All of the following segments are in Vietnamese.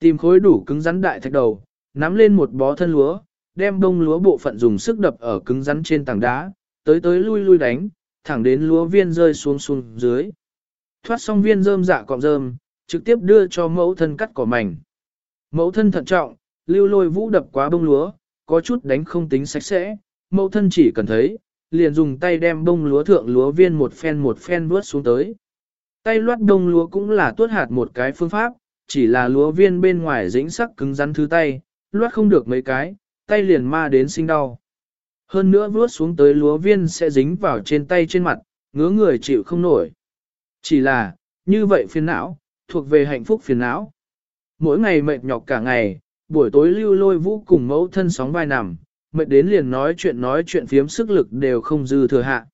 Tìm khối đủ cứng rắn đại thạch đầu, nắm lên một bó thân lúa, đem bông lúa bộ phận dùng sức đập ở cứng rắn trên tảng đá, tới tới lui lui đánh, thẳng đến lúa viên rơi xuống xuống dưới. Thoát xong viên rơm dạ cọng rơm, trực tiếp đưa cho mẫu thân cắt cỏ mảnh. Mẫu thân thận trọng, lưu lôi vũ đập quá bông lúa, có chút đánh không tính sạch sẽ, mẫu thân chỉ cần thấy, liền dùng tay đem bông lúa thượng lúa viên một phen một phen vuốt xuống tới. Tay loát bông lúa cũng là tuốt hạt một cái phương pháp, chỉ là lúa viên bên ngoài dính sắc cứng rắn thứ tay, loát không được mấy cái, tay liền ma đến sinh đau. Hơn nữa vuốt xuống tới lúa viên sẽ dính vào trên tay trên mặt, ngứa người chịu không nổi. Chỉ là, như vậy phiền não, thuộc về hạnh phúc phiền não. Mỗi ngày mệt nhọc cả ngày, buổi tối lưu lôi vũ cùng mẫu thân sóng vai nằm, mệt đến liền nói chuyện nói chuyện phiếm sức lực đều không dư thừa hạ.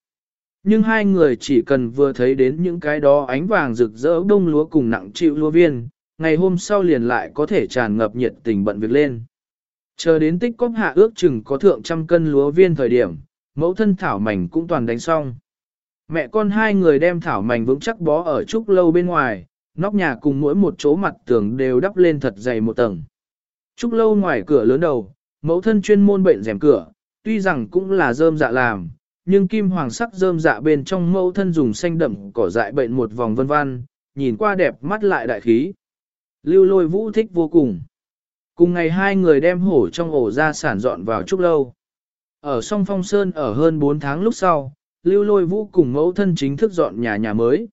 Nhưng hai người chỉ cần vừa thấy đến những cái đó ánh vàng rực rỡ đông lúa cùng nặng chịu lúa viên, ngày hôm sau liền lại có thể tràn ngập nhiệt tình bận việc lên. Chờ đến tích cóp hạ ước chừng có thượng trăm cân lúa viên thời điểm, mẫu thân thảo mảnh cũng toàn đánh xong. Mẹ con hai người đem thảo mảnh vững chắc bó ở trúc lâu bên ngoài, nóc nhà cùng mỗi một chỗ mặt tường đều đắp lên thật dày một tầng. Trúc lâu ngoài cửa lớn đầu, mẫu thân chuyên môn bệnh rèm cửa, tuy rằng cũng là rơm dạ làm, nhưng kim hoàng sắc rơm dạ bên trong mẫu thân dùng xanh đậm cỏ dại bệnh một vòng vân vân, nhìn qua đẹp mắt lại đại khí. Lưu lôi vũ thích vô cùng. Cùng ngày hai người đem hổ trong ổ ra sản dọn vào trúc lâu. Ở song Phong Sơn ở hơn 4 tháng lúc sau, lưu lôi vũ cùng mẫu thân chính thức dọn nhà nhà mới.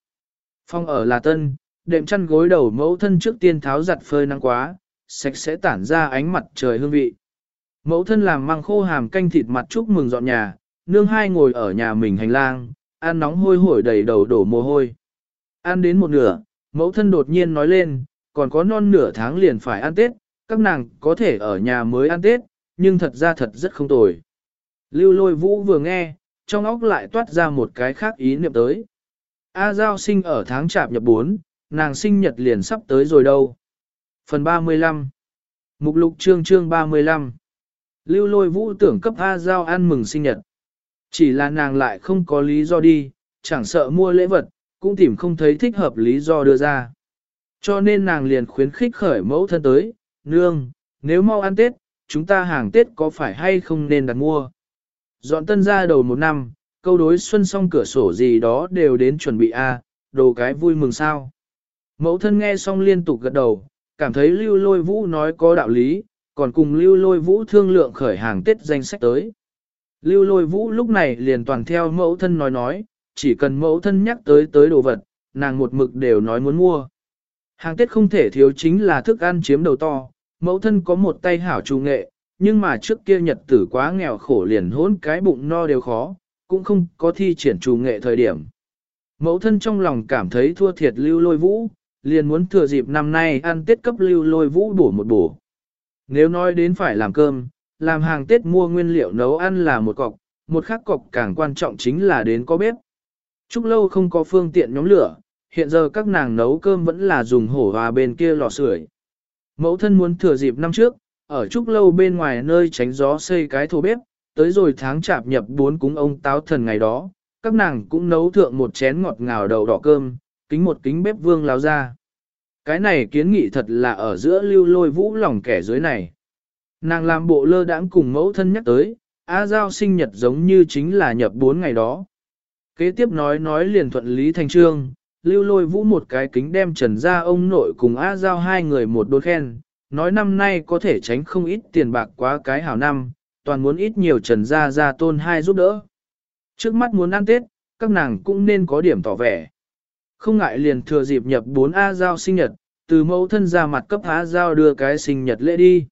Phong ở là tân, đệm chăn gối đầu mẫu thân trước tiên tháo giặt phơi nắng quá, sạch sẽ tản ra ánh mặt trời hương vị. Mẫu thân làm măng khô hàm canh thịt mặt chúc mừng dọn nhà, nương hai ngồi ở nhà mình hành lang, ăn nóng hôi hổi đầy đầu đổ mồ hôi. Ăn đến một nửa, mẫu thân đột nhiên nói lên, còn có non nửa tháng liền phải ăn Tết, các nàng có thể ở nhà mới ăn Tết, nhưng thật ra thật rất không tồi. Lưu lôi vũ vừa nghe, trong óc lại toát ra một cái khác ý niệm tới. A Giao sinh ở tháng chạp nhập 4, nàng sinh nhật liền sắp tới rồi đâu. Phần 35 Mục lục chương chương 35 Lưu lôi vũ tưởng cấp A Giao ăn mừng sinh nhật. Chỉ là nàng lại không có lý do đi, chẳng sợ mua lễ vật, cũng tìm không thấy thích hợp lý do đưa ra. Cho nên nàng liền khuyến khích khởi mẫu thân tới, nương, nếu mau ăn Tết, chúng ta hàng Tết có phải hay không nên đặt mua. Dọn tân ra đầu một năm, câu đối xuân xong cửa sổ gì đó đều đến chuẩn bị A, đồ cái vui mừng sao. Mẫu thân nghe xong liên tục gật đầu, cảm thấy lưu lôi vũ nói có đạo lý, còn cùng lưu lôi vũ thương lượng khởi hàng Tết danh sách tới. Lưu lôi vũ lúc này liền toàn theo mẫu thân nói nói, chỉ cần mẫu thân nhắc tới tới đồ vật, nàng một mực đều nói muốn mua. Hàng Tết không thể thiếu chính là thức ăn chiếm đầu to, mẫu thân có một tay hảo trù nghệ, nhưng mà trước kia nhật tử quá nghèo khổ liền hỗn cái bụng no đều khó, cũng không có thi triển trù nghệ thời điểm. Mẫu thân trong lòng cảm thấy thua thiệt lưu lôi vũ, liền muốn thừa dịp năm nay ăn Tết cấp lưu lôi vũ bổ một bổ. Nếu nói đến phải làm cơm, làm hàng Tết mua nguyên liệu nấu ăn là một cọc, một khác cọc càng quan trọng chính là đến có bếp. Chúc lâu không có phương tiện nhóm lửa, hiện giờ các nàng nấu cơm vẫn là dùng hổ hòa bên kia lò sưởi. Mẫu thân muốn thừa dịp năm trước, ở trúc lâu bên ngoài nơi tránh gió xây cái thô bếp, tới rồi tháng chạp nhập bốn cúng ông táo thần ngày đó, các nàng cũng nấu thượng một chén ngọt ngào đầu đỏ cơm, kính một kính bếp vương lao ra. Cái này kiến nghị thật là ở giữa lưu lôi vũ lòng kẻ dưới này. Nàng làm bộ lơ đãng cùng mẫu thân nhắc tới, A Giao sinh nhật giống như chính là nhập bốn ngày đó. Kế tiếp nói nói liền thuận lý thành trương, lưu lôi vũ một cái kính đem trần ra ông nội cùng A Giao hai người một đôi khen, nói năm nay có thể tránh không ít tiền bạc quá cái hảo năm, toàn muốn ít nhiều trần ra ra tôn hai giúp đỡ. Trước mắt muốn ăn Tết, các nàng cũng nên có điểm tỏ vẻ. Không ngại liền thừa dịp nhập 4 A Giao sinh nhật, từ mẫu thân ra mặt cấp A Giao đưa cái sinh nhật lễ đi.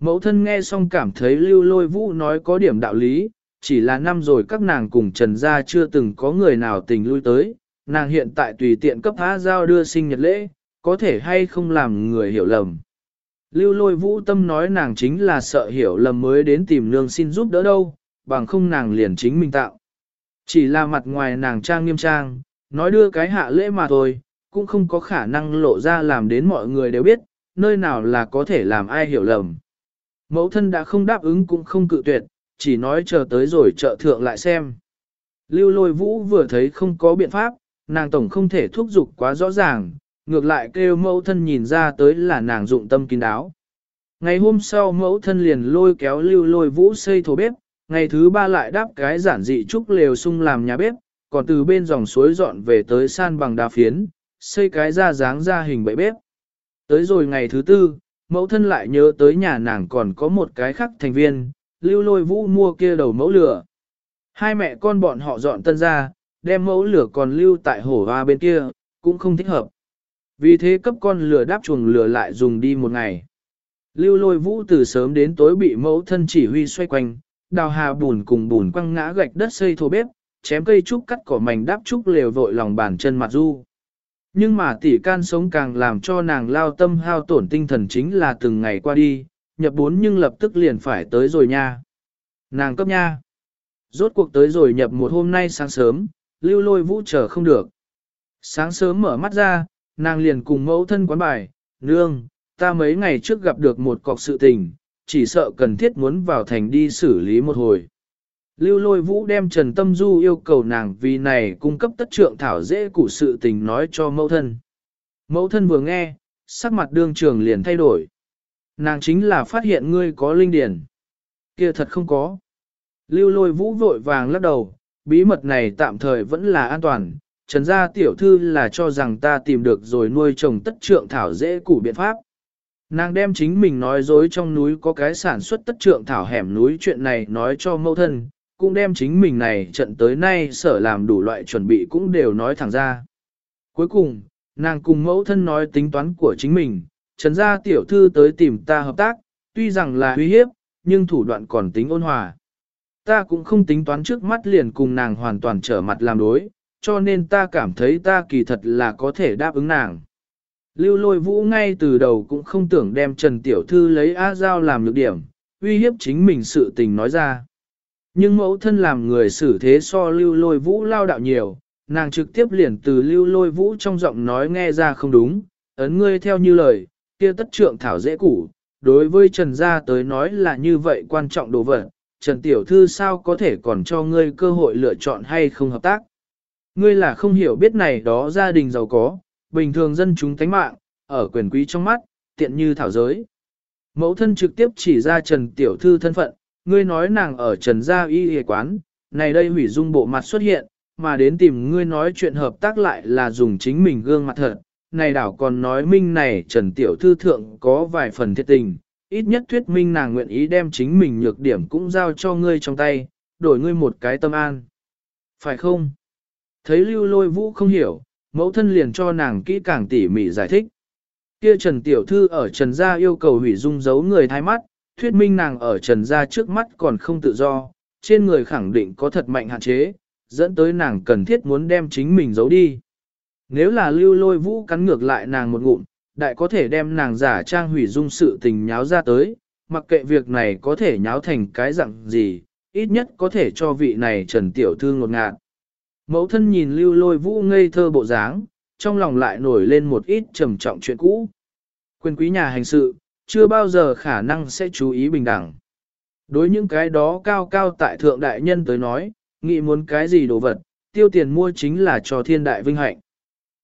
Mẫu thân nghe xong cảm thấy lưu lôi vũ nói có điểm đạo lý, chỉ là năm rồi các nàng cùng trần gia chưa từng có người nào tình lui tới, nàng hiện tại tùy tiện cấp há giao đưa sinh nhật lễ, có thể hay không làm người hiểu lầm. Lưu lôi vũ tâm nói nàng chính là sợ hiểu lầm mới đến tìm nương xin giúp đỡ đâu, bằng không nàng liền chính mình tạo. Chỉ là mặt ngoài nàng trang nghiêm trang, nói đưa cái hạ lễ mà thôi, cũng không có khả năng lộ ra làm đến mọi người đều biết, nơi nào là có thể làm ai hiểu lầm. Mẫu thân đã không đáp ứng cũng không cự tuyệt, chỉ nói chờ tới rồi trợ thượng lại xem. Lưu lôi vũ vừa thấy không có biện pháp, nàng tổng không thể thúc giục quá rõ ràng, Ngược lại kêu mẫu thân nhìn ra tới là nàng dụng tâm kín đáo. Ngày hôm sau mẫu thân liền lôi kéo lưu lôi vũ xây thổ bếp, ngày thứ ba lại đáp cái giản dị trúc lều sung làm nhà bếp, còn từ bên dòng suối dọn về tới san bằng đá phiến, xây cái ra dáng ra hình bậy bếp. Tới rồi ngày thứ tư, mẫu thân lại nhớ tới nhà nàng còn có một cái khác thành viên, lưu lôi vũ mua kia đầu mẫu lửa. Hai mẹ con bọn họ dọn tân ra, đem mẫu lửa còn lưu tại hổ hoa bên kia, cũng không thích hợp. Vì thế cấp con lửa đáp chuồng lửa lại dùng đi một ngày. Lưu lôi vũ từ sớm đến tối bị mẫu thân chỉ huy xoay quanh, đào hà bùn cùng bùn quăng ngã gạch đất xây thô bếp, chém cây trúc cắt cỏ mảnh đáp trúc lều vội lòng bàn chân mặt du. Nhưng mà tỷ can sống càng làm cho nàng lao tâm hao tổn tinh thần chính là từng ngày qua đi, nhập bốn nhưng lập tức liền phải tới rồi nha. Nàng cấp nha. Rốt cuộc tới rồi nhập một hôm nay sáng sớm, lưu lôi vũ chờ không được. Sáng sớm mở mắt ra, nàng liền cùng mẫu thân quán bài, nương, ta mấy ngày trước gặp được một cọc sự tình, chỉ sợ cần thiết muốn vào thành đi xử lý một hồi. Lưu lôi vũ đem Trần Tâm Du yêu cầu nàng vì này cung cấp tất trượng thảo dễ củ sự tình nói cho mẫu thân. Mẫu thân vừa nghe, sắc mặt đương trường liền thay đổi. Nàng chính là phát hiện ngươi có linh điển. kia thật không có. Lưu lôi vũ vội vàng lắc đầu, bí mật này tạm thời vẫn là an toàn. Trần gia tiểu thư là cho rằng ta tìm được rồi nuôi trồng tất trượng thảo dễ củ biện pháp. Nàng đem chính mình nói dối trong núi có cái sản xuất tất trượng thảo hẻm núi chuyện này nói cho mẫu thân, cũng đem chính mình này trận tới nay sở làm đủ loại chuẩn bị cũng đều nói thẳng ra. Cuối cùng, nàng cùng mẫu thân nói tính toán của chính mình, trần gia tiểu thư tới tìm ta hợp tác, tuy rằng là uy hiếp, nhưng thủ đoạn còn tính ôn hòa. Ta cũng không tính toán trước mắt liền cùng nàng hoàn toàn trở mặt làm đối, cho nên ta cảm thấy ta kỳ thật là có thể đáp ứng nàng. Lưu lôi vũ ngay từ đầu cũng không tưởng đem Trần Tiểu Thư lấy A Giao làm lược điểm, uy hiếp chính mình sự tình nói ra. Nhưng mẫu thân làm người xử thế so lưu lôi vũ lao đạo nhiều, nàng trực tiếp liền từ lưu lôi vũ trong giọng nói nghe ra không đúng, ấn ngươi theo như lời, kia tất trượng thảo dễ củ, đối với Trần Gia tới nói là như vậy quan trọng đồ vật, Trần Tiểu Thư sao có thể còn cho ngươi cơ hội lựa chọn hay không hợp tác. Ngươi là không hiểu biết này đó gia đình giàu có, bình thường dân chúng tánh mạng, ở quyền quý trong mắt, tiện như thảo giới. Mẫu thân trực tiếp chỉ ra Trần Tiểu Thư thân phận, ngươi nói nàng ở Trần Gia Y Y quán, này đây hủy dung bộ mặt xuất hiện, mà đến tìm ngươi nói chuyện hợp tác lại là dùng chính mình gương mặt thật. Này đảo còn nói minh này Trần Tiểu Thư Thượng có vài phần thiệt tình, ít nhất thuyết minh nàng nguyện ý đem chính mình nhược điểm cũng giao cho ngươi trong tay, đổi ngươi một cái tâm an. Phải không? Thấy lưu lôi vũ không hiểu, mẫu thân liền cho nàng kỹ càng tỉ mỉ giải thích. Kia Trần Tiểu Thư ở Trần Gia yêu cầu hủy dung giấu người thái mắt, thuyết minh nàng ở Trần Gia trước mắt còn không tự do, trên người khẳng định có thật mạnh hạn chế, dẫn tới nàng cần thiết muốn đem chính mình giấu đi. Nếu là lưu lôi vũ cắn ngược lại nàng một ngụm, đại có thể đem nàng giả trang hủy dung sự tình nháo ra tới, mặc kệ việc này có thể nháo thành cái dạng gì, ít nhất có thể cho vị này Trần Tiểu Thư ngột ngạt. Mẫu thân nhìn lưu lôi vũ ngây thơ bộ dáng, trong lòng lại nổi lên một ít trầm trọng chuyện cũ. Quyền quý nhà hành sự, chưa bao giờ khả năng sẽ chú ý bình đẳng. Đối những cái đó cao cao tại thượng đại nhân tới nói, nghĩ muốn cái gì đồ vật, tiêu tiền mua chính là cho thiên đại vinh hạnh.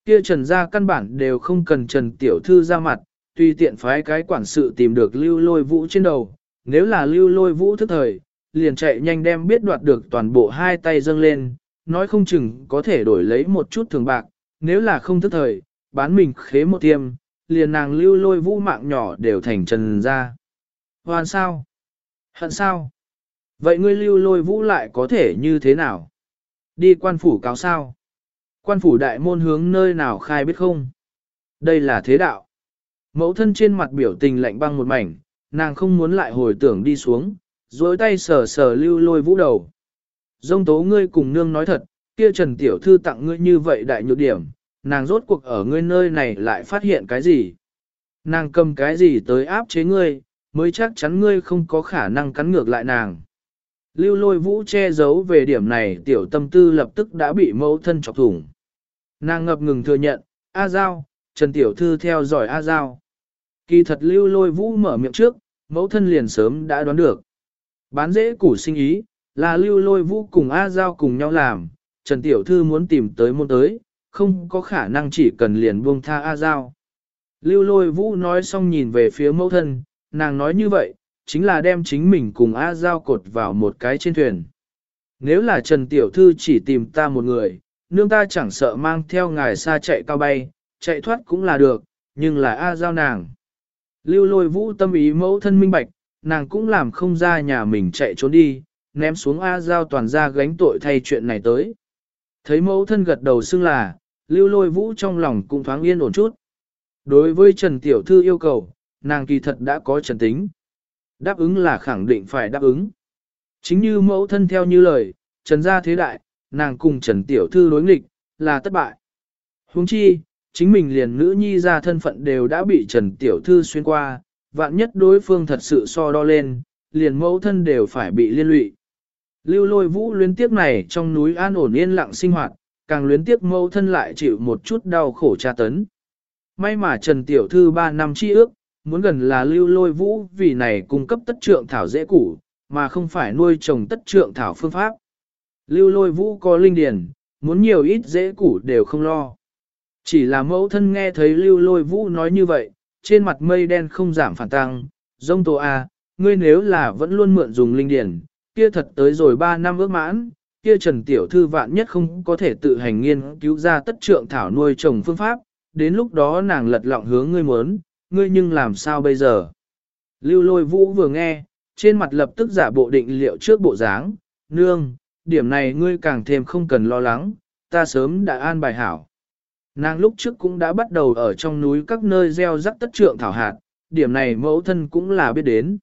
Kia trần gia căn bản đều không cần trần tiểu thư ra mặt, tùy tiện phái cái quản sự tìm được lưu lôi vũ trên đầu, nếu là lưu lôi vũ thức thời, liền chạy nhanh đem biết đoạt được toàn bộ hai tay dâng lên, nói không chừng có thể đổi lấy một chút thường bạc, nếu là không thức thời, bán mình khế một tiêm, liền nàng lưu lôi vũ mạng nhỏ đều thành trần ra. Hoàn sao? Hận sao? Vậy ngươi lưu lôi vũ lại có thể như thế nào? Đi quan phủ cáo sao? Quan phủ đại môn hướng nơi nào khai biết không? Đây là thế đạo. Mẫu thân trên mặt biểu tình lạnh băng một mảnh, nàng không muốn lại hồi tưởng đi xuống, dối tay sờ sờ lưu lôi vũ đầu. Dông tố ngươi cùng nương nói thật, kia trần tiểu thư tặng ngươi như vậy đại nhược điểm, nàng rốt cuộc ở ngươi nơi này lại phát hiện cái gì? Nàng cầm cái gì tới áp chế ngươi, mới chắc chắn ngươi không có khả năng cắn ngược lại nàng. Lưu lôi vũ che giấu về điểm này tiểu tâm tư lập tức đã bị mẫu thân chọc thủng. Nàng ngập ngừng thừa nhận, A Giao, Trần Tiểu Thư theo dõi A Giao. Kỳ thật lưu lôi vũ mở miệng trước, mẫu thân liền sớm đã đoán được. Bán dễ củ sinh ý, là lưu lôi vũ cùng A Giao cùng nhau làm, Trần Tiểu Thư muốn tìm tới môn tới, không có khả năng chỉ cần liền buông tha A Giao. Lưu lôi vũ nói xong nhìn về phía mẫu thân, nàng nói như vậy, chính là đem chính mình cùng A Giao cột vào một cái trên thuyền. Nếu là Trần Tiểu Thư chỉ tìm ta một người, nương ta chẳng sợ mang theo ngài xa chạy cao bay, chạy thoát cũng là được, nhưng là A Giao nàng. Lưu lôi vũ tâm ý mẫu thân minh bạch, nàng cũng làm không ra nhà mình chạy trốn đi, ném xuống A Giao toàn ra gánh tội thay chuyện này tới. Thấy mẫu thân gật đầu xưng là, lưu lôi vũ trong lòng cũng thoáng yên ổn chút. Đối với Trần Tiểu Thư yêu cầu, nàng kỳ thật đã có trần tính. Đáp ứng là khẳng định phải đáp ứng. Chính như mẫu thân theo như lời, Trần gia thế đại, nàng cùng Trần Tiểu Thư đối nghịch, là thất bại. Huống chi, chính mình liền nữ nhi ra thân phận đều đã bị Trần Tiểu Thư xuyên qua, vạn nhất đối phương thật sự so đo lên, liền mẫu thân đều phải bị liên lụy. Lưu lôi vũ luyến tiếc này trong núi an ổn yên lặng sinh hoạt, càng luyến tiếc mẫu thân lại chịu một chút đau khổ tra tấn. May mà Trần Tiểu Thư 3 năm chi ước, muốn gần là lưu lôi vũ vì này cung cấp tất trượng thảo dễ củ, mà không phải nuôi trồng tất trượng thảo phương pháp. Lưu lôi vũ có linh điển, muốn nhiều ít dễ củ đều không lo. Chỉ là mẫu thân nghe thấy lưu lôi vũ nói như vậy, trên mặt mây đen không giảm phản tăng, dông tổ A, à, ngươi nếu là vẫn luôn mượn dùng linh điển, kia thật tới rồi 3 năm ước mãn, kia Trần Tiểu Thư vạn nhất không có thể tự hành nghiên cứu ra tất trượng thảo nuôi trồng phương pháp, đến lúc đó nàng lật lọng hướng ngươi muốn, ngươi nhưng làm sao bây giờ? Lưu lôi vũ vừa nghe, trên mặt lập tức giả bộ định liệu trước bộ dáng, nương, điểm này ngươi càng thêm không cần lo lắng, ta sớm đã an bài hảo. Nàng lúc trước cũng đã bắt đầu ở trong núi các nơi gieo rắc tất trượng thảo hạt, điểm này mẫu thân cũng là biết đến.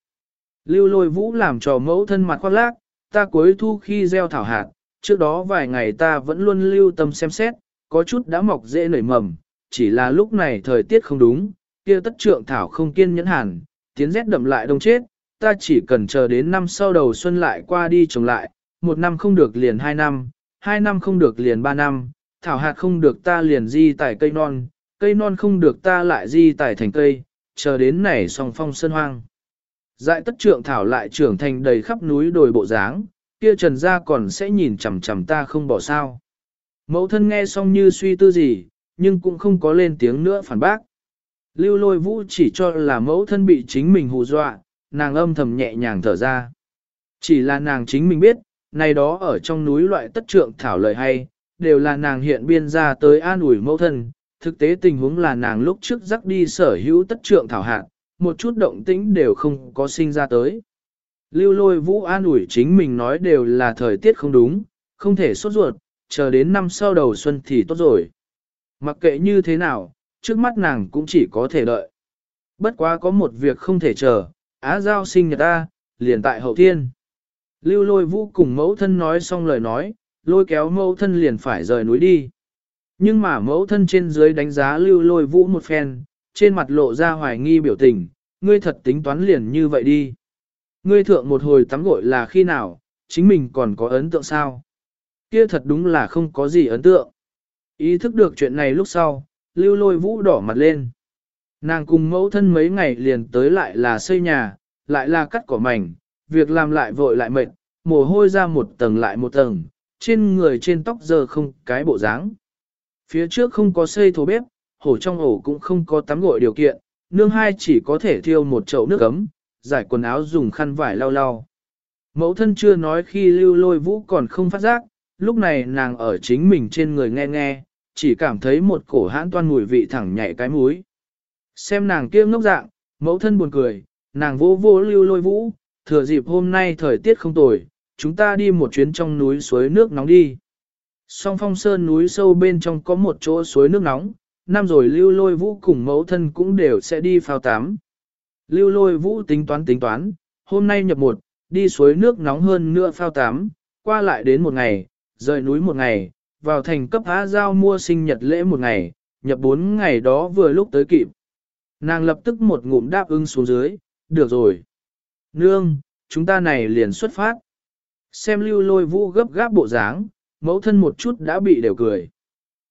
Lưu lôi vũ làm cho mẫu thân mặt khoác lác, ta cuối thu khi gieo thảo hạt, trước đó vài ngày ta vẫn luôn lưu tâm xem xét, có chút đã mọc dễ nảy mầm, chỉ là lúc này thời tiết không đúng, kia tất trượng thảo không kiên nhẫn hẳn, tiến rét đậm lại đông chết, ta chỉ cần chờ đến năm sau đầu xuân lại qua đi trồng lại, một năm không được liền hai năm, hai năm không được liền ba năm, thảo hạt không được ta liền di tải cây non, cây non không được ta lại di tải thành cây, chờ đến nảy song phong sơn hoang. Dại tất trượng thảo lại trưởng thành đầy khắp núi đồi bộ dáng, kia trần gia còn sẽ nhìn chằm chằm ta không bỏ sao. Mẫu thân nghe xong như suy tư gì, nhưng cũng không có lên tiếng nữa phản bác. Lưu lôi vũ chỉ cho là mẫu thân bị chính mình hù dọa, nàng âm thầm nhẹ nhàng thở ra. Chỉ là nàng chính mình biết, này đó ở trong núi loại tất trượng thảo lời hay, đều là nàng hiện biên ra tới an ủi mẫu thân. Thực tế tình huống là nàng lúc trước dắt đi sở hữu tất trượng thảo hạt, một chút động tĩnh đều không có sinh ra tới. Lưu lôi vũ an ủi chính mình nói đều là thời tiết không đúng, không thể sốt ruột, chờ đến năm sau đầu xuân thì tốt rồi. Mặc kệ như thế nào, trước mắt nàng cũng chỉ có thể đợi. Bất quá có một việc không thể chờ, á giao sinh nhật ta, liền tại hậu thiên. Lưu lôi vũ cùng mẫu thân nói xong lời nói, lôi kéo mẫu thân liền phải rời núi đi. Nhưng mà mẫu thân trên dưới đánh giá lưu lôi vũ một phen, trên mặt lộ ra hoài nghi biểu tình, ngươi thật tính toán liền như vậy đi. Ngươi thượng một hồi tắm gội là khi nào, chính mình còn có ấn tượng sao? Kia thật đúng là không có gì ấn tượng. Ý thức được chuyện này lúc sau, lưu lôi vũ đỏ mặt lên. Nàng cùng mẫu thân mấy ngày liền tới lại là xây nhà, lại là cắt cỏ mảnh, việc làm lại vội lại mệt, mồ hôi ra một tầng lại một tầng, trên người trên tóc giờ không cái bộ dáng. Phía trước không có xây thổ bếp, hổ trong ổ cũng không có tắm gội điều kiện, nương hai chỉ có thể thiêu một chậu nước ấm, giải quần áo dùng khăn vải lau lau. Mẫu thân chưa nói khi lưu lôi vũ còn không phát giác, lúc này nàng ở chính mình trên người nghe nghe, chỉ cảm thấy một cổ hãn toan mùi vị thẳng nhảy cái mũi. Xem nàng kia ngốc dạng, mẫu thân buồn cười, nàng vô vô lưu lôi vũ, thừa dịp hôm nay thời tiết không tồi, chúng ta đi một chuyến trong núi suối nước nóng đi. Song phong sơn núi sâu bên trong có một chỗ suối nước nóng, năm rồi lưu lôi vũ cùng mẫu thân cũng đều sẽ đi phao tắm. Lưu lôi vũ tính toán tính toán, hôm nay nhập một, đi suối nước nóng hơn nữa phao tắm, qua lại đến một ngày, rời núi một ngày, vào thành cấp á giao mua sinh nhật lễ một ngày, nhập bốn ngày đó vừa lúc tới kịp. Nàng lập tức một ngụm đáp ứng xuống dưới, được rồi. Nương, chúng ta này liền xuất phát. Xem lưu lôi vũ gấp gáp bộ dáng, mẫu thân một chút đã bị đều cười.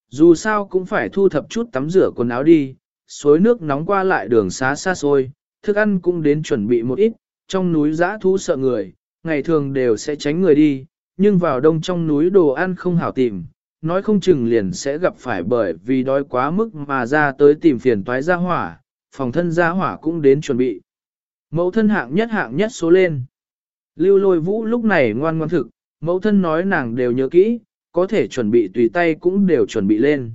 Dù sao cũng phải thu thập chút tắm rửa quần áo đi, suối nước nóng qua lại đường xá xa xôi, thức ăn cũng đến chuẩn bị một ít, trong núi giã thú sợ người, ngày thường đều sẽ tránh người đi, nhưng vào đông trong núi đồ ăn không hảo tìm, nói không chừng liền sẽ gặp phải bởi vì đói quá mức mà ra tới tìm phiền toái ra hỏa, phòng thân ra hỏa cũng đến chuẩn bị. Mẫu thân hạng nhất hạng nhất số lên. Lưu lôi vũ lúc này ngoan ngoan thực, mẫu thân nói nàng đều nhớ kỹ, có thể chuẩn bị tùy tay cũng đều chuẩn bị lên.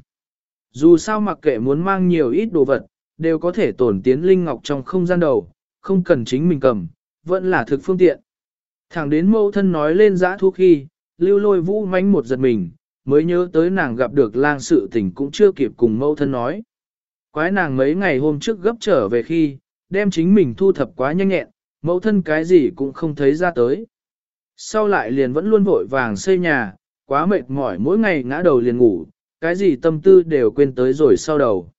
Dù sao mặc kệ muốn mang nhiều ít đồ vật, đều có thể tổn tiến linh ngọc trong không gian đầu, không cần chính mình cầm, vẫn là thực phương tiện. Thẳng đến mẫu thân nói lên giã thu khi, lưu lôi vũ mánh một giật mình, mới nhớ tới nàng gặp được lang sự tình cũng chưa kịp cùng mẫu thân nói. Quái nàng mấy ngày hôm trước gấp trở về khi, đem chính mình thu thập quá nhanh nhẹn, mẫu thân cái gì cũng không thấy ra tới. Sau lại liền vẫn luôn vội vàng xây nhà, quá mệt mỏi mỗi ngày ngã đầu liền ngủ, cái gì tâm tư đều quên tới rồi sau đầu.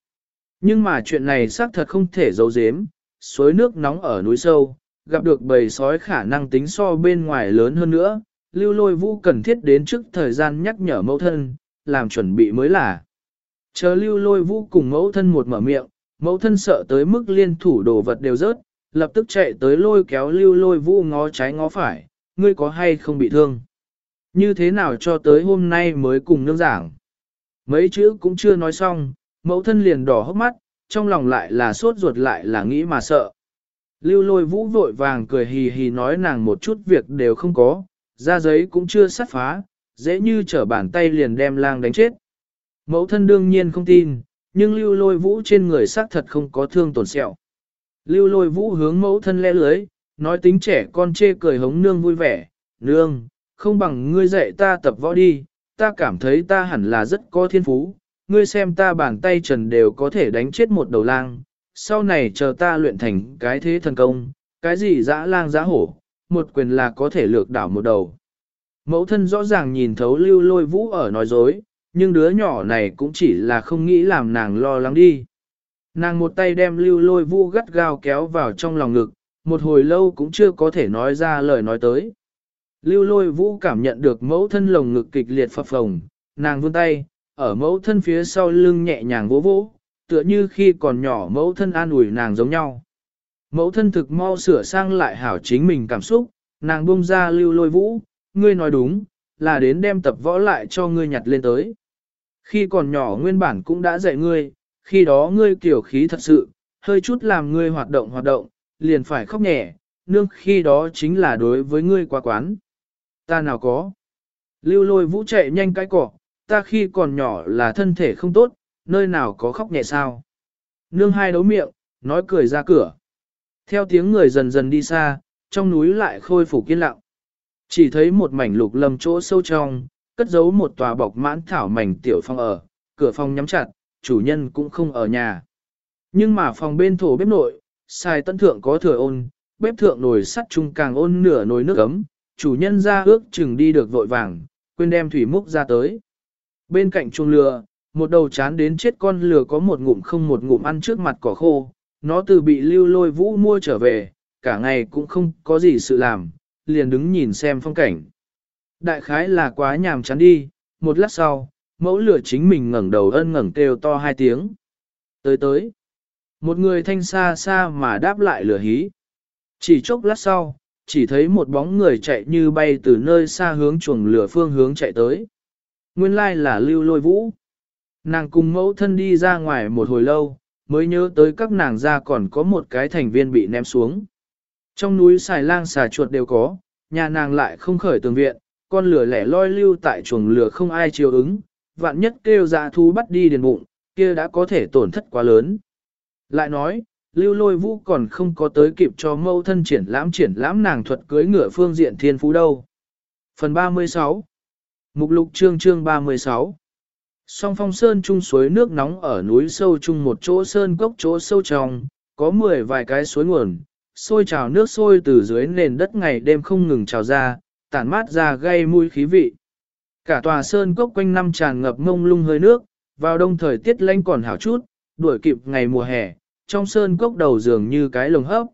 Nhưng mà chuyện này xác thật không thể giấu giếm, suối nước nóng ở núi sâu, gặp được bầy sói khả năng tính so bên ngoài lớn hơn nữa, lưu lôi vũ cần thiết đến trước thời gian nhắc nhở mẫu thân, làm chuẩn bị mới là. Chờ lưu lôi vũ cùng mẫu thân một mở miệng, mẫu thân sợ tới mức liên thủ đồ vật đều rớt, lập tức chạy tới lôi kéo lưu lôi vũ ngó trái ngó phải, ngươi có hay không bị thương. Như thế nào cho tới hôm nay mới cùng nương giảng. Mấy chữ cũng chưa nói xong, mẫu thân liền đỏ hốc mắt, trong lòng lại là sốt ruột lại là nghĩ mà sợ. Lưu lôi vũ vội vàng cười hì hì nói nàng một chút việc đều không có, ra giấy cũng chưa sắt phá, dễ như trở bàn tay liền đem lang đánh chết. Mẫu thân đương nhiên không tin, nhưng lưu lôi vũ trên người xác thật không có thương tổn sẹo. Lưu lôi vũ hướng mẫu thân le lưới, nói tính trẻ con chê cười hống nương vui vẻ, nương, không bằng ngươi dạy ta tập võ đi, ta cảm thấy ta hẳn là rất có thiên phú, ngươi xem ta bàn tay trần đều có thể đánh chết một đầu lang, sau này chờ ta luyện thành cái thế thần công, cái gì dã lang dã hổ, một quyền là có thể lược đảo một đầu. Mẫu thân rõ ràng nhìn thấu lưu lôi vũ ở nói dối, nhưng đứa nhỏ này cũng chỉ là không nghĩ làm nàng lo lắng đi. Nàng một tay đem lưu lôi vũ gắt gao kéo vào trong lòng ngực, một hồi lâu cũng chưa có thể nói ra lời nói tới. Lưu lôi vũ cảm nhận được mẫu thân lồng ngực kịch liệt phập phồng, nàng vươn tay, ở mẫu thân phía sau lưng nhẹ nhàng vỗ vỗ, tựa như khi còn nhỏ mẫu thân an ủi nàng giống nhau. Mẫu thân thực mau sửa sang lại hảo chính mình cảm xúc, nàng buông ra lưu lôi vũ, ngươi nói đúng, là đến đem tập võ lại cho ngươi nhặt lên tới. Khi còn nhỏ nguyên bản cũng đã dạy ngươi, khi đó ngươi kiểu khí thật sự, hơi chút làm ngươi hoạt động hoạt động, liền phải khóc nhẹ, nương khi đó chính là đối với ngươi quá quán. Ta nào có. Lưu lôi vũ chạy nhanh cái cỏ, ta khi còn nhỏ là thân thể không tốt, nơi nào có khóc nhẹ sao. Nương hai đấu miệng, nói cười ra cửa. Theo tiếng người dần dần đi xa, trong núi lại khôi phục yên lặng. Chỉ thấy một mảnh lục lâm chỗ sâu trong, cất giấu một tòa bọc mãn thảo mảnh tiểu phong ở, cửa phòng nhắm chặt, chủ nhân cũng không ở nhà. Nhưng mà phòng bên thổ bếp nội, xài tân thượng có thừa ôn, bếp thượng nồi sắt chung càng ôn nửa nồi nước ấm, chủ nhân ra ước chừng đi được vội vàng, quên đem thủy múc ra tới. Bên cạnh chuồng lừa, một đầu chán đến chết con lừa có một ngụm không một ngụm ăn trước mặt cỏ khô, nó từ bị lưu lôi vũ mua trở về, cả ngày cũng không có gì sự làm, liền đứng nhìn xem phong cảnh. Đại khái là quá nhàm chán đi, một lát sau, mẫu lửa chính mình ngẩng đầu ân ngẩng kêu to hai tiếng. Tới tới, một người thanh xa xa mà đáp lại lửa hí. Chỉ chốc lát sau, chỉ thấy một bóng người chạy như bay từ nơi xa hướng chuồng lửa phương hướng chạy tới. Nguyên lai là lưu lôi vũ. Nàng cùng mẫu thân đi ra ngoài một hồi lâu, mới nhớ tới các nàng ra còn có một cái thành viên bị ném xuống. Trong núi xài lang xà chuột đều có, nhà nàng lại không khởi tường viện, con lửa lẻ loi lưu tại chuồng lửa không ai chiều ứng, vạn nhất kêu dạ thú bắt đi điền bụng, kia đã có thể tổn thất quá lớn. Lại nói, lưu lôi vũ còn không có tới kịp cho mâu thân triển lãm triển lãm nàng thuật cưới ngựa phương diện thiên phú đâu. Phần 36 Mục lục chương chương 36 Song phong sơn chung suối nước nóng ở núi sâu chung một chỗ sơn cốc chỗ sâu trong, có mười vài cái suối nguồn, sôi trào nước sôi từ dưới nền đất ngày đêm không ngừng trào ra, tản mát ra gây mùi khí vị. Cả tòa sơn cốc quanh năm tràn ngập ngông lung hơi nước, vào đông thời tiết lạnh còn hảo chút, đuổi kịp ngày mùa hè, trong sơn cốc đầu dường như cái lồng hấp.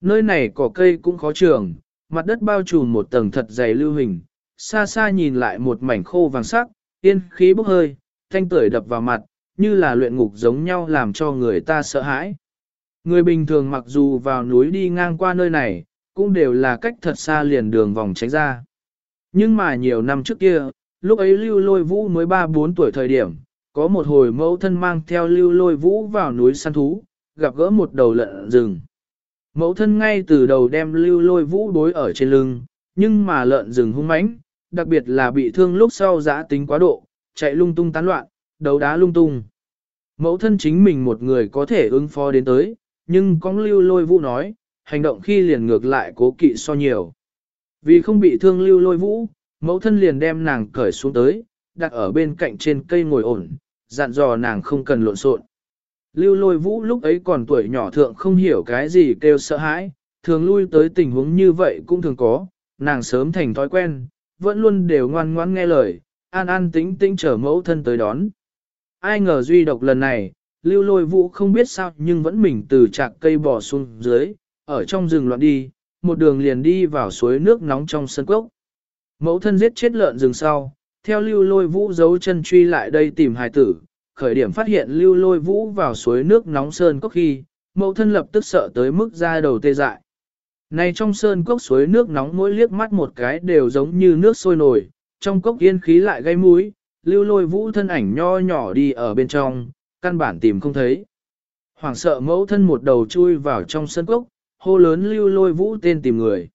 Nơi này cỏ cây cũng khó trường, mặt đất bao trùm một tầng thật dày lưu hình, xa xa nhìn lại một mảnh khô vàng sắc, yên khí bốc hơi, thanh tưởi đập vào mặt, như là luyện ngục giống nhau làm cho người ta sợ hãi. Người bình thường mặc dù vào núi đi ngang qua nơi này, cũng đều là cách thật xa liền đường vòng tránh ra. Nhưng mà nhiều năm trước kia, lúc ấy lưu lôi vũ mới 3-4 tuổi thời điểm, có một hồi mẫu thân mang theo lưu lôi vũ vào núi săn thú, gặp gỡ một đầu lợn rừng. Mẫu thân ngay từ đầu đem lưu lôi vũ đối ở trên lưng, nhưng mà lợn rừng hung mãnh, đặc biệt là bị thương lúc sau giã tính quá độ, chạy lung tung tán loạn, đấu đá lung tung. Mẫu thân chính mình một người có thể ứng phó đến tới, nhưng con lưu lôi vũ nói, hành động khi liền ngược lại cố kỵ so nhiều. Vì không bị thương lưu lôi vũ, mẫu thân liền đem nàng cởi xuống tới, đặt ở bên cạnh trên cây ngồi ổn, dặn dò nàng không cần lộn xộn. Lưu lôi vũ lúc ấy còn tuổi nhỏ thượng không hiểu cái gì kêu sợ hãi, thường lui tới tình huống như vậy cũng thường có, nàng sớm thành thói quen, vẫn luôn đều ngoan ngoãn nghe lời, an an tĩnh tĩnh chờ mẫu thân tới đón. Ai ngờ duy độc lần này, lưu lôi vũ không biết sao nhưng vẫn mình từ chạc cây bò xuống dưới, ở trong rừng loạn đi, một đường liền đi vào suối nước nóng trong sân cốc. Mẫu thân giết chết lợn rừng sau, theo lưu lôi vũ giấu chân truy lại đây tìm hài tử, khởi điểm phát hiện lưu lôi vũ vào suối nước nóng sơn cốc khi, mẫu thân lập tức sợ tới mức ra đầu tê dại. Này trong sơn cốc suối nước nóng mỗi liếc mắt một cái đều giống như nước sôi nổi, trong cốc yên khí lại gây mũi, lưu lôi vũ thân ảnh nho nhỏ đi ở bên trong, căn bản tìm không thấy. Hoàng sợ mẫu thân một đầu chui vào trong sân cốc, hô lớn lưu lôi vũ tên tìm người.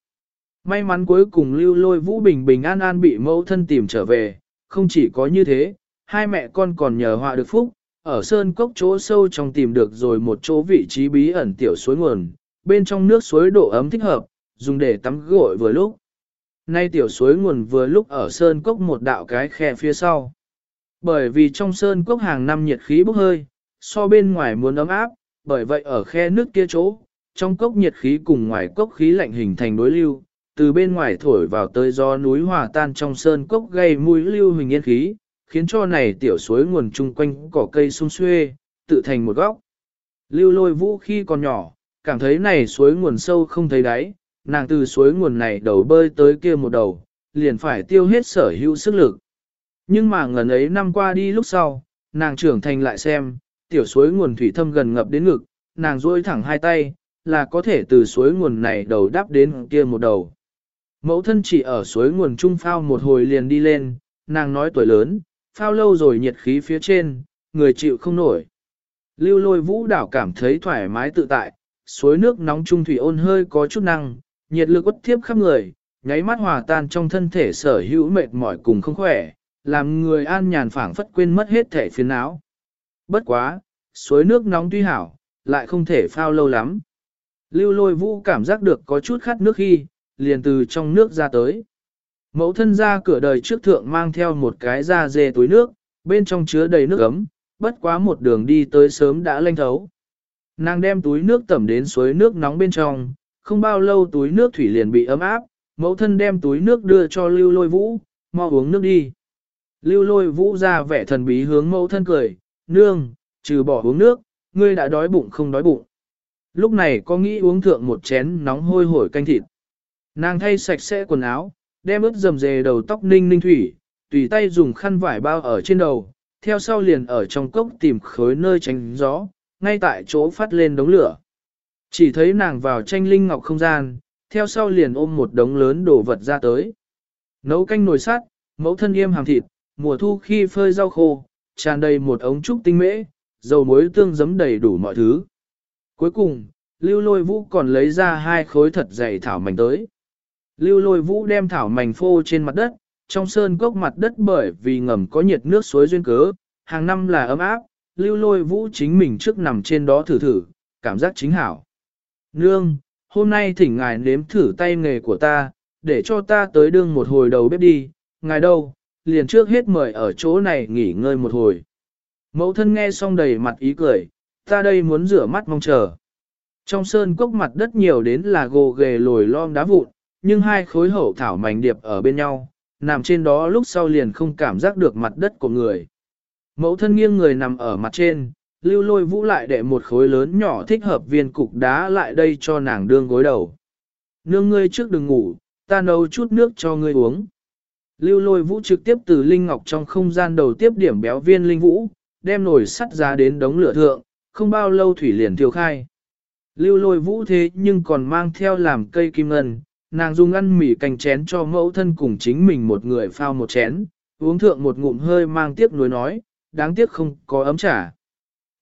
May mắn cuối cùng lưu lôi vũ bình bình an an bị mẫu thân tìm trở về, không chỉ có như thế, hai mẹ con còn nhờ họa được phúc, ở sơn cốc chỗ sâu trong tìm được rồi một chỗ vị trí bí ẩn tiểu suối nguồn, bên trong nước suối độ ấm thích hợp, dùng để tắm gội vừa lúc. Nay tiểu suối nguồn vừa lúc ở sơn cốc một đạo cái khe phía sau. Bởi vì trong sơn cốc hàng năm nhiệt khí bốc hơi, so bên ngoài muốn ấm áp, bởi vậy ở khe nước kia chỗ, trong cốc nhiệt khí cùng ngoài cốc khí lạnh hình thành đối lưu, từ bên ngoài thổi vào tới gió núi hòa tan trong sơn cốc gây mũi lưu hình yên khí, khiến cho này tiểu suối nguồn chung quanh cỏ cây sung xuê, tự thành một góc. Lưu lôi vũ khi còn nhỏ, cảm thấy này suối nguồn sâu không thấy đáy, nàng từ suối nguồn này đầu bơi tới kia một đầu, liền phải tiêu hết sở hữu sức lực. Nhưng mà ngần ấy năm qua đi lúc sau, nàng trưởng thành lại xem, tiểu suối nguồn thủy thâm gần ngập đến ngực, nàng duỗi thẳng hai tay, là có thể từ suối nguồn này đầu đáp đến kia một đầu. Mẫu thân chỉ ở suối nguồn trung phao một hồi liền đi lên, nàng nói tuổi lớn, phao lâu rồi nhiệt khí phía trên, người chịu không nổi. Lưu lôi vũ đảo cảm thấy thoải mái tự tại, suối nước nóng trung thủy ôn hơi có chút năng, nhiệt lực quất thiếp khắp người, nháy mắt hòa tan trong thân thể sở hữu mệt mỏi cùng không khỏe, làm người an nhàn phảng phất quên mất hết thể phiền não. Bất quá, suối nước nóng tuy hảo, lại không thể phao lâu lắm. Lưu lôi vũ cảm giác được có chút khát nước khi, liền từ trong nước ra tới. Mẫu thân ra cửa đời trước thượng mang theo một cái da dê túi nước, bên trong chứa đầy nước ấm, bất quá một đường đi tới sớm đã lanh thấu. Nàng đem túi nước tẩm đến suối nước nóng bên trong, không bao lâu túi nước thủy liền bị ấm áp, mẫu thân đem túi nước đưa cho lưu lôi vũ, mau uống nước đi. Lưu lôi vũ ra vẻ thần bí hướng mẫu thân cười, nương, trừ bỏ uống nước, ngươi đã đói bụng không đói bụng. Lúc này có nghĩ uống thượng một chén nóng hôi hổi canh thịt. Nàng thay sạch sẽ quần áo, đem ướt dầm dề đầu tóc ninh ninh thủy, tùy tay dùng khăn vải bao ở trên đầu, theo sau liền ở trong cốc tìm khối nơi tránh gió, ngay tại chỗ phát lên đống lửa. Chỉ thấy nàng vào tranh linh ngọc không gian, theo sau liền ôm một đống lớn đồ vật ra tới. Nấu canh nồi sắt, mẫu thân yêm hàm thịt, mùa thu khi phơi rau khô, tràn đầy một ống trúc tinh mễ, dầu muối tương giấm đầy đủ mọi thứ. Cuối cùng, lưu lôi vũ còn lấy ra hai khối thật dày thảo mảnh tới. Lưu lôi vũ đem thảo mảnh phô trên mặt đất, trong sơn cốc mặt đất bởi vì ngầm có nhiệt nước suối duyên cớ, hàng năm là ấm áp, lưu lôi vũ chính mình trước nằm trên đó thử thử, cảm giác chính hảo. Nương, hôm nay thỉnh ngài nếm thử tay nghề của ta, để cho ta tới đương một hồi đầu bếp đi, ngài đâu, liền trước hết mời ở chỗ này nghỉ ngơi một hồi. Mẫu thân nghe xong đầy mặt ý cười, ta đây muốn rửa mắt mong chờ. Trong sơn cốc mặt đất nhiều đến là gồ ghề lồi lom đá vụn, nhưng hai khối hậu thảo mảnh điệp ở bên nhau, nằm trên đó lúc sau liền không cảm giác được mặt đất của người. Mẫu thân nghiêng người nằm ở mặt trên, lưu lôi vũ lại để một khối lớn nhỏ thích hợp viên cục đá lại đây cho nàng đương gối đầu. Nương ngươi trước đừng ngủ, ta nấu chút nước cho ngươi uống. Lưu lôi vũ trực tiếp từ linh ngọc trong không gian đầu tiếp điểm béo viên linh vũ, đem nồi sắt ra đến đống lửa thượng, không bao lâu thủy liền thiêu khai. Lưu lôi vũ thế nhưng còn mang theo làm cây kim ngân, nàng dùng ăn mỉ cành chén cho mẫu thân cùng chính mình một người phao một chén, uống thượng một ngụm hơi mang tiếc nuối nói, đáng tiếc không có ấm trà.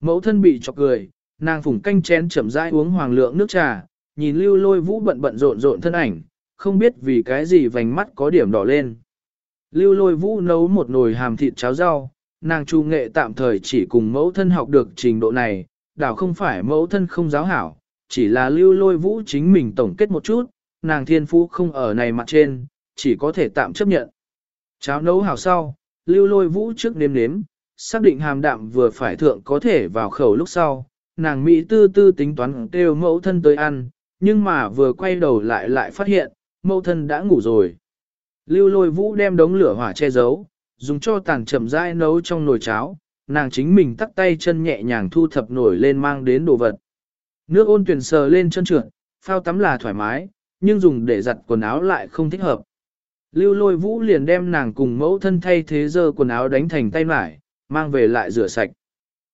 Mẫu thân bị chọc cười, nàng phủng canh chén chậm rãi uống hoàng lượng nước trà, nhìn lưu lôi vũ bận bận rộn rộn thân ảnh, không biết vì cái gì vành mắt có điểm đỏ lên. Lưu lôi vũ nấu một nồi hàm thịt cháo rau, nàng chu nghệ tạm thời chỉ cùng mẫu thân học được trình độ này, đảo không phải mẫu thân không giáo hảo, chỉ là lưu lôi vũ chính mình tổng kết một chút, nàng thiên phú không ở này mặt trên, chỉ có thể tạm chấp nhận. Cháo nấu hảo sau, lưu lôi vũ trước nếm nếm, xác định hàm đạm vừa phải thượng có thể vào khẩu lúc sau, nàng Mỹ tư tư tính toán kêu mẫu thân tới ăn, nhưng mà vừa quay đầu lại lại phát hiện, mẫu thân đã ngủ rồi. Lưu lôi vũ đem đống lửa hỏa che giấu, dùng cho tàn chậm rãi nấu trong nồi cháo, nàng chính mình tắt tay chân nhẹ nhàng thu thập nổi lên mang đến đồ vật. Nước ôn tuyển sờ lên chân trượt, phao tắm là thoải mái, nhưng dùng để giặt quần áo lại không thích hợp. Lưu lôi vũ liền đem nàng cùng mẫu thân thay thế giờ quần áo đánh thành tay mải, mang về lại rửa sạch.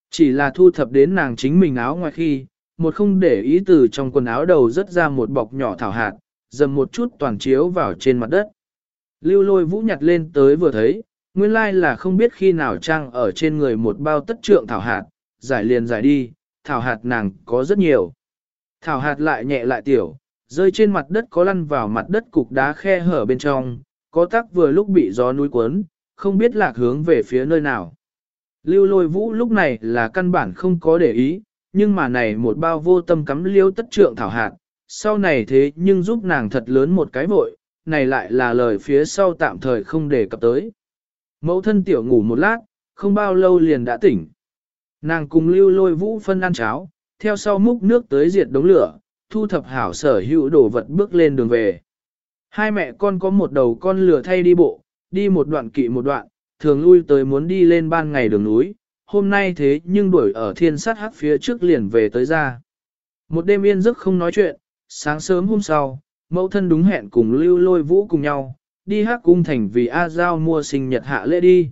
Chỉ là thu thập đến nàng chính mình áo ngoài khi, một không để ý từ trong quần áo đầu rất ra một bọc nhỏ thảo hạt, dầm một chút toàn chiếu vào trên mặt đất. Lưu lôi vũ nhặt lên tới vừa thấy, nguyên lai là không biết khi nào trang ở trên người một bao tất trượng thảo hạt, giải liền giải đi, thảo hạt nàng có rất nhiều. Thảo hạt lại nhẹ lại tiểu, rơi trên mặt đất có lăn vào mặt đất cục đá khe hở bên trong, có tắc vừa lúc bị gió núi cuốn, không biết lạc hướng về phía nơi nào. Lưu lôi vũ lúc này là căn bản không có để ý, nhưng mà này một bao vô tâm cắm liêu tất trượng thảo hạt, sau này thế nhưng giúp nàng thật lớn một cái vội, này lại là lời phía sau tạm thời không để cập tới. Mẫu thân tiểu ngủ một lát, không bao lâu liền đã tỉnh. Nàng cùng lưu lôi vũ phân ăn cháo, theo sau múc nước tới diệt đống lửa, thu thập hảo sở hữu đồ vật bước lên đường về. Hai mẹ con có một đầu con lửa thay đi bộ, đi một đoạn kỵ một đoạn, thường lui tới muốn đi lên ban ngày đường núi, hôm nay thế nhưng đuổi ở thiên sát hắc phía trước liền về tới ra. Một đêm yên giấc không nói chuyện, sáng sớm hôm sau, mẫu thân đúng hẹn cùng lưu lôi vũ cùng nhau, đi hắc cung thành vì A Giao mua sinh nhật hạ lễ đi.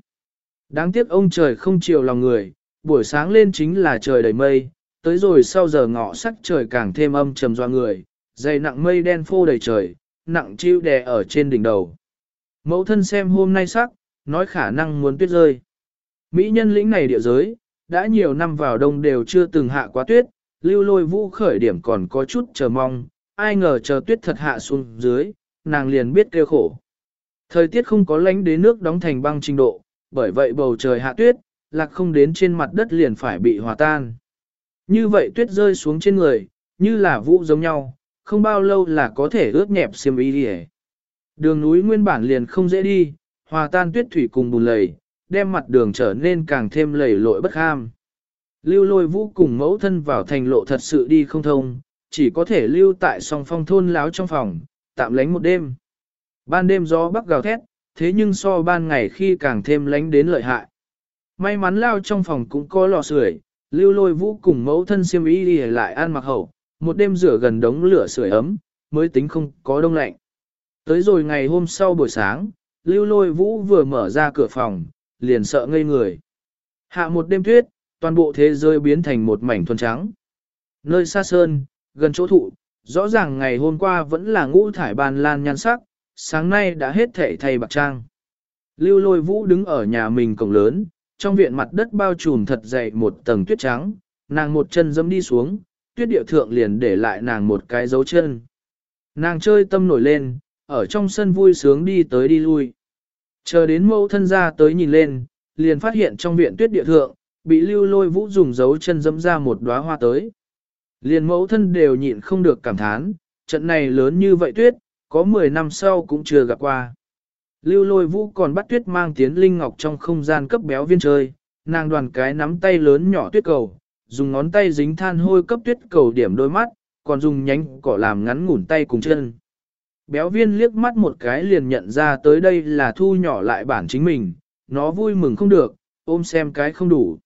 Đáng tiếc ông trời không chiều lòng người, buổi sáng lên chính là trời đầy mây, tới rồi sau giờ ngọ sắc trời càng thêm âm trầm doa người, dày nặng mây đen phô đầy trời, nặng chiêu đè ở trên đỉnh đầu. Mẫu thân xem hôm nay sắc, nói khả năng muốn tuyết rơi. Mỹ nhân lĩnh này địa giới, đã nhiều năm vào đông đều chưa từng hạ quá tuyết, lưu lôi vũ khởi điểm còn có chút chờ mong, ai ngờ chờ tuyết thật hạ xuống dưới, nàng liền biết kêu khổ. Thời tiết không có lánh đến nước đóng thành băng trình độ, bởi vậy bầu trời hạ tuyết, lạc không đến trên mặt đất liền phải bị hòa tan. Như vậy tuyết rơi xuống trên người, như là vũ giống nhau, không bao lâu là có thể ướt nhẹp xiêm y đi Đường núi nguyên bản liền không dễ đi, hòa tan tuyết thủy cùng bùn lầy, đem mặt đường trở nên càng thêm lầy lội bất ham. Lưu lôi vũ cùng mẫu thân vào thành lộ thật sự đi không thông, chỉ có thể lưu tại song phong thôn láo trong phòng, tạm lánh một đêm. Ban đêm gió bắc gào thét, thế nhưng so ban ngày khi càng thêm lánh đến lợi hại. May mắn lao trong phòng cũng có lò sưởi, lưu lôi vũ cùng mẫu thân siêm ý đi lại ăn mặc hậu, một đêm rửa gần đống lửa sưởi ấm, mới tính không có đông lạnh. Tới rồi ngày hôm sau buổi sáng, lưu lôi vũ vừa mở ra cửa phòng, liền sợ ngây người. Hạ một đêm tuyết, toàn bộ thế giới biến thành một mảnh thuần trắng. Nơi xa sơn, gần chỗ thụ, rõ ràng ngày hôm qua vẫn là ngũ thải bàn lan nhan sắc, sáng nay đã hết thể thay bạc trang. Lưu lôi vũ đứng ở nhà mình cổng lớn, trong viện mặt đất bao trùm thật dày một tầng tuyết trắng, nàng một chân dẫm đi xuống, tuyết địa thượng liền để lại nàng một cái dấu chân. Nàng chơi tâm nổi lên, ở trong sân vui sướng đi tới đi lui. Chờ đến mẫu thân ra tới nhìn lên, liền phát hiện trong viện tuyết địa thượng, bị lưu lôi vũ dùng dấu chân dẫm ra một đóa hoa tới. Liền mẫu thân đều nhịn không được cảm thán, trận này lớn như vậy tuyết, có 10 năm sau cũng chưa gặp qua. Lưu lôi vũ còn bắt tuyết mang tiến linh ngọc trong không gian cấp béo viên chơi, nàng đoàn cái nắm tay lớn nhỏ tuyết cầu, dùng ngón tay dính than hôi cấp tuyết cầu điểm đôi mắt, còn dùng nhánh cỏ làm ngắn ngủn tay cùng chân. Béo viên liếc mắt một cái liền nhận ra tới đây là thu nhỏ lại bản chính mình, nó vui mừng không được, ôm xem cái không đủ.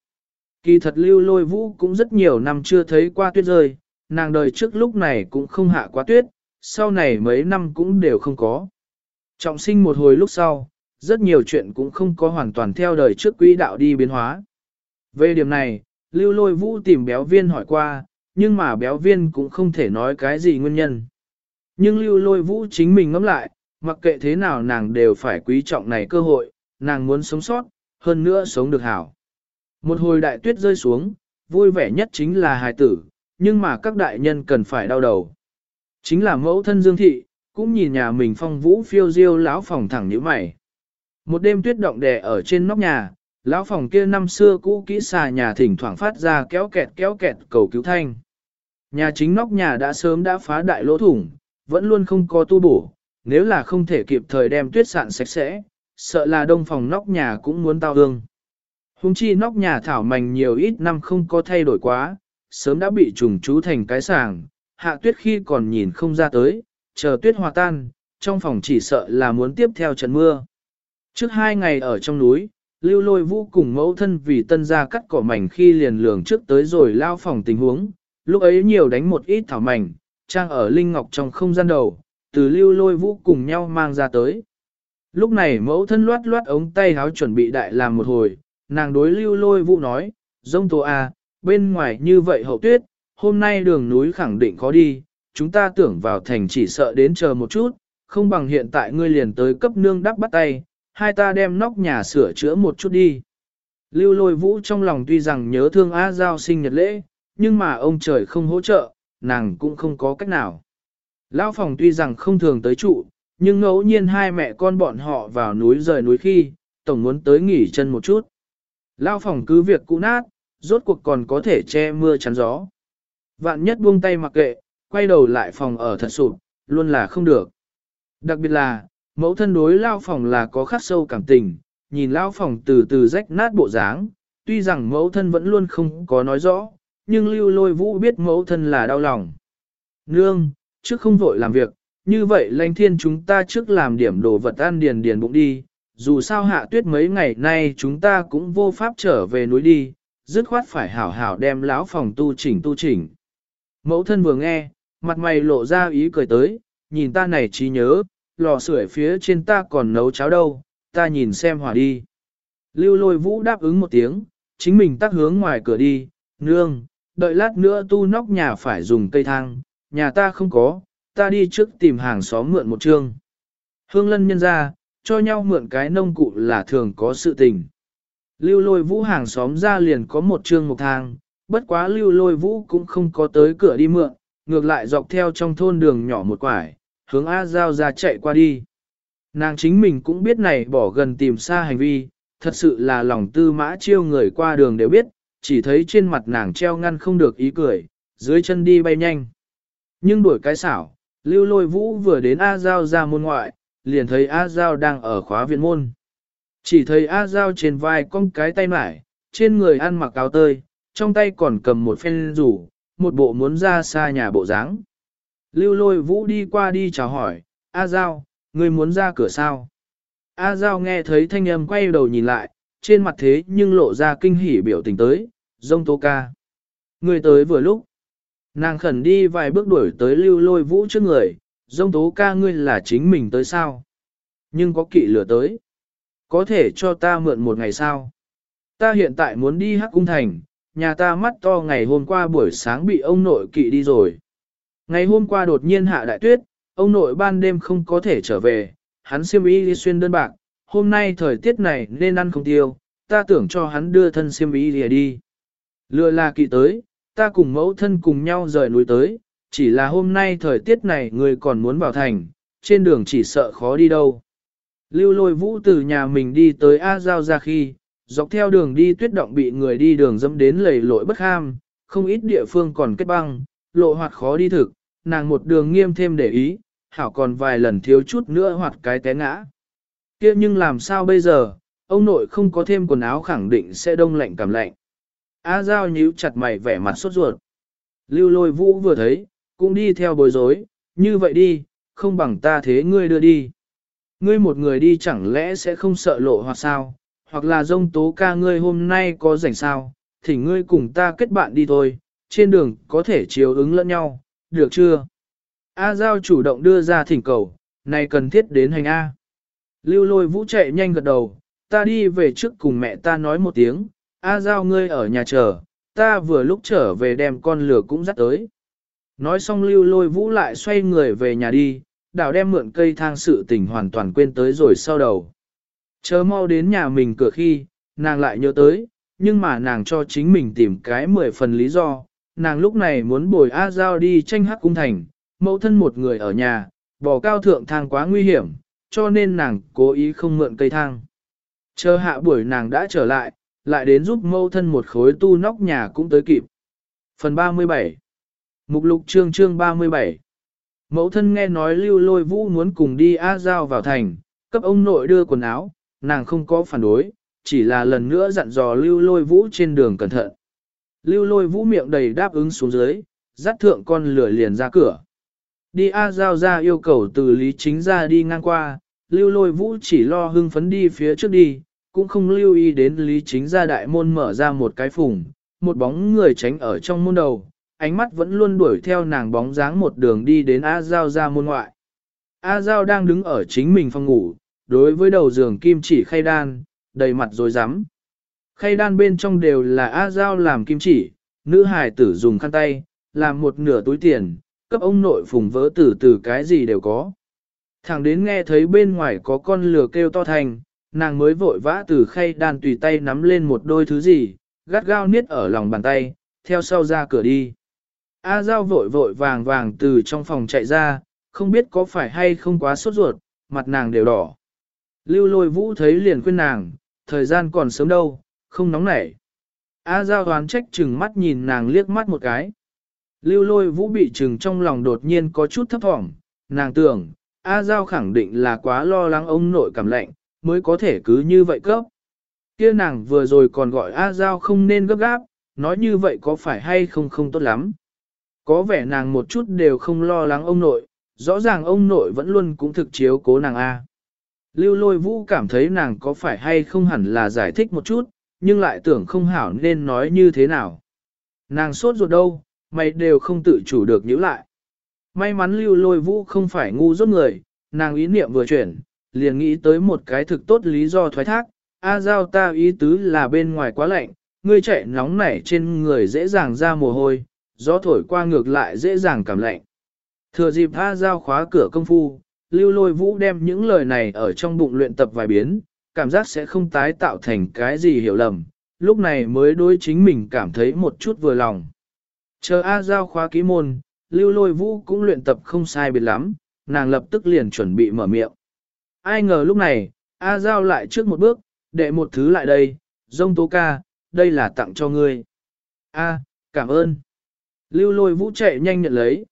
Kỳ thật lưu lôi vũ cũng rất nhiều năm chưa thấy qua tuyết rơi, nàng đời trước lúc này cũng không hạ quá tuyết, sau này mấy năm cũng đều không có. Trọng sinh một hồi lúc sau, rất nhiều chuyện cũng không có hoàn toàn theo đời trước quỹ đạo đi biến hóa. Về điểm này, lưu lôi vũ tìm béo viên hỏi qua, nhưng mà béo viên cũng không thể nói cái gì nguyên nhân. Nhưng lưu lôi vũ chính mình ngẫm lại, mặc kệ thế nào nàng đều phải quý trọng này cơ hội, nàng muốn sống sót, hơn nữa sống được hảo. Một hồi đại tuyết rơi xuống, vui vẻ nhất chính là hài tử, nhưng mà các đại nhân cần phải đau đầu. Chính là mẫu thân Dương Thị, cũng nhìn nhà mình phong vũ phiêu diêu lão phòng thẳng như mày. Một đêm tuyết động đè ở trên nóc nhà, lão phòng kia năm xưa cũ kỹ xà nhà thỉnh thoảng phát ra kéo kẹt kéo kẹt cầu cứu thanh. Nhà chính nóc nhà đã sớm đã phá đại lỗ thủng, vẫn luôn không có tu bổ, nếu là không thể kịp thời đem tuyết sạn sạch sẽ, sợ là đông phòng nóc nhà cũng muốn tao hương. Hùng chi nóc nhà thảo mảnh nhiều ít năm không có thay đổi quá, sớm đã bị trùng trú thành cái sàng, hạ tuyết khi còn nhìn không ra tới, chờ tuyết hòa tan, trong phòng chỉ sợ là muốn tiếp theo trận mưa. Trước hai ngày ở trong núi, lưu lôi vũ cùng mẫu thân vì tân gia cắt cỏ mảnh khi liền lường trước tới rồi lao phòng tình huống, lúc ấy nhiều đánh một ít thảo mảnh, trang ở linh ngọc trong không gian đầu, từ lưu lôi vũ cùng nhau mang ra tới. Lúc này mẫu thân loát loát ống tay háo chuẩn bị đại làm một hồi, nàng đối lưu lôi vũ nói, dông tổ à, bên ngoài như vậy hậu tuyết, hôm nay đường núi khẳng định khó đi, chúng ta tưởng vào thành chỉ sợ đến chờ một chút, không bằng hiện tại ngươi liền tới cấp nương đắp bắt tay, hai ta đem nóc nhà sửa chữa một chút đi. Lưu lôi vũ trong lòng tuy rằng nhớ thương A Giao sinh nhật lễ, nhưng mà ông trời không hỗ trợ, nàng cũng không có cách nào. Lão phòng tuy rằng không thường tới trụ, nhưng ngẫu nhiên hai mẹ con bọn họ vào núi rời núi khi, tổng muốn tới nghỉ chân một chút. Lão phòng cứ việc cũ nát, rốt cuộc còn có thể che mưa chắn gió. Vạn nhất buông tay mặc kệ, quay đầu lại phòng ở thật sụp, luôn là không được. Đặc biệt là, mẫu thân đối lao phòng là có khắc sâu cảm tình, nhìn lao phòng từ từ rách nát bộ dáng, tuy rằng mẫu thân vẫn luôn không có nói rõ, nhưng lưu lôi vũ biết mẫu thân là đau lòng. Nương, trước không vội làm việc, như vậy lãnh thiên chúng ta trước làm điểm đồ vật ăn điền điền bụng đi, dù sao hạ tuyết mấy ngày nay chúng ta cũng vô pháp trở về núi đi, dứt khoát phải hảo hảo đem lão phòng tu chỉnh tu chỉnh. Mẫu thân vừa nghe, mặt mày lộ ra ý cười tới, nhìn ta này trí nhớ, lò sưởi phía trên ta còn nấu cháo đâu, ta nhìn xem hỏa đi. Lưu lôi vũ đáp ứng một tiếng, chính mình tắt hướng ngoài cửa đi, nương, đợi lát nữa tu nóc nhà phải dùng cây thang, nhà ta không có, ta đi trước tìm hàng xóm mượn một chương. Hương lân nhân ra, cho nhau mượn cái nông cụ là thường có sự tình. Lưu lôi vũ hàng xóm ra liền có một chương một thang, bất quá lưu lôi vũ cũng không có tới cửa đi mượn, ngược lại dọc theo trong thôn đường nhỏ một quải, hướng A Giao ra chạy qua đi. Nàng chính mình cũng biết này bỏ gần tìm xa hành vi, thật sự là lòng tư mã chiêu người qua đường đều biết, chỉ thấy trên mặt nàng treo ngăn không được ý cười, dưới chân đi bay nhanh. Nhưng đuổi cái xảo, lưu lôi vũ vừa đến A Giao ra môn ngoại, liền thấy A Giao đang ở khóa viện môn. Chỉ thấy A Giao trên vai cong cái tay mải, trên người ăn mặc áo tơi, trong tay còn cầm một phen rủ, một bộ muốn ra xa nhà bộ dáng. Lưu lôi vũ đi qua đi chào hỏi, A Giao, người muốn ra cửa sao? A Giao nghe thấy thanh âm quay đầu nhìn lại, trên mặt thế nhưng lộ ra kinh hỉ biểu tình tới, dông tố ca. Người tới vừa lúc. Nàng khẩn đi vài bước đuổi tới lưu lôi vũ trước người, dông tố ca ngươi là chính mình tới sao? Nhưng có kỵ lửa tới. Có thể cho ta mượn một ngày sao? Ta hiện tại muốn đi hắc cung thành, nhà ta mắt to ngày hôm qua buổi sáng bị ông nội kỵ đi rồi. Ngày hôm qua đột nhiên hạ đại tuyết, ông nội ban đêm không có thể trở về, hắn siêm ý đi xuyên đơn bạc, hôm nay thời tiết này nên ăn không tiêu, ta tưởng cho hắn đưa thân siêm ý đi. Lừa là kỵ tới, ta cùng mẫu thân cùng nhau rời núi tới, chỉ là hôm nay thời tiết này người còn muốn vào thành, trên đường chỉ sợ khó đi đâu. Lưu lôi vũ từ nhà mình đi tới A Giao ra khi, dọc theo đường đi tuyết động bị người đi đường dẫm đến lầy lội bất ham, không ít địa phương còn kết băng, lộ hoạt khó đi thực, nàng một đường nghiêm thêm để ý, hảo còn vài lần thiếu chút nữa hoạt cái té ngã. kia nhưng làm sao bây giờ, ông nội không có thêm quần áo khẳng định sẽ đông lạnh cảm lạnh. A Giao nhíu chặt mày vẻ mặt sốt ruột. Lưu lôi vũ vừa thấy, cũng đi theo bối rối, như vậy đi, không bằng ta thế ngươi đưa đi. Ngươi một người đi chẳng lẽ sẽ không sợ lộ hoặc sao, hoặc là dông tố ca ngươi hôm nay có rảnh sao, thì ngươi cùng ta kết bạn đi thôi, trên đường có thể chiếu ứng lẫn nhau, được chưa? A Giao chủ động đưa ra thỉnh cầu, này cần thiết đến hành A. Lưu lôi vũ chạy nhanh gật đầu, ta đi về trước cùng mẹ ta nói một tiếng, A Giao ngươi ở nhà chờ, ta vừa lúc trở về đem con lửa cũng dắt tới. Nói xong lưu lôi vũ lại xoay người về nhà đi, đảo đem mượn cây thang sự tình hoàn toàn quên tới rồi sau đầu. Chờ mau đến nhà mình cửa khi, nàng lại nhớ tới, nhưng mà nàng cho chính mình tìm cái mười phần lý do, nàng lúc này muốn bồi A Giao đi tranh hắc cung thành, mẫu thân một người ở nhà, bỏ cao thượng thang quá nguy hiểm, cho nên nàng cố ý không mượn cây thang. Chờ hạ buổi nàng đã trở lại, lại đến giúp mẫu thân một khối tu nóc nhà cũng tới kịp. Phần 37 Mục lục chương chương 37 Mẫu thân nghe nói lưu lôi vũ muốn cùng đi A Giao vào thành, cấp ông nội đưa quần áo, nàng không có phản đối, chỉ là lần nữa dặn dò lưu lôi vũ trên đường cẩn thận. Lưu lôi vũ miệng đầy đáp ứng xuống dưới, dắt thượng con lửa liền ra cửa. Đi A Giao ra yêu cầu từ Lý Chính ra đi ngang qua, lưu lôi vũ chỉ lo hưng phấn đi phía trước đi, cũng không lưu ý đến Lý Chính ra đại môn mở ra một cái phùng, một bóng người tránh ở trong môn đầu, ánh mắt vẫn luôn đuổi theo nàng bóng dáng một đường đi đến A Giao ra môn ngoại. A Giao đang đứng ở chính mình phòng ngủ, đối với đầu giường kim chỉ khay đan, đầy mặt rồi rắm Khay đan bên trong đều là A Giao làm kim chỉ, nữ hài tử dùng khăn tay, làm một nửa túi tiền, cấp ông nội phùng vỡ tử từ cái gì đều có. Thẳng đến nghe thấy bên ngoài có con lừa kêu to thành, nàng mới vội vã từ khay đan tùy tay nắm lên một đôi thứ gì, gắt gao niết ở lòng bàn tay, theo sau ra cửa đi. A Giao vội vội vàng vàng từ trong phòng chạy ra, không biết có phải hay không quá sốt ruột, mặt nàng đều đỏ. Lưu lôi vũ thấy liền khuyên nàng, thời gian còn sớm đâu, không nóng nảy. A Giao đoán trách chừng mắt nhìn nàng liếc mắt một cái. Lưu lôi vũ bị chừng trong lòng đột nhiên có chút thấp thỏm, nàng tưởng, A Giao khẳng định là quá lo lắng ông nội cảm lạnh, mới có thể cứ như vậy cấp. Kia nàng vừa rồi còn gọi A Giao không nên gấp gáp, nói như vậy có phải hay không không tốt lắm. Có vẻ nàng một chút đều không lo lắng ông nội, rõ ràng ông nội vẫn luôn cũng thực chiếu cố nàng A. Lưu lôi vũ cảm thấy nàng có phải hay không hẳn là giải thích một chút, nhưng lại tưởng không hảo nên nói như thế nào. Nàng sốt ruột đâu, mày đều không tự chủ được nhíu lại. May mắn lưu lôi vũ không phải ngu rốt người, nàng ý niệm vừa chuyển, liền nghĩ tới một cái thực tốt lý do thoái thác, A giao ta ý tứ là bên ngoài quá lạnh, ngươi chạy nóng nảy trên người dễ dàng ra mồ hôi, gió thổi qua ngược lại dễ dàng cảm lạnh. Thừa dịp A giao khóa cửa công phu, lưu lôi vũ đem những lời này ở trong bụng luyện tập vài biến, cảm giác sẽ không tái tạo thành cái gì hiểu lầm, lúc này mới đối chính mình cảm thấy một chút vừa lòng. Chờ A giao khóa ký môn, lưu lôi vũ cũng luyện tập không sai biệt lắm, nàng lập tức liền chuẩn bị mở miệng. Ai ngờ lúc này, A giao lại trước một bước, đệ một thứ lại đây, dông tố ca, đây là tặng cho ngươi. A, cảm ơn. Lưu lôi vũ chạy nhanh nhận lấy.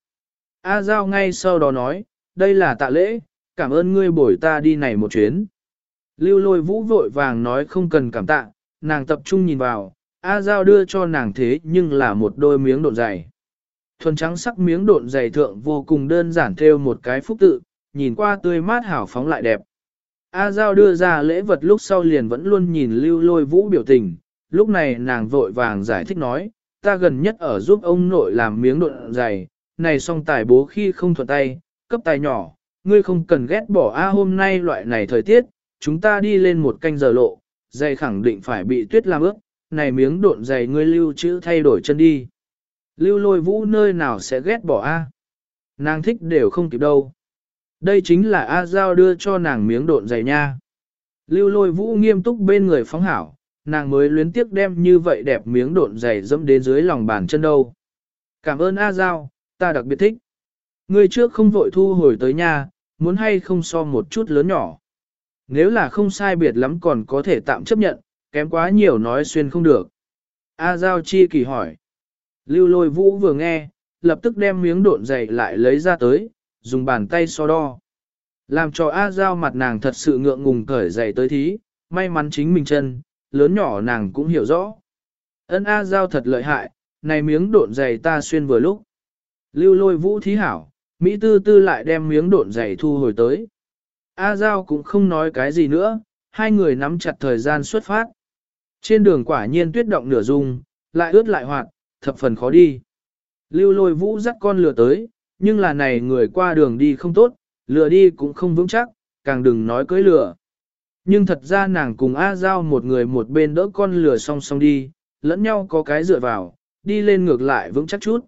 A giao ngay sau đó nói, đây là tạ lễ, cảm ơn ngươi bổi ta đi này một chuyến. Lưu lôi vũ vội vàng nói không cần cảm tạ, nàng tập trung nhìn vào, A Giao đưa cho nàng thế nhưng là một đôi miếng độn dày. Thuần trắng sắc miếng độn dày thượng vô cùng đơn giản theo một cái phúc tự, nhìn qua tươi mát hảo phóng lại đẹp. A Giao đưa ra lễ vật lúc sau liền vẫn luôn nhìn lưu lôi vũ biểu tình, lúc này nàng vội vàng giải thích nói, ta gần nhất ở giúp ông nội làm miếng độn dày, này song tài bố khi không thuận tay, cấp tài nhỏ, ngươi không cần ghét bỏ A hôm nay loại này thời tiết, chúng ta đi lên một canh giờ lộ, dày khẳng định phải bị tuyết làm ướt, này miếng độn dày ngươi lưu chữ thay đổi chân đi. Lưu lôi vũ nơi nào sẽ ghét bỏ A. Nàng thích đều không kịp đâu. Đây chính là A Giao đưa cho nàng miếng độn dày nha. Lưu lôi vũ nghiêm túc bên người phóng hảo, nàng mới luyến tiếc đem như vậy đẹp miếng độn dày dẫm đến dưới lòng bàn chân đâu. Cảm ơn A Giao, ta đặc biệt thích. Ngươi trước không vội thu hồi tới nha, muốn hay không so một chút lớn nhỏ. Nếu là không sai biệt lắm còn có thể tạm chấp nhận, kém quá nhiều nói xuyên không được. A Giao Chi kỳ hỏi. Lưu lôi vũ vừa nghe, lập tức đem miếng độn dày lại lấy ra tới, dùng bàn tay so đo. Làm cho A Giao mặt nàng thật sự ngượng ngùng cởi dày tới thí, may mắn chính mình chân, lớn nhỏ nàng cũng hiểu rõ. Ân A Giao thật lợi hại, này miếng độn dày ta xuyên vừa lúc. Lưu lôi vũ thí hảo, Mỹ tư tư lại đem miếng độn dày thu hồi tới. A Giao cũng không nói cái gì nữa, hai người nắm chặt thời gian xuất phát. Trên đường quả nhiên tuyết động nửa dung, lại ướt lại hoạt, thập phần khó đi. Lưu lôi vũ dắt con lừa tới, nhưng là này người qua đường đi không tốt, lừa đi cũng không vững chắc, càng đừng nói cưới lừa. Nhưng thật ra nàng cùng A Giao một người một bên đỡ con lừa song song đi, lẫn nhau có cái dựa vào, đi lên ngược lại vững chắc chút.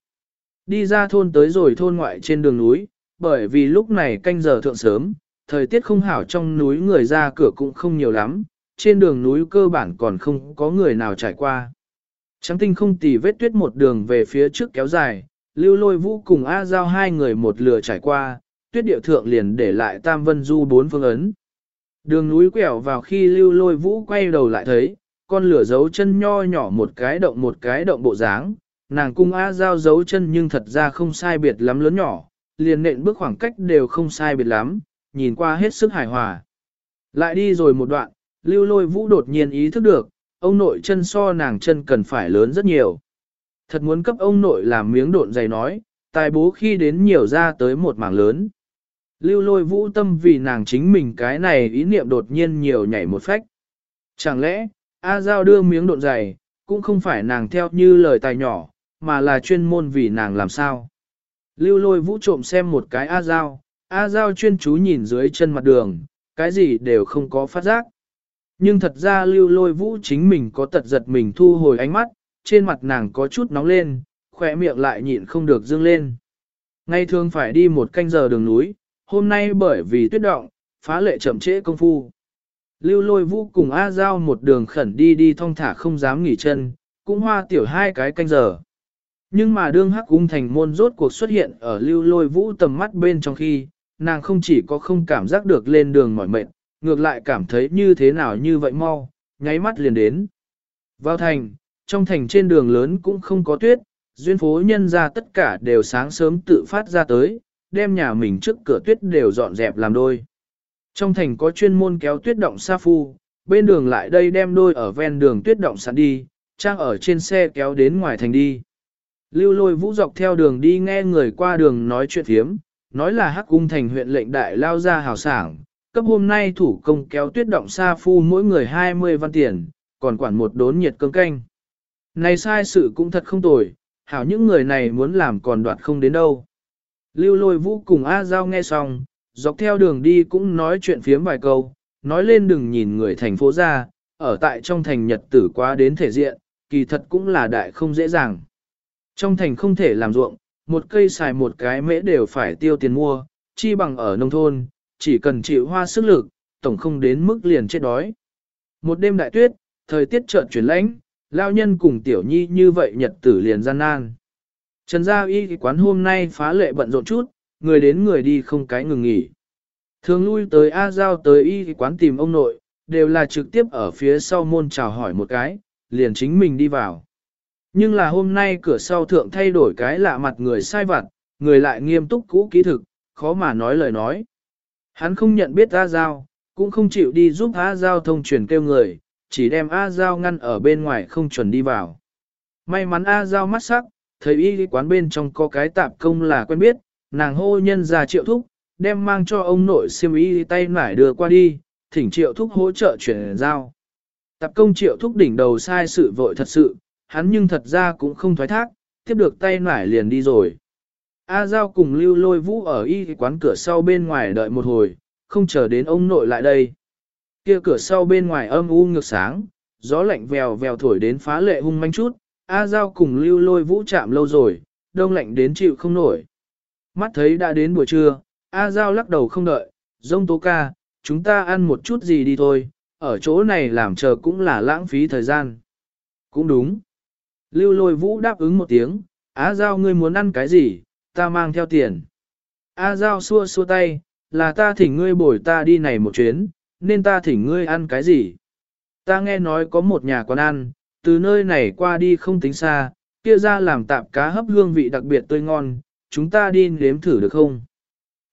Đi ra thôn tới rồi thôn ngoại trên đường núi, bởi vì lúc này canh giờ thượng sớm, thời tiết không hảo trong núi người ra cửa cũng không nhiều lắm, trên đường núi cơ bản còn không có người nào trải qua. Trắng tinh không tì vết tuyết một đường về phía trước kéo dài, lưu lôi vũ cùng A Giao hai người một lửa trải qua, tuyết điệu thượng liền để lại tam vân du bốn phương ấn. Đường núi quẹo vào khi lưu lôi vũ quay đầu lại thấy, con lửa giấu chân nho nhỏ một cái động một cái động bộ dáng, nàng cung A Giao giấu chân nhưng thật ra không sai biệt lắm lớn nhỏ, liền nện bước khoảng cách đều không sai biệt lắm, nhìn qua hết sức hài hòa. Lại đi rồi một đoạn, lưu lôi vũ đột nhiên ý thức được, ông nội chân so nàng chân cần phải lớn rất nhiều. Thật muốn cấp ông nội làm miếng độn dày nói, tài bố khi đến nhiều ra tới một mảng lớn. Lưu lôi vũ tâm vì nàng chính mình cái này ý niệm đột nhiên nhiều nhảy một phách. Chẳng lẽ, A Giao đưa miếng độn dày, cũng không phải nàng theo như lời tài nhỏ, mà là chuyên môn vì nàng làm sao. Lưu lôi vũ trộm xem một cái A Giao, A Giao chuyên chú nhìn dưới chân mặt đường, cái gì đều không có phát giác. Nhưng thật ra lưu lôi vũ chính mình có tật giật mình thu hồi ánh mắt, trên mặt nàng có chút nóng lên, khỏe miệng lại nhịn không được dương lên. Ngay thường phải đi một canh giờ đường núi, hôm nay bởi vì tuyết động, phá lệ chậm trễ công phu. Lưu lôi vũ cùng A Giao một đường khẩn đi đi thong thả không dám nghỉ chân, cũng hoa tiểu hai cái canh giờ. Nhưng mà đương hắc cung thành môn rốt cuộc xuất hiện ở lưu lôi vũ tầm mắt bên trong khi, nàng không chỉ có không cảm giác được lên đường mỏi mệt, ngược lại cảm thấy như thế nào như vậy mau, nháy mắt liền đến. Vào thành, trong thành trên đường lớn cũng không có tuyết, duyên phố nhân ra tất cả đều sáng sớm tự phát ra tới, đem nhà mình trước cửa tuyết đều dọn dẹp làm đôi. Trong thành có chuyên môn kéo tuyết động sa phu, bên đường lại đây đem đôi ở ven đường tuyết động sẵn đi, trang ở trên xe kéo đến ngoài thành đi. Lưu lôi vũ dọc theo đường đi nghe người qua đường nói chuyện thiếm, nói là hắc cung thành huyện lệnh đại lao ra hào sảng, cấp hôm nay thủ công kéo tuyết động sa phu mỗi người 20 văn tiền, còn quản một đốn nhiệt cơm canh. Này sai sự cũng thật không tồi, hảo những người này muốn làm còn đoạt không đến đâu. Lưu lôi vũ cùng A Giao nghe xong, dọc theo đường đi cũng nói chuyện phiếm vài câu, nói lên đừng nhìn người thành phố ra, ở tại trong thành nhật tử quá đến thể diện, kỳ thật cũng là đại không dễ dàng. Trong thành không thể làm ruộng, một cây xài một cái mễ đều phải tiêu tiền mua, chi bằng ở nông thôn, chỉ cần chịu hoa sức lực, tổng không đến mức liền chết đói. Một đêm đại tuyết, thời tiết chợt chuyển lãnh, lao nhân cùng tiểu nhi như vậy nhật tử liền gian nan. Trần gia y quán hôm nay phá lệ bận rộn chút, người đến người đi không cái ngừng nghỉ. Thường lui tới A Giao tới y quán tìm ông nội, đều là trực tiếp ở phía sau môn chào hỏi một cái, liền chính mình đi vào. Nhưng là hôm nay cửa sau thượng thay đổi cái lạ mặt người sai vặt, người lại nghiêm túc cũ kỹ thực, khó mà nói lời nói. Hắn không nhận biết A Giao, cũng không chịu đi giúp A Giao thông truyền kêu người, chỉ đem A Giao ngăn ở bên ngoài không chuẩn đi vào. May mắn A Giao mắt sắc, thấy y quán bên trong có cái tạp công là quen biết, nàng hô nhân ra triệu thúc, đem mang cho ông nội xiêm y tay nải đưa qua đi, thỉnh triệu thúc hỗ trợ chuyển giao. Tạp công triệu thúc đỉnh đầu sai sự vội thật sự, hắn nhưng thật ra cũng không thoái thác, tiếp được tay nải liền đi rồi. A Giao cùng lưu lôi vũ ở y quán cửa sau bên ngoài đợi một hồi, không chờ đến ông nội lại đây. Kia cửa sau bên ngoài âm u ngược sáng, gió lạnh vèo vèo thổi đến phá lệ hung manh chút, A Giao cùng lưu lôi vũ chạm lâu rồi, đông lạnh đến chịu không nổi. Mắt thấy đã đến buổi trưa, A Giao lắc đầu không đợi, dông tố ca, chúng ta ăn một chút gì đi thôi, ở chỗ này làm chờ cũng là lãng phí thời gian. Cũng đúng. Lưu lôi vũ đáp ứng một tiếng, A Giao ngươi muốn ăn cái gì, ta mang theo tiền. A Giao xua xua tay, là ta thỉnh ngươi bồi ta đi này một chuyến, nên ta thỉnh ngươi ăn cái gì. Ta nghe nói có một nhà quán ăn, từ nơi này qua đi không tính xa, kia ra làm tạp cá hấp hương vị đặc biệt tươi ngon, chúng ta đi nếm thử được không?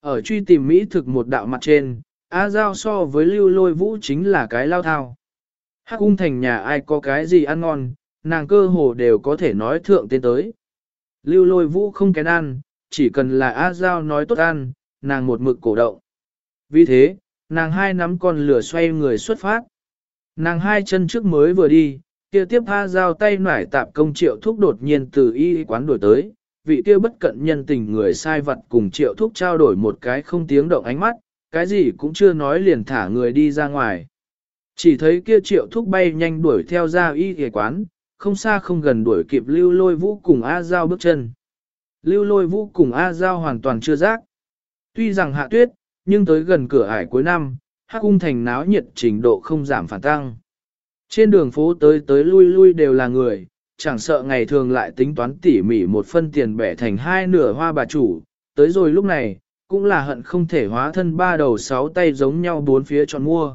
Ở truy tìm Mỹ thực một đạo mặt trên, A Giao so với lưu lôi vũ chính là cái lao thao. Hắc cung thành nhà ai có cái gì ăn ngon, nàng cơ hồ đều có thể nói thượng tên tới. Lưu lôi vũ không kén ăn, chỉ cần là A Giao nói tốt ăn, nàng một mực cổ động. Vì thế, nàng hai nắm con lửa xoay người xuất phát. Nàng hai chân trước mới vừa đi, kia tiếp tha Giao tay nải tạp công triệu thúc đột nhiên từ y quán đổi tới, vị kia bất cận nhân tình người sai vật cùng triệu thúc trao đổi một cái không tiếng động ánh mắt, cái gì cũng chưa nói liền thả người đi ra ngoài. Chỉ thấy kia triệu thúc bay nhanh đuổi theo ra y ghề quán, không xa không gần đuổi kịp lưu lôi vũ cùng A Giao bước chân. Lưu lôi vũ cùng A Giao hoàn toàn chưa giác. Tuy rằng hạ tuyết, nhưng tới gần cửa ải cuối năm, hắc cung thành náo nhiệt trình độ không giảm phản tăng. Trên đường phố tới tới lui lui đều là người, chẳng sợ ngày thường lại tính toán tỉ mỉ một phân tiền bẻ thành hai nửa hoa bà chủ, tới rồi lúc này, cũng là hận không thể hóa thân ba đầu sáu tay giống nhau bốn phía chọn mua.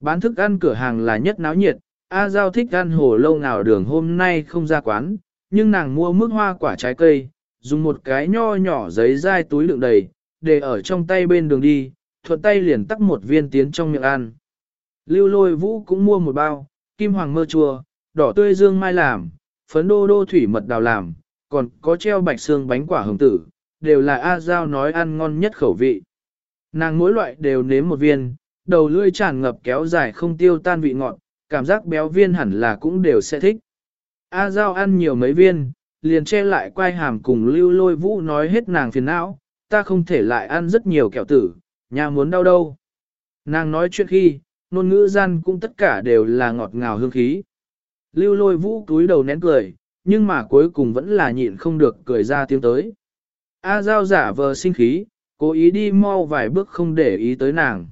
Bán thức ăn cửa hàng là nhất náo nhiệt, A Giao thích ăn hồ lâu nào đường hôm nay không ra quán, nhưng nàng mua mức hoa quả trái cây, dùng một cái nho nhỏ giấy dai túi đựng đầy, để ở trong tay bên đường đi, thuận tay liền tắc một viên tiến trong miệng ăn. Lưu lôi vũ cũng mua một bao, kim hoàng mơ chua, đỏ tươi dương mai làm, phấn đô đô thủy mật đào làm, còn có treo bạch xương bánh quả hồng tử, đều là A Giao nói ăn ngon nhất khẩu vị. Nàng mỗi loại đều nếm một viên, đầu lưỡi tràn ngập kéo dài không tiêu tan vị ngọt, cảm giác béo viên hẳn là cũng đều sẽ thích. A Giao ăn nhiều mấy viên, liền che lại quay hàm cùng lưu lôi vũ nói hết nàng phiền não, ta không thể lại ăn rất nhiều kẹo tử, nhà muốn đau đâu. Nàng nói chuyện khi, ngôn ngữ gian cũng tất cả đều là ngọt ngào hương khí. Lưu lôi vũ túi đầu nén cười, nhưng mà cuối cùng vẫn là nhịn không được cười ra tiếng tới. A Giao giả vờ sinh khí, cố ý đi mau vài bước không để ý tới nàng.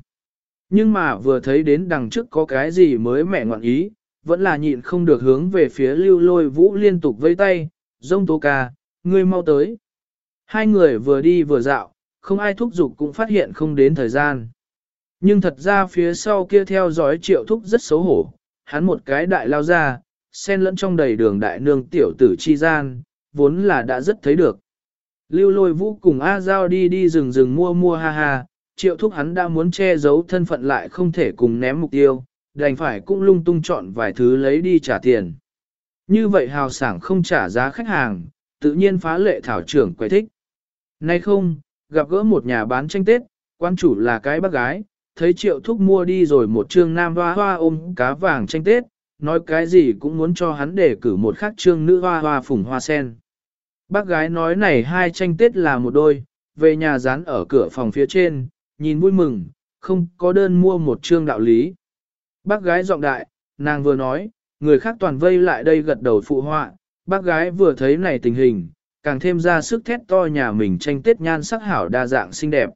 Nhưng mà vừa thấy đến đằng trước có cái gì mới mẹ ngoạn ý, vẫn là nhịn không được hướng về phía lưu lôi vũ liên tục vây tay, dông tố ca, ngươi mau tới. Hai người vừa đi vừa dạo, không ai thúc giục cũng phát hiện không đến thời gian. Nhưng thật ra phía sau kia theo dõi triệu thúc rất xấu hổ, hắn một cái đại lao ra, xen lẫn trong đầy đường đại nương tiểu tử chi gian, vốn là đã rất thấy được. Lưu lôi vũ cùng A Giao đi đi rừng rừng mua mua ha ha, triệu thúc hắn đã muốn che giấu thân phận lại không thể cùng ném mục tiêu, đành phải cũng lung tung chọn vài thứ lấy đi trả tiền. Như vậy hào sảng không trả giá khách hàng, tự nhiên phá lệ thảo trưởng quay thích. Nay không, gặp gỡ một nhà bán tranh Tết, quan chủ là cái bác gái, thấy triệu thúc mua đi rồi một trương nam hoa hoa ôm cá vàng tranh Tết, nói cái gì cũng muốn cho hắn để cử một khắc trương nữ hoa hoa phùng hoa sen. Bác gái nói này hai tranh Tết là một đôi, về nhà dán ở cửa phòng phía trên, nhìn vui mừng, không có đơn mua một trương đạo lý. Bác gái giọng đại, nàng vừa nói, người khác toàn vây lại đây gật đầu phụ họa, bác gái vừa thấy này tình hình, càng thêm ra sức thét to nhà mình tranh tết nhan sắc hảo đa dạng xinh đẹp.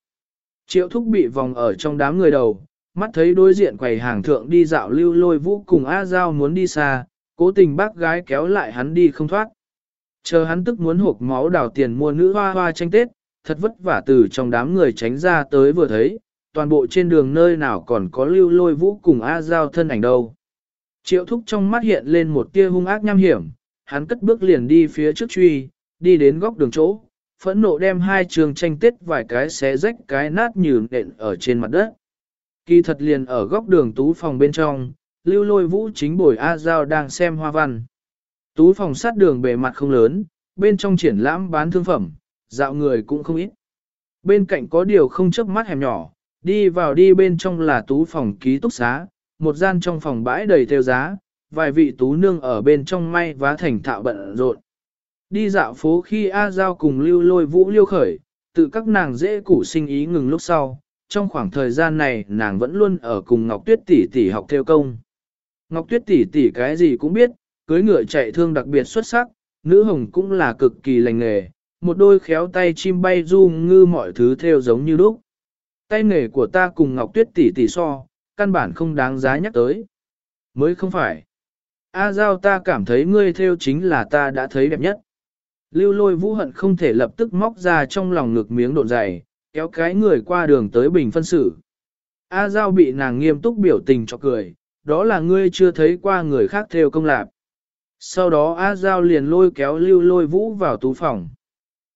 Triệu thúc bị vòng ở trong đám người đầu, mắt thấy đối diện quầy hàng thượng đi dạo lưu lôi vũ cùng A Giao muốn đi xa, cố tình bác gái kéo lại hắn đi không thoát. Chờ hắn tức muốn hộp máu đào tiền mua nữ hoa hoa tranh tết, thật vất vả từ trong đám người tránh ra tới vừa thấy, toàn bộ trên đường nơi nào còn có lưu lôi vũ cùng A Giao thân ảnh đâu. Triệu thúc trong mắt hiện lên một tia hung ác nham hiểm, hắn cất bước liền đi phía trước truy, đi đến góc đường chỗ, phẫn nộ đem hai trường tranh tết vài cái xé rách cái nát như nện ở trên mặt đất. Kỳ thật liền ở góc đường tú phòng bên trong, lưu lôi vũ chính bồi A Giao đang xem hoa văn. Tú phòng sát đường bề mặt không lớn, bên trong triển lãm bán thương phẩm, dạo người cũng không ít. Bên cạnh có điều không chớp mắt hẻm nhỏ, đi vào đi bên trong là tú phòng ký túc xá, một gian trong phòng bãi đầy theo giá, vài vị tú nương ở bên trong may vá thành thạo bận rộn. Đi dạo phố khi A Giao cùng lưu lôi vũ liêu khởi, tự các nàng dễ củ sinh ý ngừng lúc sau, trong khoảng thời gian này nàng vẫn luôn ở cùng Ngọc Tuyết tỷ tỷ học theo công. Ngọc Tuyết tỷ tỷ cái gì cũng biết, cưới ngựa chạy thương đặc biệt xuất sắc, nữ hồng cũng là cực kỳ lành nghề, một đôi khéo tay chim bay du ngư mọi thứ theo giống như lúc. Tay nghề của ta cùng Ngọc Tuyết tỷ tỷ so, căn bản không đáng giá nhắc tới. Mới không phải. A Giao ta cảm thấy ngươi theo chính là ta đã thấy đẹp nhất. Lưu lôi vũ hận không thể lập tức móc ra trong lòng ngực miếng độn dày, kéo cái người qua đường tới bình phân xử. A Giao bị nàng nghiêm túc biểu tình cho cười, đó là ngươi chưa thấy qua người khác theo công lạp. Sau đó A Giao liền lôi kéo lưu lôi vũ vào tú phòng.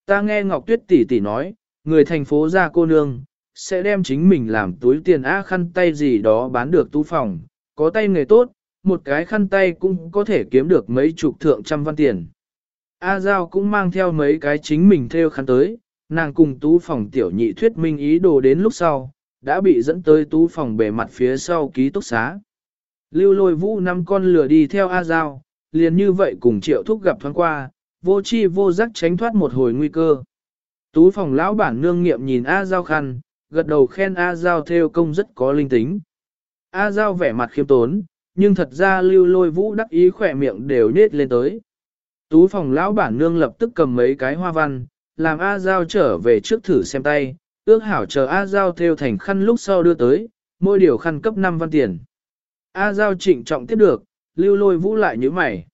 Ta nghe Ngọc Tuyết tỷ tỷ nói, người thành phố ra cô nương, sẽ đem chính mình làm túi tiền A khăn tay gì đó bán được tú phòng, có tay nghề tốt, một cái khăn tay cũng có thể kiếm được mấy chục thượng trăm văn tiền. A Giao cũng mang theo mấy cái chính mình theo khăn tới, nàng cùng tú phòng tiểu nhị thuyết minh ý đồ đến lúc sau, đã bị dẫn tới tú phòng bề mặt phía sau ký túc xá. Lưu lôi vũ năm con lửa đi theo A Giao, liền như vậy cùng triệu thúc gặp thoáng qua, vô chi vô giác tránh thoát một hồi nguy cơ. Tú phòng lão bản nương nghiệm nhìn A Giao khăn, gật đầu khen A Giao theo công rất có linh tính. A Giao vẻ mặt khiêm tốn, nhưng thật ra lưu lôi vũ đắc ý khỏe miệng đều nết lên tới. Tú phòng lão bản nương lập tức cầm mấy cái hoa văn, làm A Giao trở về trước thử xem tay, ước hảo chờ A Giao theo thành khăn lúc sau đưa tới, mỗi điều khăn cấp 5 văn tiền. A Giao trịnh trọng tiếp được, lưu lôi vũ lại như mày.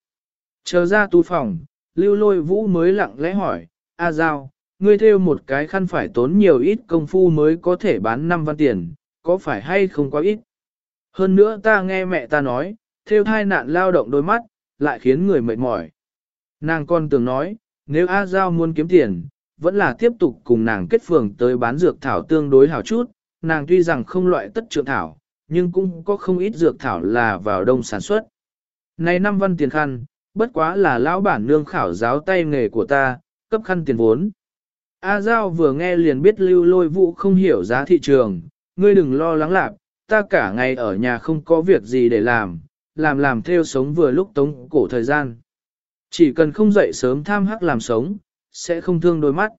Chờ ra tú phòng, lưu lôi vũ mới lặng lẽ hỏi, A Giao, ngươi theo một cái khăn phải tốn nhiều ít công phu mới có thể bán 5 văn tiền, có phải hay không quá ít? Hơn nữa ta nghe mẹ ta nói, theo thai nạn lao động đôi mắt, lại khiến người mệt mỏi. Nàng con tưởng nói, nếu A Giao muốn kiếm tiền, vẫn là tiếp tục cùng nàng kết phường tới bán dược thảo tương đối hảo chút, nàng tuy rằng không loại tất trượng thảo, nhưng cũng có không ít dược thảo là vào đông sản xuất. Này năm văn tiền khăn, bất quá là lão bản nương khảo giáo tay nghề của ta, cấp khăn tiền vốn. A Giao vừa nghe liền biết lưu lôi vụ không hiểu giá thị trường, ngươi đừng lo lắng lạc, ta cả ngày ở nhà không có việc gì để làm, làm làm theo sống vừa lúc tống cổ thời gian. Chỉ cần không dậy sớm tham hắc làm sống, sẽ không thương đôi mắt.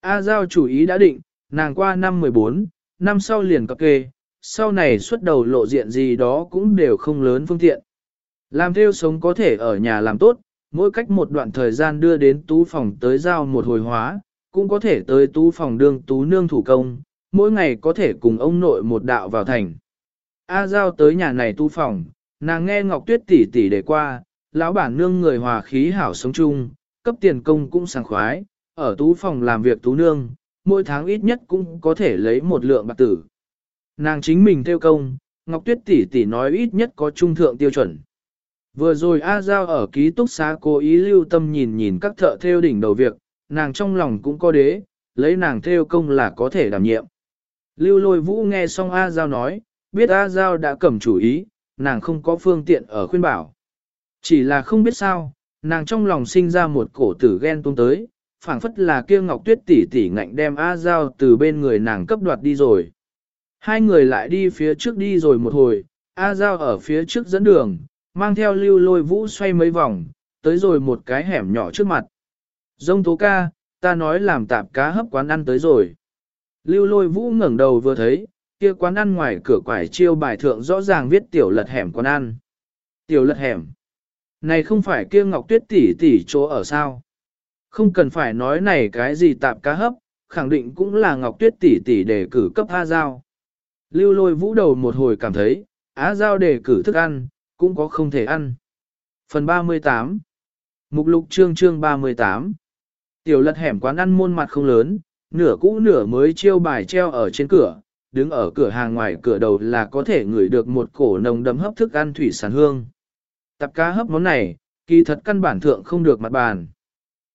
A Giao chủ ý đã định, nàng qua năm 14, năm sau liền cập kê, sau này xuất đầu lộ diện gì đó cũng đều không lớn phương tiện. Làm theo sống có thể ở nhà làm tốt, mỗi cách một đoạn thời gian đưa đến tú phòng tới giao một hồi hóa, cũng có thể tới tú phòng đương tú nương thủ công, mỗi ngày có thể cùng ông nội một đạo vào thành. A Giao tới nhà này tu phòng, nàng nghe Ngọc Tuyết tỷ tỷ để qua, lão bản nương người hòa khí hảo sống chung, cấp tiền công cũng sảng khoái, ở tú phòng làm việc tú nương, mỗi tháng ít nhất cũng có thể lấy một lượng bạc tử. Nàng chính mình theo công, Ngọc Tuyết tỷ tỷ nói ít nhất có trung thượng tiêu chuẩn. Vừa rồi A Giao ở ký túc xá cố ý lưu tâm nhìn nhìn các thợ theo đỉnh đầu việc, nàng trong lòng cũng có đế, lấy nàng theo công là có thể đảm nhiệm. Lưu lôi vũ nghe xong A Giao nói, biết A Giao đã cầm chủ ý, nàng không có phương tiện ở khuyên bảo. Chỉ là không biết sao, nàng trong lòng sinh ra một cổ tử ghen tuông tới, phảng phất là kia ngọc tuyết tỷ tỷ ngạnh đem A Giao từ bên người nàng cấp đoạt đi rồi. Hai người lại đi phía trước đi rồi một hồi, A Giao ở phía trước dẫn đường, mang theo lưu lôi vũ xoay mấy vòng, tới rồi một cái hẻm nhỏ trước mặt. Dông tố ca, ta nói làm tạp cá hấp quán ăn tới rồi. Lưu lôi vũ ngẩng đầu vừa thấy, kia quán ăn ngoài cửa quải chiêu bài thượng rõ ràng viết tiểu lật hẻm quán ăn. Tiểu lật hẻm. Này không phải kia ngọc tuyết tỷ tỷ chỗ ở sao? Không cần phải nói này cái gì tạp cá hấp, khẳng định cũng là ngọc tuyết tỷ tỷ để cử cấp A Giao. Lưu lôi vũ đầu một hồi cảm thấy, Á Giao đề cử thức ăn, cũng có không thể ăn. Phần 38 Mục lục chương chương 38 Tiểu lật hẻm quán ăn môn mặt không lớn, nửa cũ nửa mới chiêu bài treo ở trên cửa, đứng ở cửa hàng ngoài cửa đầu là có thể ngửi được một cổ nồng đấm hấp thức ăn thủy sản hương. Tập cá hấp món này, kỳ thật căn bản thượng không được mặt bàn.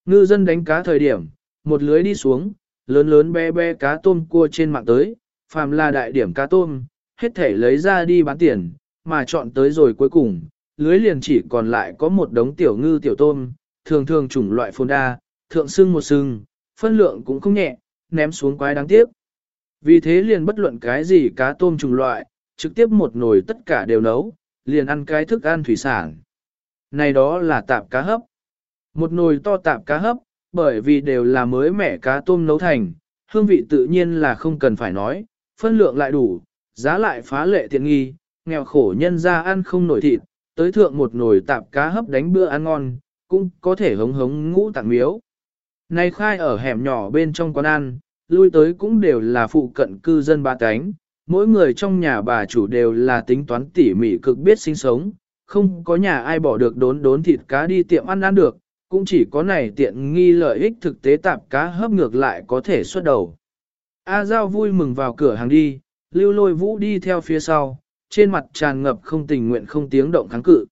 Ngư dân đánh cá thời điểm, một lưới đi xuống, lớn lớn bé bé cá tôm cua trên mạng tới, phàm là đại điểm cá tôm, hết thể lấy ra đi bán tiền, mà chọn tới rồi cuối cùng, lưới liền chỉ còn lại có một đống tiểu ngư tiểu tôm, thường thường chủng loại phôn đa, thượng sưng một sưng, phân lượng cũng không nhẹ, ném xuống quái đáng tiếc. Vì thế liền bất luận cái gì cá tôm chủng loại, trực tiếp một nồi tất cả đều nấu, liền ăn cái thức ăn thủy sản. Này đó là tạp cá hấp. Một nồi to tạp cá hấp, bởi vì đều là mới mẻ cá tôm nấu thành, hương vị tự nhiên là không cần phải nói, phân lượng lại đủ, giá lại phá lệ tiện nghi, nghèo khổ nhân ra ăn không nổi thịt, tới thượng một nồi tạp cá hấp đánh bữa ăn ngon, cũng có thể hống hống ngũ tặng miếu. Này khai ở hẻm nhỏ bên trong quán ăn, lui tới cũng đều là phụ cận cư dân ba cánh, mỗi người trong nhà bà chủ đều là tính toán tỉ mỉ cực biết sinh sống, không có nhà ai bỏ được đốn đốn thịt cá đi tiệm ăn ăn được, cũng chỉ có này tiện nghi lợi ích thực tế tạp cá hấp ngược lại có thể xuất đầu. A Giao vui mừng vào cửa hàng đi, lưu lôi vũ đi theo phía sau, trên mặt tràn ngập không tình nguyện không tiếng động kháng cự.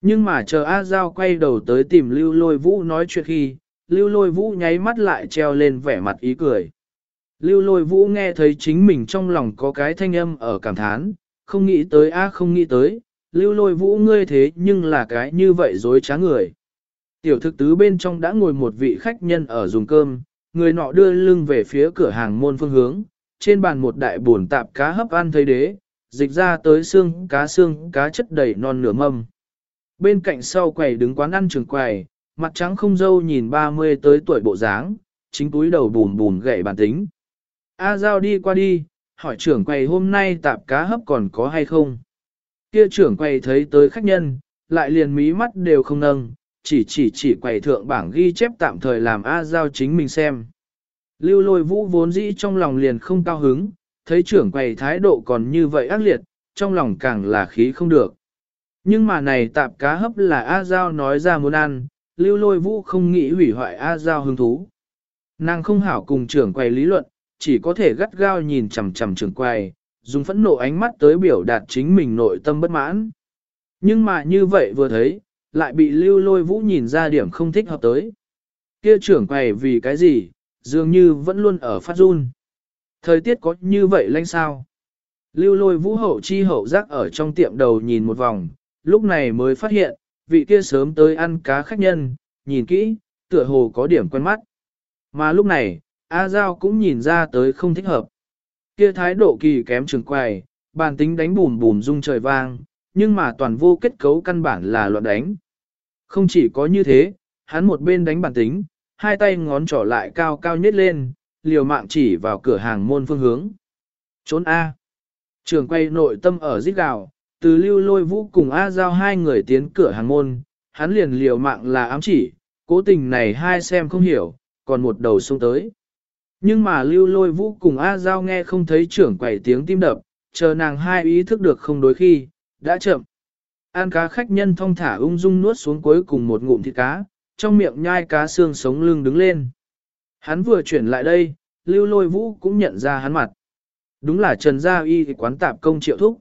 Nhưng mà chờ A Giao quay đầu tới tìm lưu lôi vũ nói chuyện khi, lưu lôi vũ nháy mắt lại treo lên vẻ mặt ý cười. Lưu lôi vũ nghe thấy chính mình trong lòng có cái thanh âm ở cảm thán, không nghĩ tới a không nghĩ tới, lưu lôi vũ ngươi thế nhưng là cái như vậy dối trá người. Tiểu thực tứ bên trong đã ngồi một vị khách nhân ở dùng cơm, người nọ đưa lưng về phía cửa hàng môn phương hướng, trên bàn một đại buồn tạp cá hấp ăn thấy đế, dịch ra tới xương cá xương cá chất đầy non nửa mâm. Bên cạnh sau quầy đứng quán ăn trường quầy, mặt trắng không dâu nhìn 30 tới tuổi bộ dáng, chính túi đầu bùn bùn gậy bàn tính. A Giao đi qua đi, hỏi trưởng quầy hôm nay tạp cá hấp còn có hay không. Kia trưởng quầy thấy tới khách nhân, lại liền mí mắt đều không nâng, chỉ chỉ chỉ quầy thượng bảng ghi chép tạm thời làm A Giao chính mình xem. Lưu lôi vũ vốn dĩ trong lòng liền không cao hứng, thấy trưởng quầy thái độ còn như vậy ác liệt, trong lòng càng là khí không được. Nhưng mà này tạp cá hấp là A Giao nói ra muốn ăn, lưu lôi vũ không nghĩ hủy hoại A Giao hứng thú. Nàng không hảo cùng trưởng quầy lý luận, chỉ có thể gắt gao nhìn chằm chằm trưởng quầy, dùng phẫn nộ ánh mắt tới biểu đạt chính mình nội tâm bất mãn. Nhưng mà như vậy vừa thấy, lại bị lưu lôi vũ nhìn ra điểm không thích hợp tới. Kia trưởng quầy vì cái gì, dường như vẫn luôn ở phát run. Thời tiết có như vậy lanh sao? Lưu lôi vũ hậu chi hậu giác ở trong tiệm đầu nhìn một vòng, lúc này mới phát hiện, vị kia sớm tới ăn cá khách nhân, nhìn kỹ, tựa hồ có điểm quen mắt. Mà lúc này, A Giao cũng nhìn ra tới không thích hợp. Kia thái độ kỳ kém trường quầy, bàn tính đánh bùm bùm rung trời vang, nhưng mà toàn vô kết cấu căn bản là loạn đánh. Không chỉ có như thế, hắn một bên đánh bản tính, hai tay ngón trỏ lại cao cao nhất lên, liều mạng chỉ vào cửa hàng môn phương hướng. Trốn A. Trường quay nội tâm ở giết gào, từ lưu lôi vũ cùng A giao hai người tiến cửa hàng môn, hắn liền liều mạng là ám chỉ, cố tình này hai xem không hiểu, còn một đầu xông tới. Nhưng mà lưu lôi vũ cùng A giao nghe không thấy trưởng quẩy tiếng tim đập, chờ nàng hai ý thức được không đối khi, đã chậm. An cá khách nhân thong thả ung dung nuốt xuống cuối cùng một ngụm thịt cá, trong miệng nhai cá xương sống lưng đứng lên. Hắn vừa chuyển lại đây, lưu lôi vũ cũng nhận ra hắn mặt. Đúng là Trần Gia Y quán tạp công triệu thúc.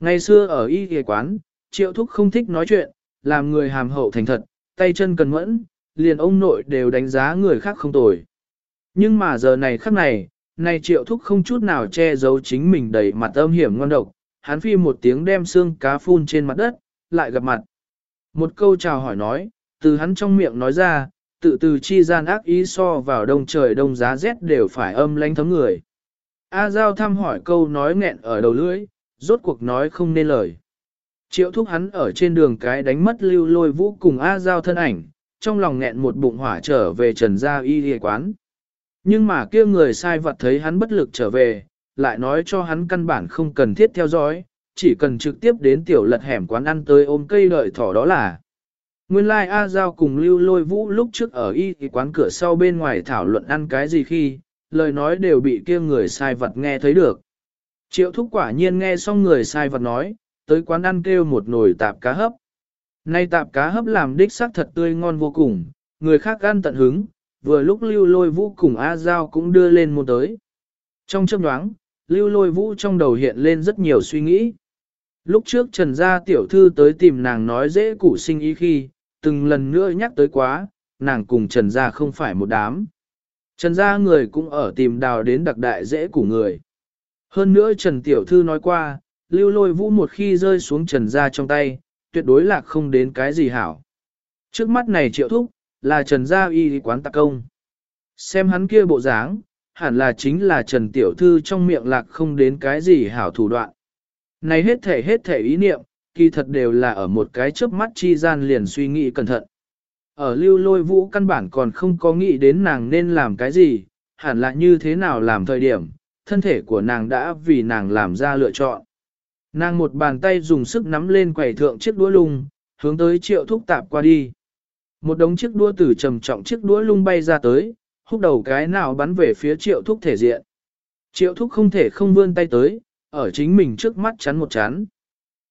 Ngày xưa ở Y quán, triệu thúc không thích nói chuyện, làm người hàm hậu thành thật, tay chân cần mẫn, liền ông nội đều đánh giá người khác không tồi. Nhưng mà giờ này khắc này, này triệu thúc không chút nào che giấu chính mình đầy mặt âm hiểm ngon độc, hắn phi một tiếng đem xương cá phun trên mặt đất, lại gặp mặt. Một câu chào hỏi nói, từ hắn trong miệng nói ra, tự từ chi gian ác ý so vào đông trời đông giá rét đều phải âm lánh thấm người. A Giao thăm hỏi câu nói nghẹn ở đầu lưỡi, rốt cuộc nói không nên lời. Triệu thúc hắn ở trên đường cái đánh mất lưu lôi vũ cùng A Giao thân ảnh, trong lòng nghẹn một bụng hỏa trở về trần gia y y quán. Nhưng mà kia người sai vật thấy hắn bất lực trở về, lại nói cho hắn căn bản không cần thiết theo dõi, chỉ cần trực tiếp đến tiểu lật hẻm quán ăn tới ôm cây đợi thỏ đó là. Nguyên lai like A Giao cùng Lưu Lôi Vũ lúc trước ở y thì quán cửa sau bên ngoài thảo luận ăn cái gì khi, lời nói đều bị kia người sai vật nghe thấy được. Triệu thúc quả nhiên nghe xong người sai vật nói, tới quán ăn kêu một nồi tạp cá hấp. Nay tạp cá hấp làm đích xác thật tươi ngon vô cùng, người khác ăn tận hứng, vừa lúc Lưu Lôi Vũ cùng A Giao cũng đưa lên môn tới. Trong chấp nhoáng Lưu Lôi Vũ trong đầu hiện lên rất nhiều suy nghĩ. Lúc trước Trần Gia tiểu thư tới tìm nàng nói dễ củ sinh ý khi, từng lần nữa nhắc tới quá, nàng cùng Trần Gia không phải một đám. Trần Gia người cũng ở tìm đào đến đặc đại dễ củ người. Hơn nữa Trần Tiểu Thư nói qua, lưu lôi vũ một khi rơi xuống Trần Gia trong tay, tuyệt đối là không đến cái gì hảo. Trước mắt này triệu thúc, là Trần Gia y quán tạc công. Xem hắn kia bộ dáng, hẳn là chính là Trần Tiểu Thư trong miệng lạc không đến cái gì hảo thủ đoạn. Này hết thể hết thể ý niệm, kỳ thật đều là ở một cái chớp mắt chi gian liền suy nghĩ cẩn thận. Ở lưu lôi vũ căn bản còn không có nghĩ đến nàng nên làm cái gì, hẳn là như thế nào làm thời điểm, thân thể của nàng đã vì nàng làm ra lựa chọn. Nàng một bàn tay dùng sức nắm lên quầy thượng chiếc đũa lung, hướng tới triệu thúc tạp qua đi. Một đống chiếc đũa từ trầm trọng chiếc đũa lung bay ra tới, húc đầu cái nào bắn về phía triệu thúc thể diện. Triệu thúc không thể không vươn tay tới, ở chính mình trước mắt chắn một chán.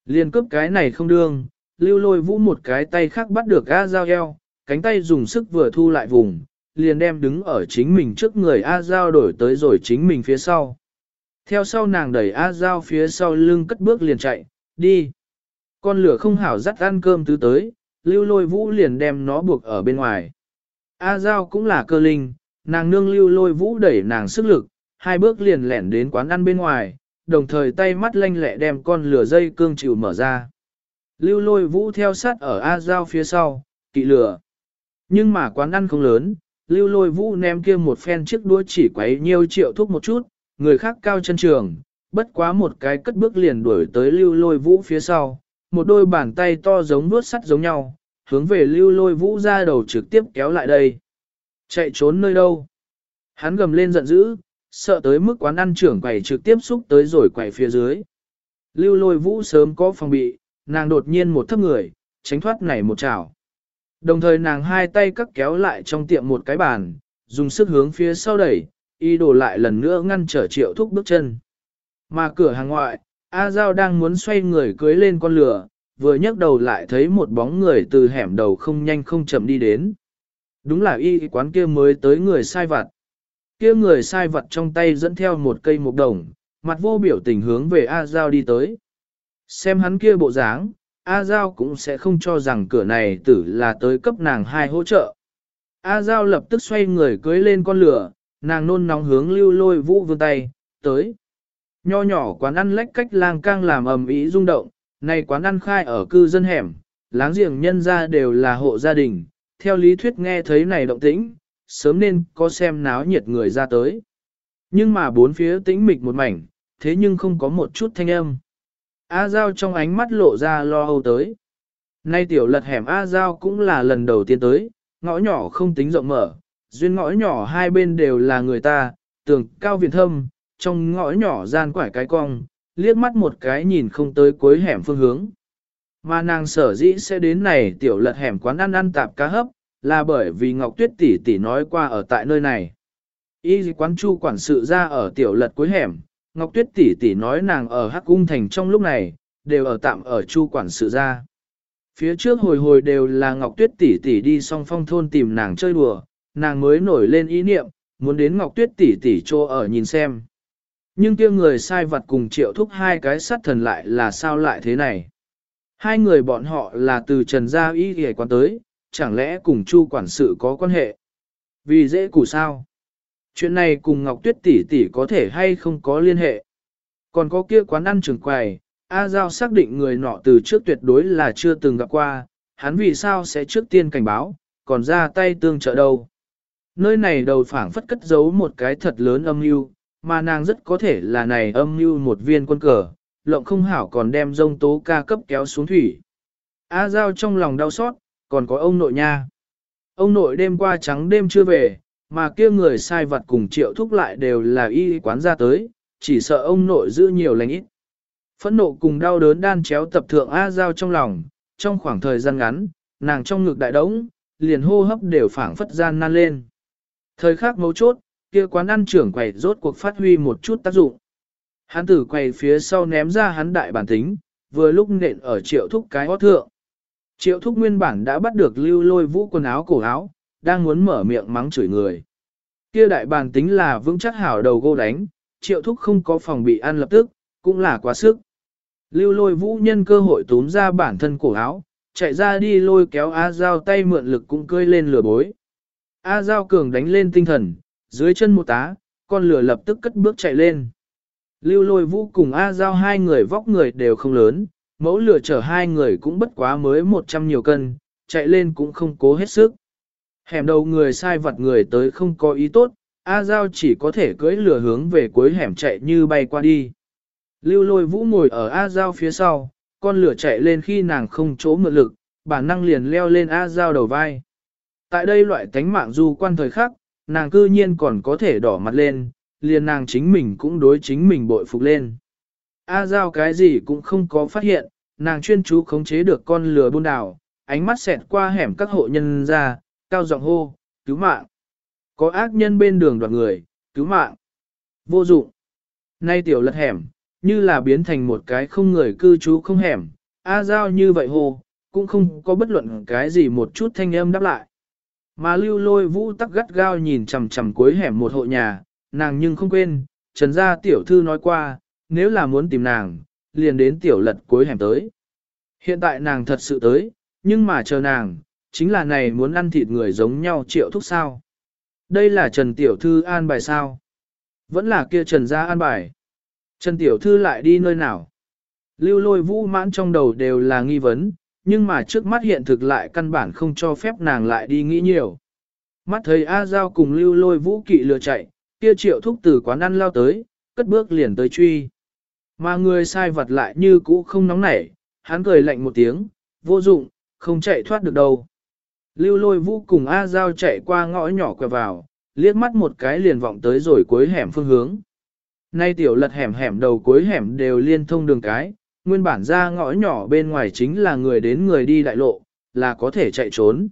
Liên cướp cái này không đương, lưu lôi vũ một cái tay khác bắt được A Giao eo, cánh tay dùng sức vừa thu lại vùng, liền đem đứng ở chính mình trước người A Giao đổi tới rồi chính mình phía sau. Theo sau nàng đẩy A Giao phía sau lưng cất bước liền chạy, đi. Con lửa không hảo dắt ăn cơm tứ tới, lưu lôi vũ liền đem nó buộc ở bên ngoài. A Giao cũng là cơ linh, nàng nương lưu lôi vũ đẩy nàng sức lực, hai bước liền lẻn đến quán ăn bên ngoài, đồng thời tay mắt lanh lẹ đem con lửa dây cương chịu mở ra. Lưu lôi vũ theo sát ở A Giao phía sau, kỵ lửa. Nhưng mà quán ăn không lớn, lưu lôi vũ ném kia một phen chiếc đuôi chỉ quấy nhiều triệu thuốc một chút, người khác cao chân trường, bất quá một cái cất bước liền đuổi tới lưu lôi vũ phía sau, một đôi bàn tay to giống nuốt sắt giống nhau, hướng về lưu lôi vũ ra đầu trực tiếp kéo lại đây. Chạy trốn nơi đâu? Hắn gầm lên giận dữ, sợ tới mức quán ăn trưởng quầy trực tiếp xúc tới rồi quầy phía dưới. Lưu lôi vũ sớm có phòng bị, nàng đột nhiên một thấp người, tránh thoát này một chảo. Đồng thời nàng hai tay cắt kéo lại trong tiệm một cái bàn, dùng sức hướng phía sau đẩy, y đổ lại lần nữa ngăn trở triệu thúc bước chân. Mà cửa hàng ngoại, A Giao đang muốn xoay người cưới lên con lửa, vừa nhấc đầu lại thấy một bóng người từ hẻm đầu không nhanh không chậm đi đến. Đúng là y quán kia mới tới người sai vặt. Kia người sai vặt trong tay dẫn theo một cây mục đồng, mặt vô biểu tình hướng về A Giao đi tới. Xem hắn kia bộ dáng, A Giao cũng sẽ không cho rằng cửa này tử là tới cấp nàng hai hỗ trợ. A Giao lập tức xoay người cưới lên con lửa, nàng nôn nóng hướng lưu lôi vũ vươn tay, tới. Nho nhỏ quán ăn lách cách lang cang làm ầm ĩ rung động, này quán ăn khai ở cư dân hẻm, láng giềng nhân ra đều là hộ gia đình, theo lý thuyết nghe thấy này động tĩnh, sớm nên có xem náo nhiệt người ra tới. Nhưng mà bốn phía tĩnh mịch một mảnh, thế nhưng không có một chút thanh âm. A Giao trong ánh mắt lộ ra lo âu tới. Nay tiểu lật hẻm A Giao cũng là lần đầu tiên tới, ngõ nhỏ không tính rộng mở, duyên ngõ nhỏ hai bên đều là người ta, tường cao viện thâm, trong ngõ nhỏ gian quải cái cong, liếc mắt một cái nhìn không tới cuối hẻm phương hướng. Mà nàng sở dĩ sẽ đến này tiểu lật hẻm quán ăn ăn tạp cá hấp, là bởi vì Ngọc Tuyết tỷ tỷ nói qua ở tại nơi này. Y quán chu quản sự ra ở tiểu lật cuối hẻm, Ngọc Tuyết tỷ tỷ nói nàng ở Hắc Cung Thành trong lúc này, đều ở tạm ở chu quản sự ra. Phía trước hồi hồi đều là Ngọc Tuyết tỷ tỷ đi song phong thôn tìm nàng chơi đùa, nàng mới nổi lên ý niệm, muốn đến Ngọc Tuyết tỷ tỷ cho ở nhìn xem. Nhưng kia người sai vật cùng triệu thúc hai cái sát thần lại là sao lại thế này? Hai người bọn họ là từ Trần Gia Y ghề quán tới, chẳng lẽ cùng Chu quản sự có quan hệ? Vì dễ củ sao? Chuyện này cùng Ngọc Tuyết tỷ tỷ có thể hay không có liên hệ? Còn có kia quán ăn trường quầy, A Giao xác định người nọ từ trước tuyệt đối là chưa từng gặp qua, hắn vì sao sẽ trước tiên cảnh báo, còn ra tay tương trợ đâu? Nơi này đầu phảng phất cất giấu một cái thật lớn âm mưu, mà nàng rất có thể là này âm mưu một viên quân cờ, lộng không hảo còn đem dông tố ca cấp kéo xuống thủy. A Giao trong lòng đau xót, còn có ông nội nha. Ông nội đêm qua trắng đêm chưa về, mà kia người sai vật cùng triệu thúc lại đều là y quán ra tới, chỉ sợ ông nội giữ nhiều lành ít. Phẫn nộ cùng đau đớn đan chéo tập thượng A Giao trong lòng, trong khoảng thời gian ngắn, nàng trong ngực đại đống, liền hô hấp đều phảng phất gian nan lên. Thời khắc mấu chốt, kia quán ăn trưởng quầy rốt cuộc phát huy một chút tác dụng. Hắn tử quầy phía sau ném ra hắn đại bản tính, vừa lúc nện ở triệu thúc cái hót thượng. Triệu thúc nguyên bản đã bắt được lưu lôi vũ quần áo cổ áo, đang muốn mở miệng mắng chửi người. Kia đại bản tính là vững chắc hảo đầu gô đánh, triệu thúc không có phòng bị ăn lập tức, cũng là quá sức. Lưu lôi vũ nhân cơ hội túm ra bản thân cổ áo, chạy ra đi lôi kéo A Giao tay mượn lực cũng cơi lên lửa bối. A Giao cường đánh lên tinh thần, dưới chân một tá, con lửa lập tức cất bước chạy lên. Lưu lôi vũ cùng A Giao hai người vóc người đều không lớn, mẫu lửa chở hai người cũng bất quá mới 100 nhiều cân, chạy lên cũng không cố hết sức. Hẻm đầu người sai vặt người tới không có ý tốt, A Giao chỉ có thể cưỡi lửa hướng về cuối hẻm chạy như bay qua đi. Lưu lôi vũ ngồi ở A Giao phía sau, con lửa chạy lên khi nàng không chỗ mượn lực, bản năng liền leo lên A Giao đầu vai. Tại đây loại tánh mạng du quan thời khắc, nàng cư nhiên còn có thể đỏ mặt lên, liền nàng chính mình cũng đối chính mình bội phục lên. A Giao cái gì cũng không có phát hiện, nàng chuyên chú khống chế được con lừa buôn đảo, ánh mắt xẹt qua hẻm các hộ nhân ra, cao giọng hô, cứu mạng. Có ác nhân bên đường đoạt người, cứu mạng. Vô dụng. Nay tiểu lật hẻm, như là biến thành một cái không người cư trú không hẻm, A Giao như vậy hô, cũng không có bất luận cái gì một chút thanh âm đáp lại. Mà lưu lôi vũ tắc gắt gao nhìn chằm chằm cuối hẻm một hộ nhà, nàng nhưng không quên, trần gia tiểu thư nói qua, nếu là muốn tìm nàng, liền đến tiểu lật cuối hẻm tới. Hiện tại nàng thật sự tới, nhưng mà chờ nàng, chính là này muốn ăn thịt người giống nhau triệu thúc sao. Đây là Trần Tiểu Thư an bài sao? Vẫn là kia Trần gia an bài. Trần Tiểu Thư lại đi nơi nào? Lưu lôi vũ mãn trong đầu đều là nghi vấn, nhưng mà trước mắt hiện thực lại căn bản không cho phép nàng lại đi nghĩ nhiều. Mắt thấy A Giao cùng lưu lôi vũ kỵ lừa chạy, kia triệu thúc từ quán ăn lao tới, cất bước liền tới truy. Mà người sai vật lại như cũ không nóng nảy, hắn cười lạnh một tiếng, vô dụng, không chạy thoát được đâu. Lưu lôi vũ cùng A Giao chạy qua ngõ nhỏ quẹo vào, liếc mắt một cái liền vọng tới rồi cuối hẻm phương hướng. Nay tiểu lật hẻm hẻm đầu cuối hẻm đều liên thông đường cái, nguyên bản ra ngõ nhỏ bên ngoài chính là người đến người đi đại lộ, là có thể chạy trốn.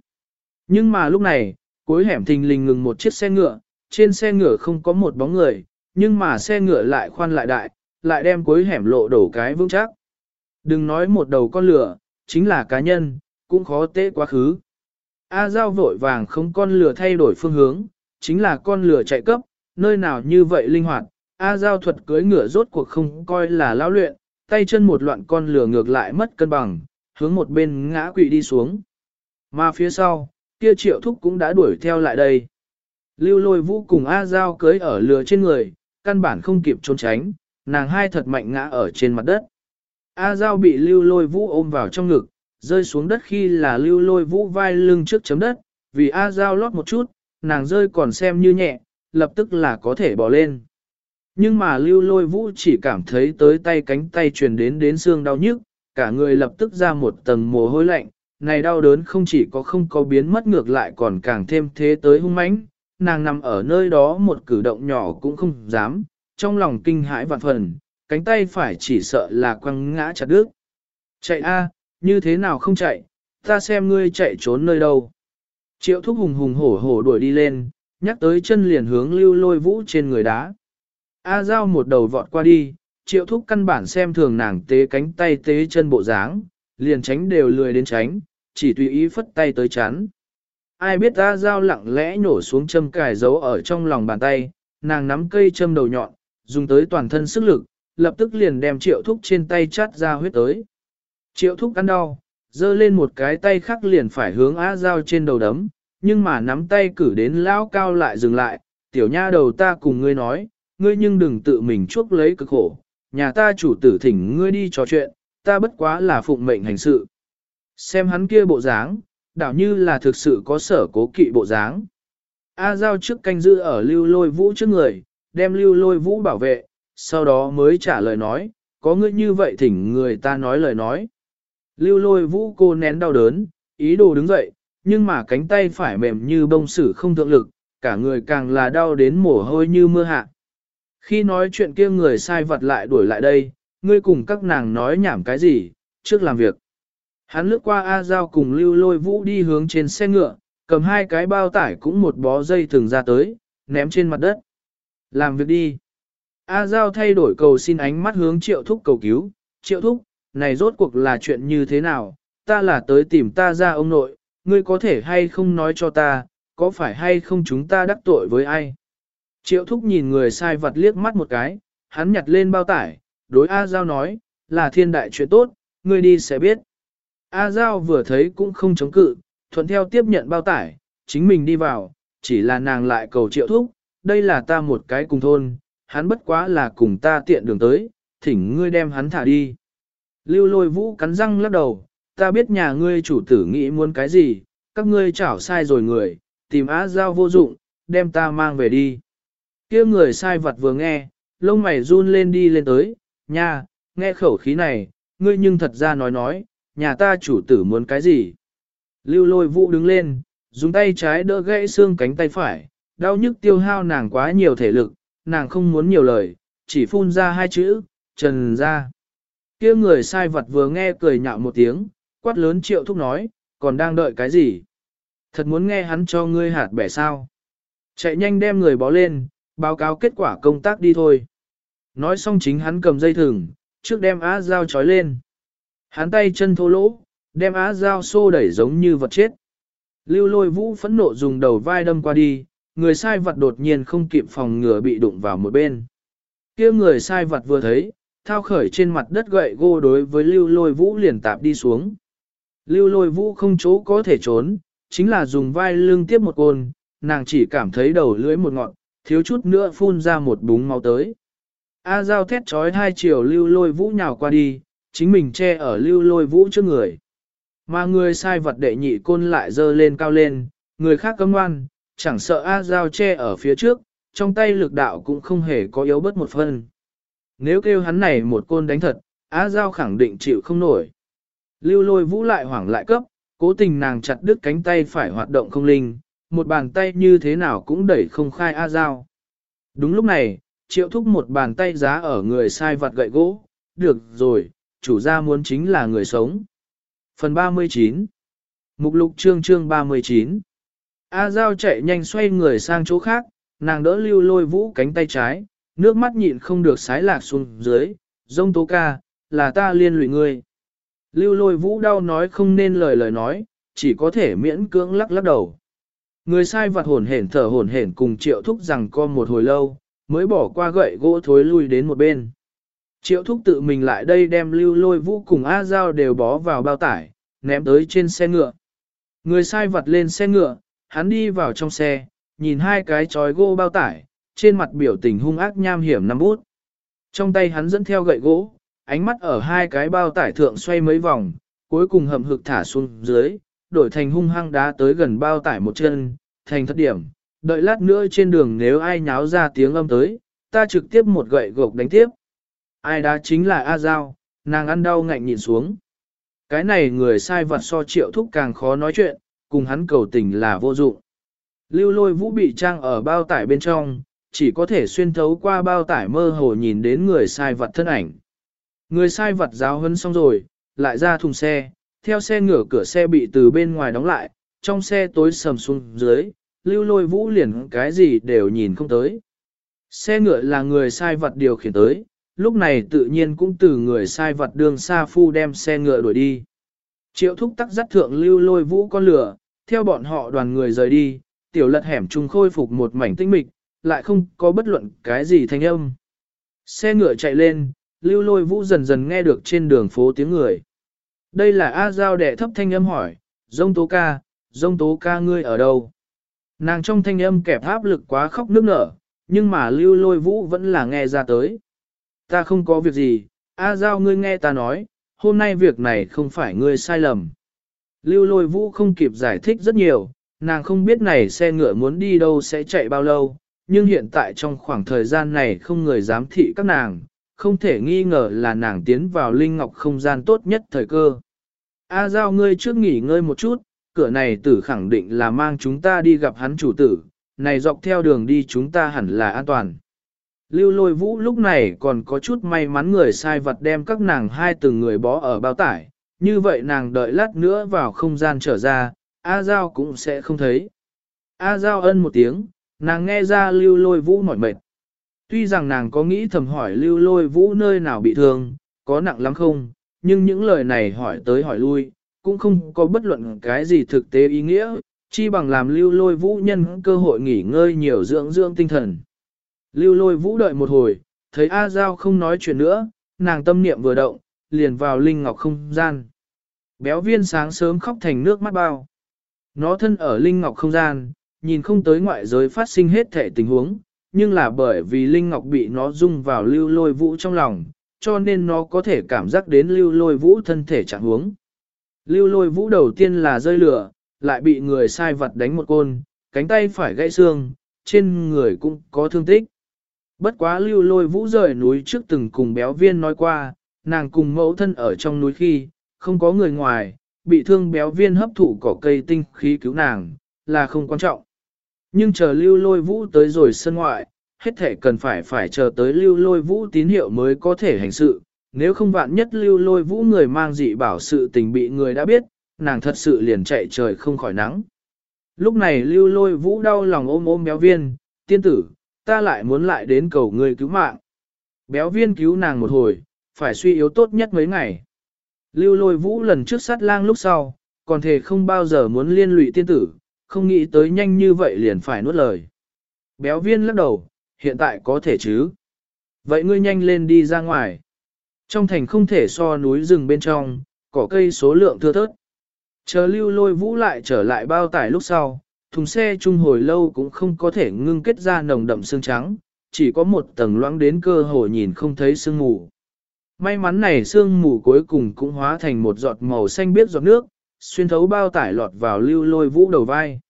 Nhưng mà lúc này, Cuối hẻm thình lình ngừng một chiếc xe ngựa, trên xe ngựa không có một bóng người, nhưng mà xe ngựa lại khoan lại đại, lại đem cuối hẻm lộ đổ cái vững chắc. Đừng nói một đầu con lửa, chính là cá nhân, cũng khó tế quá khứ. A Giao vội vàng không con lửa thay đổi phương hướng, chính là con lửa chạy cấp, nơi nào như vậy linh hoạt. A Giao thuật cưới ngựa rốt cuộc không coi là lao luyện, tay chân một loạn con lửa ngược lại mất cân bằng, hướng một bên ngã quỵ đi xuống. Mà phía sau, kia triệu thúc cũng đã đuổi theo lại đây. Lưu lôi vũ cùng A Giao cưới ở lửa trên người, căn bản không kịp trốn tránh, nàng hai thật mạnh ngã ở trên mặt đất. A Giao bị lưu lôi vũ ôm vào trong ngực, rơi xuống đất khi là lưu lôi vũ vai lưng trước chấm đất, vì A Giao lót một chút, nàng rơi còn xem như nhẹ, lập tức là có thể bỏ lên. Nhưng mà lưu lôi vũ chỉ cảm thấy tới tay cánh tay truyền đến đến xương đau nhức, cả người lập tức ra một tầng mồ hôi lạnh, này đau đớn không chỉ có không có biến mất ngược lại còn càng thêm thế tới hung mãnh, nàng nằm ở nơi đó một cử động nhỏ cũng không dám, trong lòng kinh hãi vạn phần, cánh tay phải chỉ sợ là quăng ngã chặt đứt. Chạy a, như thế nào không chạy, ta xem ngươi chạy trốn nơi đâu. Triệu thúc hùng hùng hổ hổ đuổi đi lên, nhắc tới chân liền hướng lưu lôi vũ trên người đá. A giao một đầu vọt qua đi, triệu thúc căn bản xem thường nàng tế cánh tay tế chân bộ dáng, liền tránh đều lười đến tránh, chỉ tùy ý phất tay tới chắn. Ai biết A giao lặng lẽ nhổ xuống châm cài giấu ở trong lòng bàn tay, nàng nắm cây châm đầu nhọn, dùng tới toàn thân sức lực, lập tức liền đem triệu thúc trên tay chát ra huyết tới. Triệu thúc ăn đau, giơ lên một cái tay khác liền phải hướng A giao trên đầu đấm, nhưng mà nắm tay cử đến lão cao lại dừng lại, tiểu nha đầu ta cùng ngươi nói, ngươi nhưng đừng tự mình chuốc lấy cực khổ, nhà ta chủ tử thỉnh ngươi đi trò chuyện, ta bất quá là phụng mệnh hành sự. Xem hắn kia bộ dáng, đảo như là thực sự có sở cố kỵ bộ dáng. A Giao trước canh giữ ở lưu lôi vũ trước người, đem lưu lôi vũ bảo vệ, sau đó mới trả lời nói, có ngươi như vậy thỉnh người ta nói lời nói. Lưu lôi vũ cô nén đau đớn, ý đồ đứng dậy, nhưng mà cánh tay phải mềm như bông sử không thượng lực, cả người càng là đau đến mồ hôi như mưa hạ. Khi nói chuyện kia người sai vật lại đuổi lại đây, ngươi cùng các nàng nói nhảm cái gì, trước làm việc. Hắn lướt qua A Giao cùng lưu lôi vũ đi hướng trên xe ngựa, cầm hai cái bao tải cũng một bó dây thường ra tới, ném trên mặt đất. Làm việc đi. A Giao thay đổi cầu xin ánh mắt hướng triệu thúc cầu cứu, triệu thúc, này rốt cuộc là chuyện như thế nào, ta là tới tìm ta ra ông nội, ngươi có thể hay không nói cho ta, có phải hay không chúng ta đắc tội với ai. Triệu thúc nhìn người sai vật liếc mắt một cái, hắn nhặt lên bao tải, đối A Giao nói, là thiên đại chuyện tốt, ngươi đi sẽ biết. A Giao vừa thấy cũng không chống cự, thuận theo tiếp nhận bao tải, chính mình đi vào, chỉ là nàng lại cầu triệu thúc, đây là ta một cái cùng thôn, hắn bất quá là cùng ta tiện đường tới, thỉnh ngươi đem hắn thả đi. Lưu lôi vũ cắn răng lắc đầu, ta biết nhà ngươi chủ tử nghĩ muốn cái gì, các ngươi chảo sai rồi người, tìm á giao vô dụng, đem ta mang về đi kia người sai vật vừa nghe, lông mày run lên đi lên tới, nha, nghe khẩu khí này, ngươi nhưng thật ra nói nói, nhà ta chủ tử muốn cái gì. Lưu lôi vũ đứng lên, dùng tay trái đỡ gãy xương cánh tay phải, đau nhức tiêu hao nàng quá nhiều thể lực, nàng không muốn nhiều lời, chỉ phun ra hai chữ, trần ra. kia người sai vật vừa nghe cười nhạo một tiếng, quát lớn triệu thúc nói, còn đang đợi cái gì? Thật muốn nghe hắn cho ngươi hạt bẻ sao? Chạy nhanh đem người bó lên, báo cáo kết quả công tác đi thôi. Nói xong chính hắn cầm dây thừng, trước đem á dao trói lên. Hắn tay chân thô lỗ, đem á dao xô đẩy giống như vật chết. Lưu lôi vũ phẫn nộ dùng đầu vai đâm qua đi, người sai vật đột nhiên không kịp phòng ngừa bị đụng vào một bên. kia người sai vật vừa thấy, thao khởi trên mặt đất gậy gô đối với lưu lôi vũ liền tạp đi xuống. Lưu lôi vũ không chỗ có thể trốn, chính là dùng vai lưng tiếp một côn, nàng chỉ cảm thấy đầu lưỡi một ngọn, thiếu chút nữa phun ra một búng máu tới. A giao thét trói hai chiều lưu lôi vũ nhào qua đi, chính mình che ở lưu lôi vũ trước người. Mà người sai vật đệ nhị côn lại dơ lên cao lên, người khác cấm ngoan, chẳng sợ A Giao che ở phía trước, trong tay lực đạo cũng không hề có yếu bất một phân. Nếu kêu hắn này một côn đánh thật, A Giao khẳng định chịu không nổi. Lưu lôi vũ lại hoảng lại cấp, cố tình nàng chặt đứt cánh tay phải hoạt động không linh, một bàn tay như thế nào cũng đẩy không khai A Giao. Đúng lúc này, triệu thúc một bàn tay giá ở người sai vặt gậy gỗ, được rồi, chủ gia muốn chính là người sống. Phần 39 Mục lục chương chương 39 A Giao chạy nhanh xoay người sang chỗ khác, nàng đỡ lưu lôi vũ cánh tay trái, nước mắt nhịn không được sái lạc xuống dưới, dông tố ca, là ta liên lụy ngươi. Lưu lôi vũ đau nói không nên lời lời nói, chỉ có thể miễn cưỡng lắc lắc đầu. Người sai vặt hồn hển thở hồn hển cùng triệu thúc rằng co một hồi lâu, mới bỏ qua gậy gỗ thối lui đến một bên. Triệu thúc tự mình lại đây đem lưu lôi vũ cùng A Giao đều bó vào bao tải, ném tới trên xe ngựa. Người sai vặt lên xe ngựa, hắn đi vào trong xe, nhìn hai cái chói gỗ bao tải, trên mặt biểu tình hung ác nham hiểm năm bút. Trong tay hắn dẫn theo gậy gỗ, ánh mắt ở hai cái bao tải thượng xoay mấy vòng, cuối cùng hầm hực thả xuống dưới, đổi thành hung hăng đá tới gần bao tải một chân, thành thất điểm. Đợi lát nữa trên đường nếu ai nháo ra tiếng âm tới, ta trực tiếp một gậy gộc đánh tiếp. Ai đá chính là A Giao, nàng ăn đau ngạnh nhìn xuống. Cái này người sai vật so triệu thúc càng khó nói chuyện, cùng hắn cầu tình là vô dụng. Lưu lôi vũ bị trang ở bao tải bên trong, chỉ có thể xuyên thấu qua bao tải mơ hồ nhìn đến người sai vật thân ảnh. Người sai vật giáo hấn xong rồi, lại ra thùng xe, theo xe ngửa cửa xe bị từ bên ngoài đóng lại, trong xe tối sầm xuống dưới, lưu lôi vũ liền cái gì đều nhìn không tới. Xe ngựa là người sai vật điều khiển tới, lúc này tự nhiên cũng từ người sai vật đường xa phu đem xe ngựa đuổi đi. Triệu thúc tắc dắt thượng lưu lôi vũ con lửa, theo bọn họ đoàn người rời đi, tiểu lật hẻm trung khôi phục một mảnh tinh mịch, lại không có bất luận cái gì thanh âm. Xe ngựa chạy lên, lưu lôi vũ dần dần nghe được trên đường phố tiếng người. Đây là A Giao đệ thấp thanh âm hỏi, dông tố ca, dông tố ca ngươi ở đâu? Nàng trong thanh âm kẹp áp lực quá khóc nước nở, nhưng mà lưu lôi vũ vẫn là nghe ra tới. Ta không có việc gì, A Giao ngươi nghe ta nói, hôm nay việc này không phải ngươi sai lầm. Lưu lôi vũ không kịp giải thích rất nhiều, nàng không biết này xe ngựa muốn đi đâu sẽ chạy bao lâu, nhưng hiện tại trong khoảng thời gian này không người dám thị các nàng, không thể nghi ngờ là nàng tiến vào linh ngọc không gian tốt nhất thời cơ. A Giao ngươi trước nghỉ ngơi một chút, cửa này tử khẳng định là mang chúng ta đi gặp hắn chủ tử, này dọc theo đường đi chúng ta hẳn là an toàn. Lưu lôi vũ lúc này còn có chút may mắn người sai vật đem các nàng hai từng người bó ở bao tải, như vậy nàng đợi lát nữa vào không gian trở ra, A Giao cũng sẽ không thấy. A Giao ân một tiếng, nàng nghe ra lưu lôi vũ mỏi mệt. Tuy rằng nàng có nghĩ thầm hỏi lưu lôi vũ nơi nào bị thương, có nặng lắm không, nhưng những lời này hỏi tới hỏi lui, cũng không có bất luận cái gì thực tế ý nghĩa, chi bằng làm lưu lôi vũ nhân cơ hội nghỉ ngơi nhiều dưỡng dưỡng tinh thần. Lưu lôi vũ đợi một hồi, thấy A Giao không nói chuyện nữa, nàng tâm niệm vừa động, liền vào linh ngọc không gian. Béo viên sáng sớm khóc thành nước mắt bao. Nó thân ở linh ngọc không gian, nhìn không tới ngoại giới phát sinh hết thể tình huống, nhưng là bởi vì linh ngọc bị nó dung vào lưu lôi vũ trong lòng, cho nên nó có thể cảm giác đến lưu lôi vũ thân thể trạng huống. Lưu lôi vũ đầu tiên là rơi lửa, lại bị người sai vật đánh một côn, cánh tay phải gãy xương, trên người cũng có thương tích. Bất quá lưu lôi vũ rời núi trước từng cùng béo viên nói qua, nàng cùng mẫu thân ở trong núi khi, không có người ngoài, bị thương béo viên hấp thụ cỏ cây tinh khí cứu nàng, là không quan trọng. Nhưng chờ lưu lôi vũ tới rồi sân ngoại, hết thể cần phải phải chờ tới lưu lôi vũ tín hiệu mới có thể hành sự, nếu không vạn nhất lưu lôi vũ người mang dị bảo sự tình bị người đã biết, nàng thật sự liền chạy trời không khỏi nắng. Lúc này lưu lôi vũ đau lòng ôm ôm béo viên, tiên tử, ta lại muốn lại đến cầu người cứu mạng. Béo viên cứu nàng một hồi, phải suy yếu tốt nhất mấy ngày. Lưu lôi vũ lần trước sát lang lúc sau, còn thể không bao giờ muốn liên lụy tiên tử, không nghĩ tới nhanh như vậy liền phải nuốt lời. Béo viên lắc đầu, hiện tại có thể chứ. Vậy ngươi nhanh lên đi ra ngoài. Trong thành không thể so núi rừng bên trong, cỏ cây số lượng thưa thớt. Chờ lưu lôi vũ lại trở lại bao tải lúc sau, thùng xe chung hồi lâu cũng không có thể ngưng kết ra nồng đậm xương trắng, chỉ có một tầng loãng đến cơ hồ nhìn không thấy sương mù. May mắn này sương mù cuối cùng cũng hóa thành một giọt màu xanh biếc giọt nước, xuyên thấu bao tải lọt vào lưu lôi vũ đầu vai.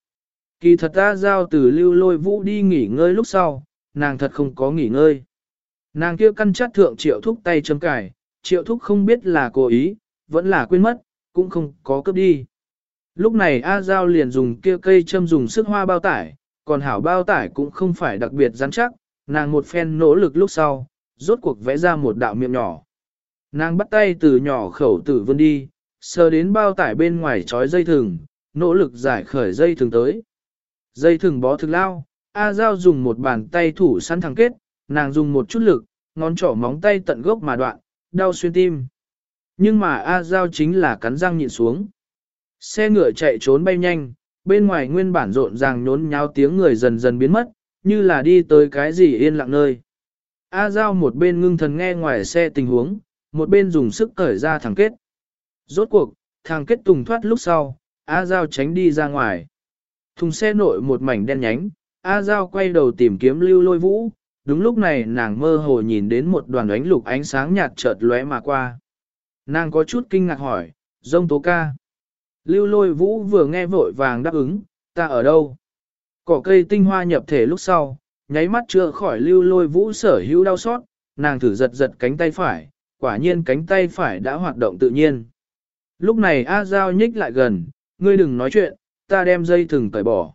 Kỳ thật ta giao từ lưu lôi vũ đi nghỉ ngơi lúc sau, nàng thật không có nghỉ ngơi. Nàng kia căn chát thượng triệu thúc tay chấm cải, triệu thúc không biết là cố ý, vẫn là quên mất, cũng không có cướp đi. Lúc này A Giao liền dùng kia cây châm dùng sức hoa bao tải, còn hảo bao tải cũng không phải đặc biệt rắn chắc, nàng một phen nỗ lực lúc sau, rốt cuộc vẽ ra một đạo miệng nhỏ. Nàng bắt tay từ nhỏ khẩu tử vươn đi, sờ đến bao tải bên ngoài trói dây thừng, nỗ lực giải khởi dây thừng tới. Dây thừng bó thực lao, A Giao dùng một bàn tay thủ săn thẳng kết, nàng dùng một chút lực, ngón trỏ móng tay tận gốc mà đoạn, đau xuyên tim. Nhưng mà A Giao chính là cắn răng nhịn xuống. Xe ngựa chạy trốn bay nhanh, bên ngoài nguyên bản rộn ràng nhốn nháo tiếng người dần dần biến mất, như là đi tới cái gì yên lặng nơi. A Giao một bên ngưng thần nghe ngoài xe tình huống, một bên dùng sức cởi ra thẳng kết. Rốt cuộc, thằng kết tùng thoát lúc sau, A Giao tránh đi ra ngoài. Thùng xe nội một mảnh đen nhánh, A Giao quay đầu tìm kiếm lưu lôi vũ, đúng lúc này nàng mơ hồ nhìn đến một đoàn ánh lục ánh sáng nhạt chợt lóe mà qua. Nàng có chút kinh ngạc hỏi, dông tố ca. Lưu lôi vũ vừa nghe vội vàng đáp ứng, ta ở đâu? Cỏ cây tinh hoa nhập thể lúc sau, nháy mắt chưa khỏi lưu lôi vũ sở hữu đau xót, nàng thử giật giật cánh tay phải, quả nhiên cánh tay phải đã hoạt động tự nhiên. Lúc này A Giao nhích lại gần, ngươi đừng nói chuyện, ta đem dây thừng tẩy bỏ.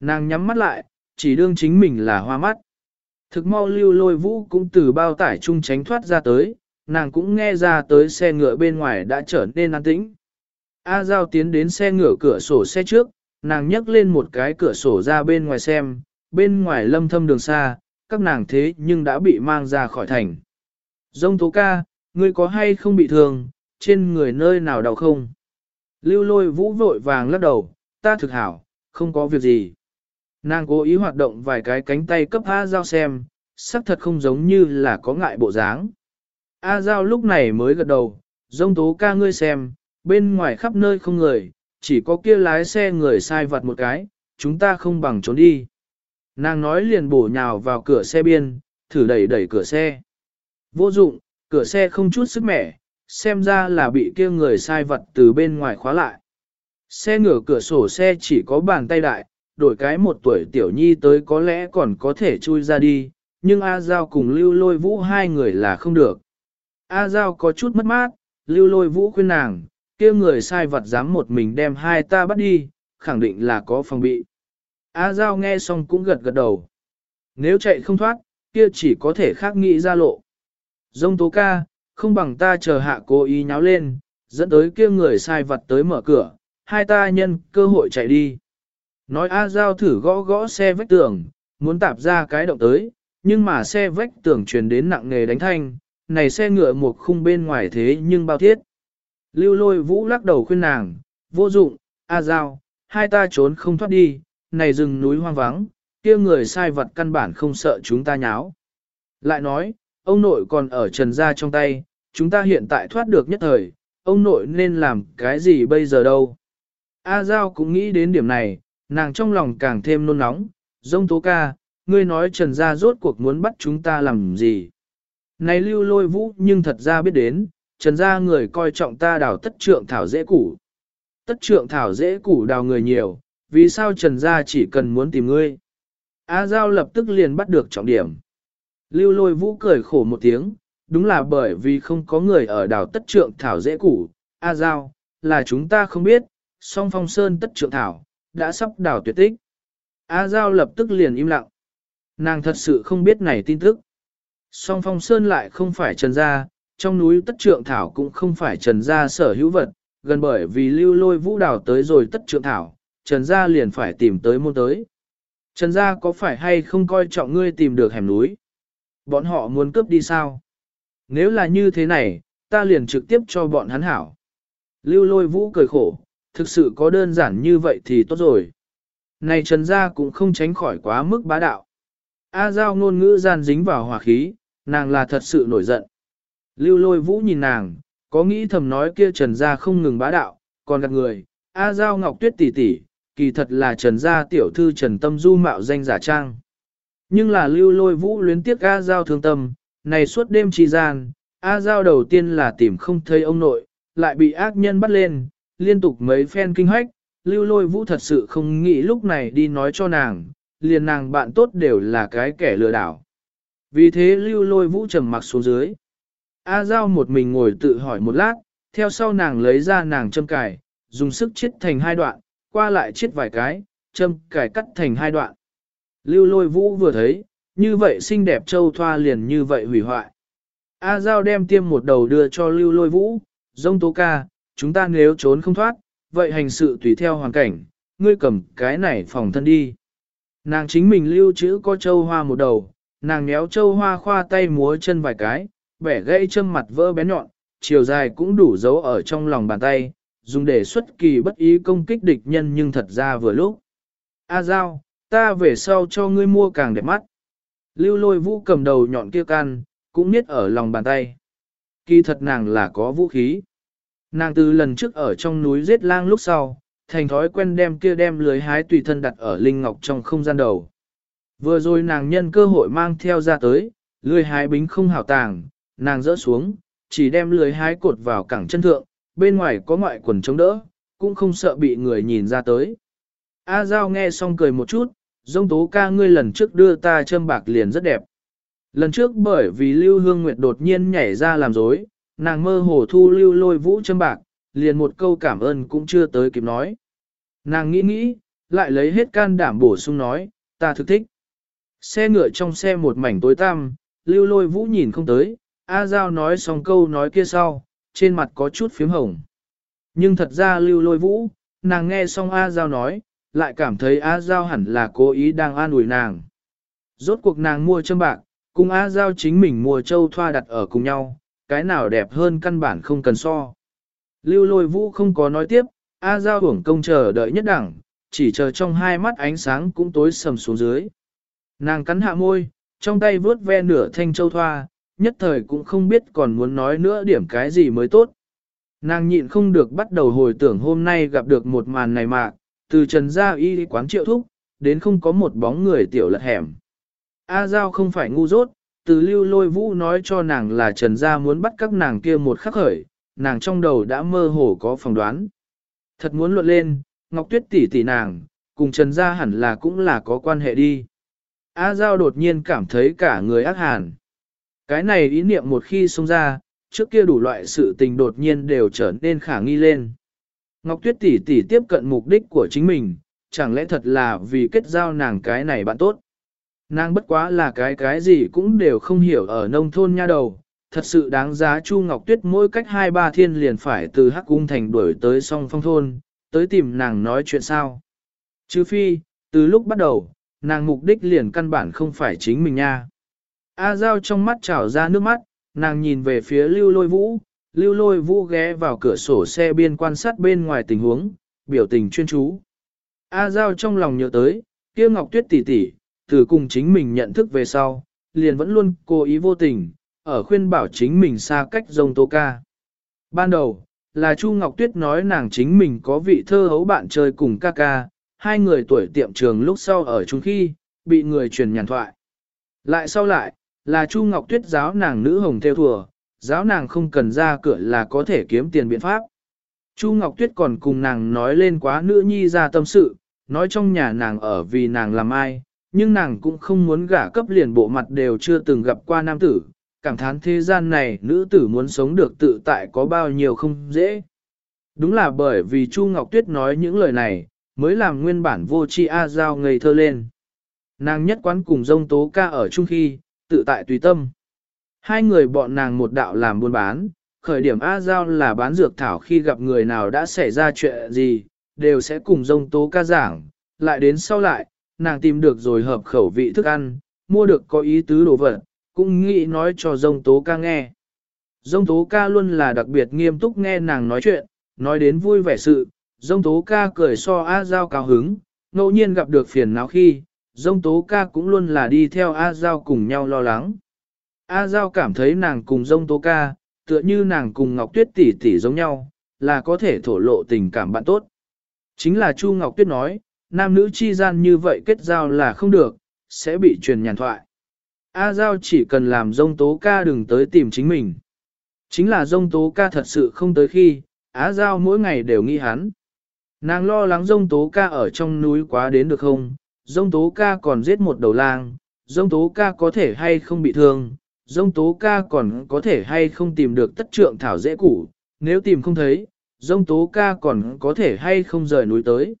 Nàng nhắm mắt lại, chỉ đương chính mình là hoa mắt. Thực mau lưu lôi vũ cũng từ bao tải chung tránh thoát ra tới, nàng cũng nghe ra tới xe ngựa bên ngoài đã trở nên an tĩnh. A Giao tiến đến xe ngựa cửa sổ xe trước, nàng nhấc lên một cái cửa sổ ra bên ngoài xem, bên ngoài lâm thâm đường xa, các nàng thế nhưng đã bị mang ra khỏi thành. Dông tố ca, ngươi có hay không bị thương, trên người nơi nào đau không? Lưu lôi vũ vội vàng lắc đầu, ta thực hảo, không có việc gì. Nàng cố ý hoạt động vài cái cánh tay cấp A Giao xem, sắc thật không giống như là có ngại bộ dáng. A Giao lúc này mới gật đầu, dông tố ca ngươi xem, bên ngoài khắp nơi không người, chỉ có kia lái xe người sai vặt một cái, chúng ta không bằng trốn đi. Nàng nói liền bổ nhào vào cửa xe biên, thử đẩy đẩy cửa xe. Vô dụng, cửa xe không chút sức mẻ, xem ra là bị kia người sai vật từ bên ngoài khóa lại. Xe ngửa cửa sổ xe chỉ có bàn tay đại, đổi cái một tuổi tiểu nhi tới có lẽ còn có thể chui ra đi, nhưng A Giao cùng lưu lôi vũ hai người là không được. A Giao có chút mất mát, lưu lôi vũ khuyên nàng, kia người sai vật dám một mình đem hai ta bắt đi, khẳng định là có phòng bị. A Giao nghe xong cũng gật gật đầu. Nếu chạy không thoát, kia chỉ có thể khác nghĩ ra lộ. Dông tố ca, không bằng ta chờ hạ cố ý nháo lên, dẫn tới kia người sai vật tới mở cửa, hai ta nhân cơ hội chạy đi. Nói A Giao thử gõ gõ xe vách tường, muốn tạp ra cái động tới, nhưng mà xe vách tường truyền đến nặng nghề đánh thanh, này xe ngựa một khung bên ngoài thế nhưng bao thiết. Lưu lôi vũ lắc đầu khuyên nàng, vô dụng, A Giao, hai ta trốn không thoát đi, này rừng núi hoang vắng, kia người sai vật căn bản không sợ chúng ta nháo. Lại nói, ông nội còn ở trần gia trong tay, chúng ta hiện tại thoát được nhất thời, ông nội nên làm cái gì bây giờ đâu. A Giao cũng nghĩ đến điểm này, nàng trong lòng càng thêm nôn nóng, dông tố ca, ngươi nói trần gia rốt cuộc muốn bắt chúng ta làm gì. Này lưu lôi vũ nhưng thật ra biết đến, trần gia người coi trọng ta đào tất trượng thảo dễ củ. Tất trượng thảo dễ củ đào người nhiều, vì sao trần gia chỉ cần muốn tìm ngươi. A Giao lập tức liền bắt được trọng điểm. Lưu lôi vũ cười khổ một tiếng, đúng là bởi vì không có người ở đảo tất trượng thảo dễ củ, A Giao, là chúng ta không biết, song phong sơn tất trượng thảo, đã sắp đảo tuyệt tích. A Giao lập tức liền im lặng. Nàng thật sự không biết này tin tức. Song phong sơn lại không phải trần gia, trong núi tất trượng thảo cũng không phải trần gia sở hữu vật, gần bởi vì lưu lôi vũ đảo tới rồi tất trượng thảo, trần gia liền phải tìm tới môn tới. Trần gia có phải hay không coi trọng ngươi tìm được hẻm núi? Bọn họ muốn cướp đi sao? Nếu là như thế này, ta liền trực tiếp cho bọn hắn hảo. Lưu lôi vũ cười khổ, thực sự có đơn giản như vậy thì tốt rồi. Này trần gia cũng không tránh khỏi quá mức bá đạo. A giao ngôn ngữ gian dính vào hòa khí, nàng là thật sự nổi giận. Lưu lôi vũ nhìn nàng, có nghĩ thầm nói kia trần gia không ngừng bá đạo, còn gặp người, A giao ngọc tuyết tỷ tỷ, kỳ thật là trần gia tiểu thư trần tâm du mạo danh giả trang. Nhưng là lưu lôi vũ luyến tiếc A Giao thương tâm, này suốt đêm trì gian, A Giao đầu tiên là tìm không thấy ông nội, lại bị ác nhân bắt lên, liên tục mấy phen kinh hoách, lưu lôi vũ thật sự không nghĩ lúc này đi nói cho nàng, liền nàng bạn tốt đều là cái kẻ lừa đảo. Vì thế lưu lôi vũ trầm mặc xuống dưới. A Giao một mình ngồi tự hỏi một lát, theo sau nàng lấy ra nàng châm cài, dùng sức chiết thành hai đoạn, qua lại chiết vài cái, châm cài cắt thành hai đoạn. Lưu lôi vũ vừa thấy, như vậy xinh đẹp châu thoa liền như vậy hủy hoại. A Giao đem tiêm một đầu đưa cho lưu lôi vũ, dông tố ca, chúng ta nếu trốn không thoát, vậy hành sự tùy theo hoàn cảnh, ngươi cầm cái này phòng thân đi. Nàng chính mình lưu trữ có châu hoa một đầu, nàng méo châu hoa khoa tay múa chân vài cái, bẻ gãy châm mặt vỡ bé nhọn, chiều dài cũng đủ dấu ở trong lòng bàn tay, dùng để xuất kỳ bất ý công kích địch nhân nhưng thật ra vừa lúc. A Giao, ta về sau cho ngươi mua càng đẹp mắt. Lưu lôi vũ cầm đầu nhọn kia can, cũng niết ở lòng bàn tay. Kỳ thật nàng là có vũ khí. Nàng từ lần trước ở trong núi giết lang lúc sau, thành thói quen đem kia đem lưới hái tùy thân đặt ở linh ngọc trong không gian đầu. Vừa rồi nàng nhân cơ hội mang theo ra tới, lưới hái bính không hảo tàng, nàng rỡ xuống, chỉ đem lưới hái cột vào cẳng chân thượng, bên ngoài có ngoại quần chống đỡ, cũng không sợ bị người nhìn ra tới. A Giao nghe xong cười một chút, dông tố ca ngươi lần trước đưa ta châm bạc liền rất đẹp. Lần trước bởi vì Lưu Hương Nguyệt đột nhiên nhảy ra làm dối, nàng mơ hồ thu lưu lôi vũ châm bạc, liền một câu cảm ơn cũng chưa tới kịp nói. Nàng nghĩ nghĩ, lại lấy hết can đảm bổ sung nói, ta thực thích. Xe ngựa trong xe một mảnh tối tăm, lưu lôi vũ nhìn không tới, A Giao nói xong câu nói kia sau, trên mặt có chút phím hồng. Nhưng thật ra lưu lôi vũ, nàng nghe xong A Giao nói, lại cảm thấy A Giao hẳn là cố ý đang an ủi nàng. Rốt cuộc nàng mua châm bạc, cùng A Giao chính mình mua châu thoa đặt ở cùng nhau, cái nào đẹp hơn căn bản không cần so. Lưu lôi vũ không có nói tiếp, A Giao hưởng công chờ đợi nhất đẳng, chỉ chờ trong hai mắt ánh sáng cũng tối sầm xuống dưới. Nàng cắn hạ môi, trong tay vướt ve nửa thanh châu thoa, nhất thời cũng không biết còn muốn nói nữa điểm cái gì mới tốt. Nàng nhịn không được bắt đầu hồi tưởng hôm nay gặp được một màn này mà, từ trần gia y quán triệu thúc, đến không có một bóng người tiểu lật hẻm. A Giao không phải ngu dốt, từ lưu lôi vũ nói cho nàng là trần gia muốn bắt các nàng kia một khắc khởi, nàng trong đầu đã mơ hồ có phỏng đoán. Thật muốn luận lên, Ngọc Tuyết tỷ tỷ nàng, cùng trần gia hẳn là cũng là có quan hệ đi. A Giao đột nhiên cảm thấy cả người ác hàn. Cái này ý niệm một khi xông ra, trước kia đủ loại sự tình đột nhiên đều trở nên khả nghi lên. Ngọc Tuyết tỷ tỷ tiếp cận mục đích của chính mình, chẳng lẽ thật là vì kết giao nàng cái này bạn tốt. Nàng bất quá là cái cái gì cũng đều không hiểu ở nông thôn nha đầu, thật sự đáng giá Chu Ngọc Tuyết mỗi cách hai ba thiên liền phải từ Hắc Cung Thành đuổi tới song phong thôn, tới tìm nàng nói chuyện sao. Chứ phi, từ lúc bắt đầu, nàng mục đích liền căn bản không phải chính mình nha. A Giao trong mắt trào ra nước mắt, nàng nhìn về phía lưu lôi vũ, lưu lôi vũ ghé vào cửa sổ xe biên quan sát bên ngoài tình huống, biểu tình chuyên chú. A Giao trong lòng nhớ tới, kia Ngọc Tuyết tỷ tỷ, từ cùng chính mình nhận thức về sau, liền vẫn luôn cố ý vô tình, ở khuyên bảo chính mình xa cách rông tô ca. Ban đầu, là Chu Ngọc Tuyết nói nàng chính mình có vị thơ hấu bạn chơi cùng ca ca, hai người tuổi tiệm trường lúc sau ở chung khi, bị người truyền nhàn thoại. Lại sau lại, là Chu Ngọc Tuyết giáo nàng nữ hồng theo thùa, giáo nàng không cần ra cửa là có thể kiếm tiền biện pháp. Chu Ngọc Tuyết còn cùng nàng nói lên quá nữ nhi ra tâm sự, nói trong nhà nàng ở vì nàng làm ai, nhưng nàng cũng không muốn gả cấp liền bộ mặt đều chưa từng gặp qua nam tử, cảm thán thế gian này nữ tử muốn sống được tự tại có bao nhiêu không dễ. Đúng là bởi vì Chu Ngọc Tuyết nói những lời này, mới làm nguyên bản vô tri A Giao ngây thơ lên. Nàng nhất quán cùng dông tố ca ở chung khi, tự tại tùy tâm. Hai người bọn nàng một đạo làm buôn bán, khởi điểm A Giao là bán dược thảo khi gặp người nào đã xảy ra chuyện gì, đều sẽ cùng dông tố ca giảng, lại đến sau lại, nàng tìm được rồi hợp khẩu vị thức ăn, mua được có ý tứ đồ vật, cũng nghĩ nói cho dông tố ca nghe. Dông tố ca luôn là đặc biệt nghiêm túc nghe nàng nói chuyện, nói đến vui vẻ sự, dông tố ca cười so A Giao cao hứng, ngẫu nhiên gặp được phiền não khi, dông tố ca cũng luôn là đi theo A Giao cùng nhau lo lắng. A Giao cảm thấy nàng cùng dông tố ca, tựa như nàng cùng Ngọc Tuyết tỷ tỷ giống nhau, là có thể thổ lộ tình cảm bạn tốt. Chính là Chu Ngọc Tuyết nói, nam nữ chi gian như vậy kết giao là không được, sẽ bị truyền nhàn thoại. A Giao chỉ cần làm dông tố ca đừng tới tìm chính mình. Chính là dông tố ca thật sự không tới khi, Á Giao mỗi ngày đều nghi hắn. Nàng lo lắng dông tố ca ở trong núi quá đến được không, dông tố ca còn giết một đầu lang, dông tố ca có thể hay không bị thương, dông tố ca còn có thể hay không tìm được tất trượng thảo dễ củ, nếu tìm không thấy, dông tố ca còn có thể hay không rời núi tới.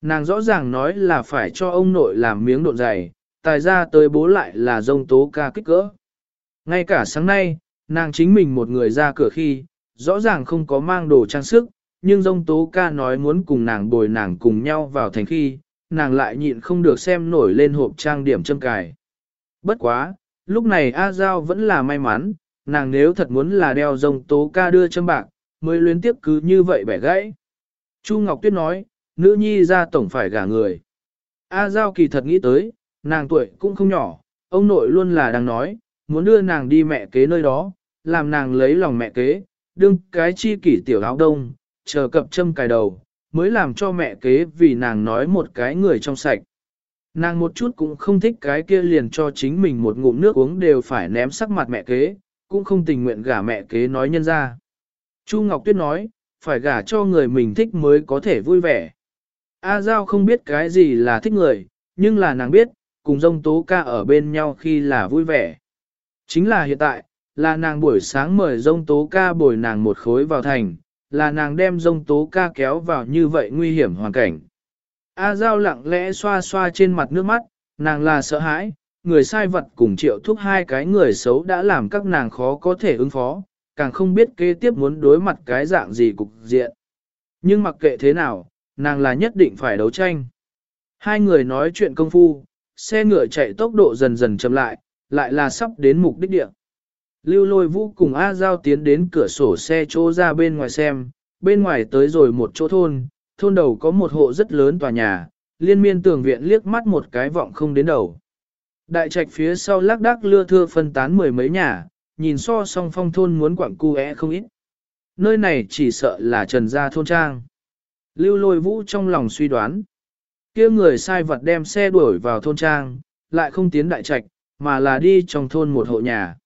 Nàng rõ ràng nói là phải cho ông nội làm miếng độn dày, tài ra tới bố lại là dông tố ca kích cỡ. Ngay cả sáng nay, nàng chính mình một người ra cửa khi, rõ ràng không có mang đồ trang sức, nhưng dông tố ca nói muốn cùng nàng bồi nàng cùng nhau vào thành khi, nàng lại nhịn không được xem nổi lên hộp trang điểm châm cài. Bất quá, lúc này A Giao vẫn là may mắn, nàng nếu thật muốn là đeo dông tố ca đưa châm bạc, mới luyến tiếp cứ như vậy bẻ gãy. Chu Ngọc Tuyết nói, nữ nhi ra tổng phải gả người. A Giao kỳ thật nghĩ tới, nàng tuổi cũng không nhỏ, ông nội luôn là đang nói, muốn đưa nàng đi mẹ kế nơi đó, làm nàng lấy lòng mẹ kế, đương cái chi kỷ tiểu áo đông, chờ cập châm cài đầu, mới làm cho mẹ kế vì nàng nói một cái người trong sạch. Nàng một chút cũng không thích cái kia liền cho chính mình một ngụm nước uống đều phải ném sắc mặt mẹ kế, cũng không tình nguyện gả mẹ kế nói nhân ra. Chu Ngọc Tuyết nói, phải gả cho người mình thích mới có thể vui vẻ. A Giao không biết cái gì là thích người, nhưng là nàng biết, cùng dông tố ca ở bên nhau khi là vui vẻ. Chính là hiện tại, là nàng buổi sáng mời dông tố ca bồi nàng một khối vào thành, là nàng đem dông tố ca kéo vào như vậy nguy hiểm hoàn cảnh. A Giao lặng lẽ xoa xoa trên mặt nước mắt, nàng là sợ hãi, người sai vật cùng triệu thúc hai cái người xấu đã làm các nàng khó có thể ứng phó, càng không biết kế tiếp muốn đối mặt cái dạng gì cục diện. Nhưng mặc kệ thế nào, nàng là nhất định phải đấu tranh. Hai người nói chuyện công phu, xe ngựa chạy tốc độ dần dần chậm lại, lại là sắp đến mục đích địa. Lưu lôi vũ cùng A Giao tiến đến cửa sổ xe chỗ ra bên ngoài xem, bên ngoài tới rồi một chỗ thôn, thôn đầu có một hộ rất lớn tòa nhà, liên miên tường viện liếc mắt một cái vọng không đến đầu. Đại trạch phía sau lác đác lưa thưa phân tán mười mấy nhà, nhìn so song phong thôn muốn quặng cu é không ít. Nơi này chỉ sợ là trần gia thôn trang. Lưu lôi vũ trong lòng suy đoán. kia người sai vật đem xe đuổi vào thôn trang, lại không tiến đại trạch, mà là đi trong thôn một hộ nhà.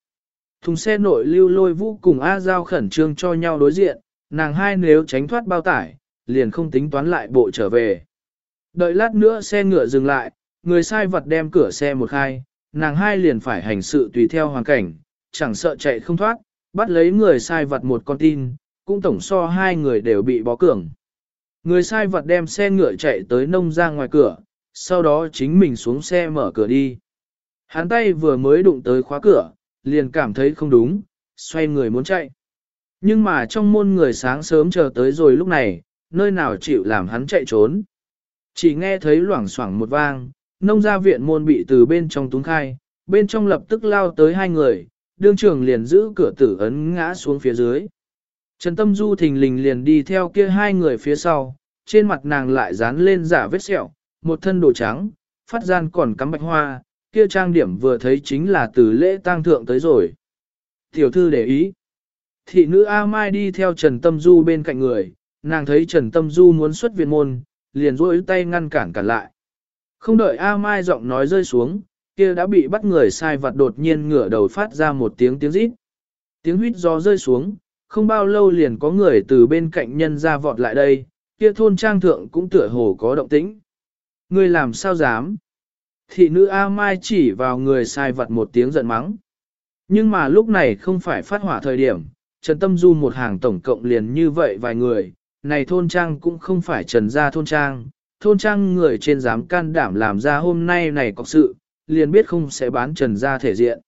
Thùng xe nội lưu lôi vũ cùng A Giao khẩn trương cho nhau đối diện, nàng hai nếu tránh thoát bao tải, liền không tính toán lại bộ trở về. Đợi lát nữa xe ngựa dừng lại, người sai vật đem cửa xe một khai, nàng hai liền phải hành sự tùy theo hoàn cảnh, chẳng sợ chạy không thoát, bắt lấy người sai vật một con tin, cũng tổng so hai người đều bị bó cường. Người sai vật đem xe ngựa chạy tới nông ra ngoài cửa, sau đó chính mình xuống xe mở cửa đi. Hắn tay vừa mới đụng tới khóa cửa, liền cảm thấy không đúng, xoay người muốn chạy. Nhưng mà trong môn người sáng sớm chờ tới rồi lúc này, nơi nào chịu làm hắn chạy trốn. Chỉ nghe thấy loảng xoảng một vang, nông gia viện môn bị từ bên trong túng khai, bên trong lập tức lao tới hai người, đương trường liền giữ cửa tử ấn ngã xuống phía dưới. Trần Tâm Du thình lình liền đi theo kia hai người phía sau, trên mặt nàng lại dán lên giả vết sẹo, một thân đồ trắng, phát gian còn cắm bạch hoa, kia trang điểm vừa thấy chính là từ lễ tang thượng tới rồi. Tiểu thư để ý. Thị nữ A Mai đi theo Trần Tâm Du bên cạnh người, nàng thấy Trần Tâm Du muốn xuất viện môn, liền rôi tay ngăn cản cản lại. Không đợi A Mai giọng nói rơi xuống, kia đã bị bắt người sai vặt đột nhiên ngửa đầu phát ra một tiếng tiếng rít. Tiếng huyết gió rơi xuống, không bao lâu liền có người từ bên cạnh nhân ra vọt lại đây, kia thôn trang thượng cũng tựa hồ có động tĩnh. Người làm sao dám? Thị nữ A Mai chỉ vào người sai vật một tiếng giận mắng. Nhưng mà lúc này không phải phát hỏa thời điểm, Trần Tâm Du một hàng tổng cộng liền như vậy vài người, này thôn trang cũng không phải trần gia thôn trang, thôn trang người trên dám can đảm làm ra hôm nay này có sự, liền biết không sẽ bán trần gia thể diện.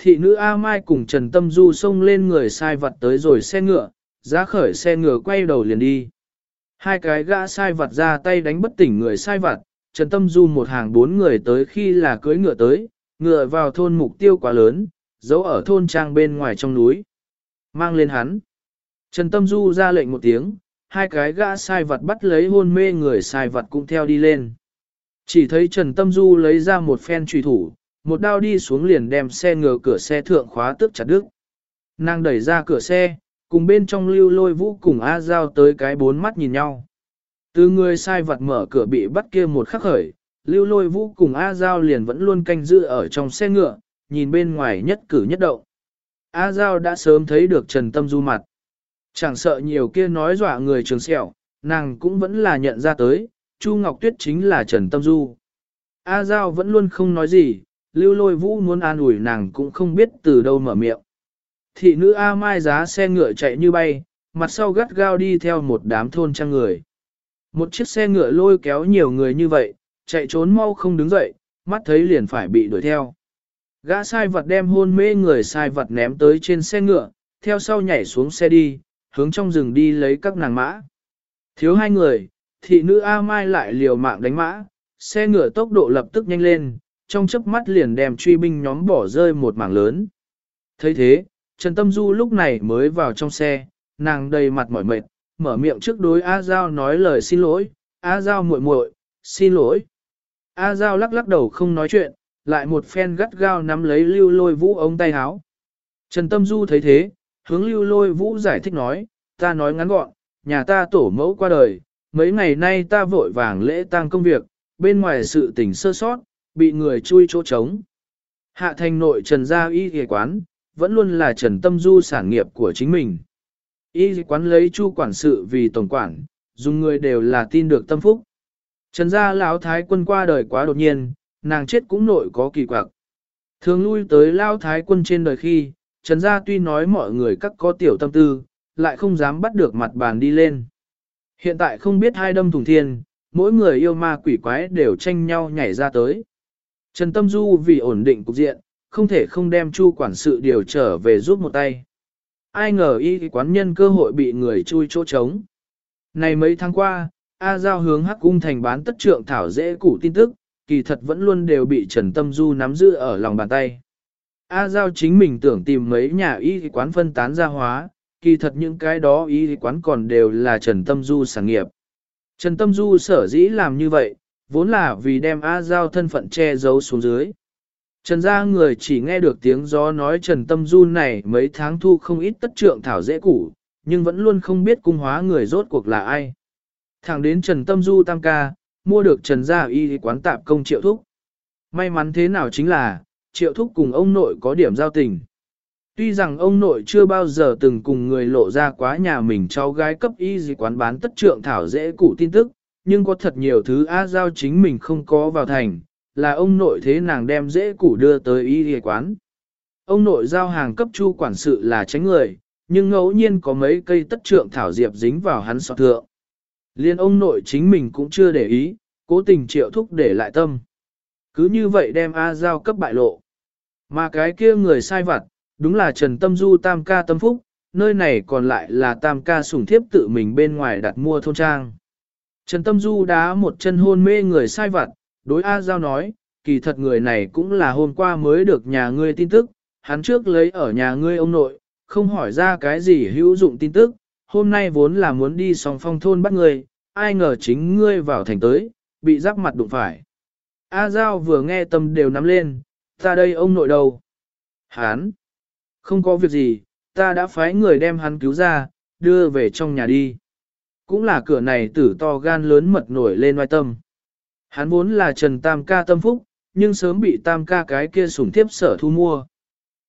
Thị nữ A Mai cùng Trần Tâm Du xông lên người sai vật tới rồi xe ngựa, ra khởi xe ngựa quay đầu liền đi. Hai cái gã sai vật ra tay đánh bất tỉnh người sai vật, Trần Tâm Du một hàng bốn người tới khi là cưới ngựa tới, ngựa vào thôn mục tiêu quá lớn, giấu ở thôn trang bên ngoài trong núi. Mang lên hắn. Trần Tâm Du ra lệnh một tiếng, hai cái gã sai vật bắt lấy hôn mê người sai vật cũng theo đi lên. Chỉ thấy Trần Tâm Du lấy ra một phen trùy thủ, một đao đi xuống liền đem xe ngựa cửa xe thượng khóa tức chặt đứt. Nàng đẩy ra cửa xe, cùng bên trong lưu lôi vũ cùng A Giao tới cái bốn mắt nhìn nhau. Từ người sai vật mở cửa bị bắt kia một khắc khởi, lưu lôi vũ cùng A Giao liền vẫn luôn canh giữ ở trong xe ngựa, nhìn bên ngoài nhất cử nhất động. A Giao đã sớm thấy được Trần Tâm Du mặt. Chẳng sợ nhiều kia nói dọa người trường sẹo, nàng cũng vẫn là nhận ra tới, Chu Ngọc Tuyết chính là Trần Tâm Du. A Giao vẫn luôn không nói gì, lưu lôi vũ muốn an ủi nàng cũng không biết từ đâu mở miệng. Thị nữ A Mai giá xe ngựa chạy như bay, mặt sau gắt gao đi theo một đám thôn trang người. Một chiếc xe ngựa lôi kéo nhiều người như vậy, chạy trốn mau không đứng dậy, mắt thấy liền phải bị đuổi theo. Gã sai vật đem hôn mê người sai vật ném tới trên xe ngựa, theo sau nhảy xuống xe đi, hướng trong rừng đi lấy các nàng mã. Thiếu hai người, thị nữ A Mai lại liều mạng đánh mã, xe ngựa tốc độ lập tức nhanh lên, trong chớp mắt liền đem truy binh nhóm bỏ rơi một mảng lớn. thấy thế, Trần Tâm Du lúc này mới vào trong xe, nàng đầy mặt mỏi mệt, mở miệng trước đối A Giao nói lời xin lỗi, A Giao muội muội, xin lỗi. A Giao lắc lắc đầu không nói chuyện, lại một phen gắt gao nắm lấy lưu lôi vũ ống tay áo. Trần Tâm Du thấy thế, hướng lưu lôi vũ giải thích nói, ta nói ngắn gọn, nhà ta tổ mẫu qua đời, mấy ngày nay ta vội vàng lễ tang công việc, bên ngoài sự tình sơ sót, bị người chui chỗ trống. Hạ thành nội Trần Gia Y Y quán, vẫn luôn là Trần Tâm Du sản nghiệp của chính mình. Y quán lấy chu quản sự vì tổng quản, dùng người đều là tin được tâm phúc. Trần gia lão thái quân qua đời quá đột nhiên, nàng chết cũng nội có kỳ quặc. Thường lui tới lão thái quân trên đời khi, Trần gia tuy nói mọi người các có tiểu tâm tư, lại không dám bắt được mặt bàn đi lên. Hiện tại không biết hai đâm thùng thiên, mỗi người yêu ma quỷ quái đều tranh nhau nhảy ra tới. Trần Tâm Du vì ổn định cục diện, không thể không đem chu quản sự điều trở về giúp một tay. Ai ngờ y quán nhân cơ hội bị người chui chỗ trống. Này mấy tháng qua, A Giao hướng Hắc Cung thành bán tất trượng thảo dễ củ tin tức, kỳ thật vẫn luôn đều bị Trần Tâm Du nắm giữ ở lòng bàn tay. A Giao chính mình tưởng tìm mấy nhà y quán phân tán ra hóa, kỳ thật những cái đó y quán còn đều là Trần Tâm Du sản nghiệp. Trần Tâm Du sở dĩ làm như vậy, vốn là vì đem A Giao thân phận che giấu xuống dưới. Trần gia người chỉ nghe được tiếng gió nói Trần Tâm Du này mấy tháng thu không ít tất trượng thảo dễ củ, nhưng vẫn luôn không biết cung hóa người rốt cuộc là ai. Thẳng đến Trần Tâm Du tam ca, mua được Trần gia y quán tạp công triệu thúc. May mắn thế nào chính là, triệu thúc cùng ông nội có điểm giao tình. Tuy rằng ông nội chưa bao giờ từng cùng người lộ ra quá nhà mình cháu gái cấp y gì quán bán tất trượng thảo dễ củ tin tức, nhưng có thật nhiều thứ A Giao chính mình không có vào thành, là ông nội thế nàng đem dễ củ đưa tới y gì quán. Ông nội giao hàng cấp chu quản sự là tránh người, nhưng ngẫu nhiên có mấy cây tất trượng thảo diệp dính vào hắn sọ thượng. Liên ông nội chính mình cũng chưa để ý, cố tình triệu thúc để lại tâm. Cứ như vậy đem A Giao cấp bại lộ. Mà cái kia người sai vặt, đúng là Trần Tâm Du Tam Ca Tâm Phúc, nơi này còn lại là Tam Ca sủng thiếp tự mình bên ngoài đặt mua thôn trang. Trần Tâm Du đá một chân hôn mê người sai vặt, đối A Giao nói, kỳ thật người này cũng là hôm qua mới được nhà ngươi tin tức, hắn trước lấy ở nhà ngươi ông nội, không hỏi ra cái gì hữu dụng tin tức, hôm nay vốn là muốn đi song phong thôn bắt ngươi, ai ngờ chính ngươi vào thành tới, bị giáp mặt đụng phải. A Giao vừa nghe tâm đều nắm lên, ta đây ông nội đâu? Hán! Không có việc gì, ta đã phái người đem hắn cứu ra, đưa về trong nhà đi. Cũng là cửa này tử to gan lớn mật nổi lên oai tâm. Hắn vốn là Trần Tam ca tâm phúc, nhưng sớm bị Tam ca cái kia sủng thiếp sở thu mua.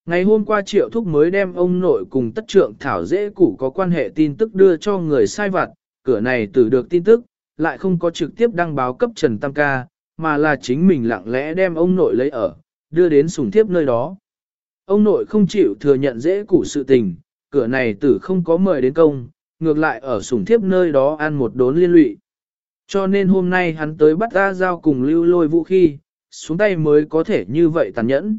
Ngày hôm qua triệu thúc mới đem ông nội cùng tất trượng thảo dễ củ có quan hệ tin tức đưa cho người sai vặt, cửa này tử được tin tức, lại không có trực tiếp đăng báo cấp Trần Tam ca, mà là chính mình lặng lẽ đem ông nội lấy ở, đưa đến sủng thiếp nơi đó. Ông nội không chịu thừa nhận dễ củ sự tình, cửa này tử không có mời đến công, ngược lại ở sủng thiếp nơi đó ăn một đốn liên lụy. Cho nên hôm nay hắn tới bắt ra giao cùng lưu lôi vũ khi, xuống tay mới có thể như vậy tàn nhẫn.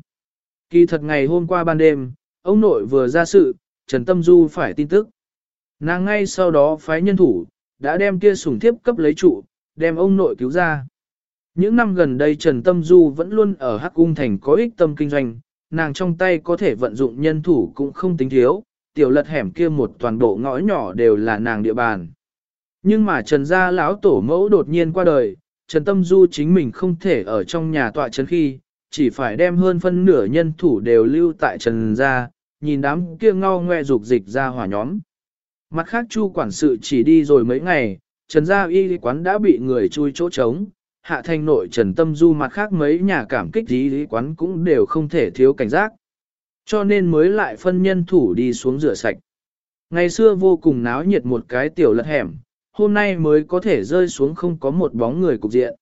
Kỳ thật ngày hôm qua ban đêm, ông nội vừa ra sự, Trần Tâm Du phải tin tức. Nàng ngay sau đó phái nhân thủ, đã đem kia sủng thiếp cấp lấy trụ, đem ông nội cứu ra. Những năm gần đây Trần Tâm Du vẫn luôn ở Hắc Cung Thành có ích tâm kinh doanh, nàng trong tay có thể vận dụng nhân thủ cũng không tính thiếu, tiểu lật hẻm kia một toàn bộ ngõ nhỏ đều là nàng địa bàn. Nhưng mà Trần gia lão tổ mẫu đột nhiên qua đời, Trần Tâm Du chính mình không thể ở trong nhà tọa trấn khi, chỉ phải đem hơn phân nửa nhân thủ đều lưu tại Trần gia, nhìn đám kia ngao ngoe dục dịch ra hỏa nhóm. Mặt khác Chu quản sự chỉ đi rồi mấy ngày, Trần gia y quán đã bị người chui chỗ trống, hạ thành nội Trần Tâm Du mặt khác mấy nhà cảm kích y quán cũng đều không thể thiếu cảnh giác. Cho nên mới lại phân nhân thủ đi xuống rửa sạch. Ngày xưa vô cùng náo nhiệt một cái tiểu lật hẻm, hôm nay mới có thể rơi xuống không có một bóng người cục diện.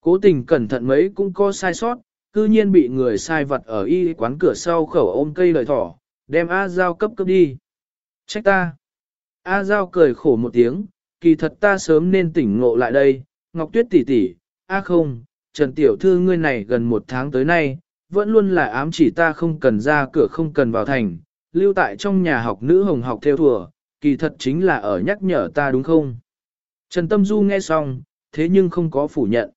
Cố tình cẩn thận mấy cũng có sai sót, cư nhiên bị người sai vật ở y quán cửa sau khẩu ôm cây lời thỏ, đem A Giao cấp cấp đi. Trách ta. A Giao cười khổ một tiếng, kỳ thật ta sớm nên tỉnh ngộ lại đây, Ngọc Tuyết tỷ tỷ, A không, Trần Tiểu Thư ngươi này gần một tháng tới nay, vẫn luôn là ám chỉ ta không cần ra cửa không cần vào thành, lưu tại trong nhà học nữ hồng học theo thùa, kỳ thật chính là ở nhắc nhở ta đúng không? Trần Tâm Du nghe xong, thế nhưng không có phủ nhận.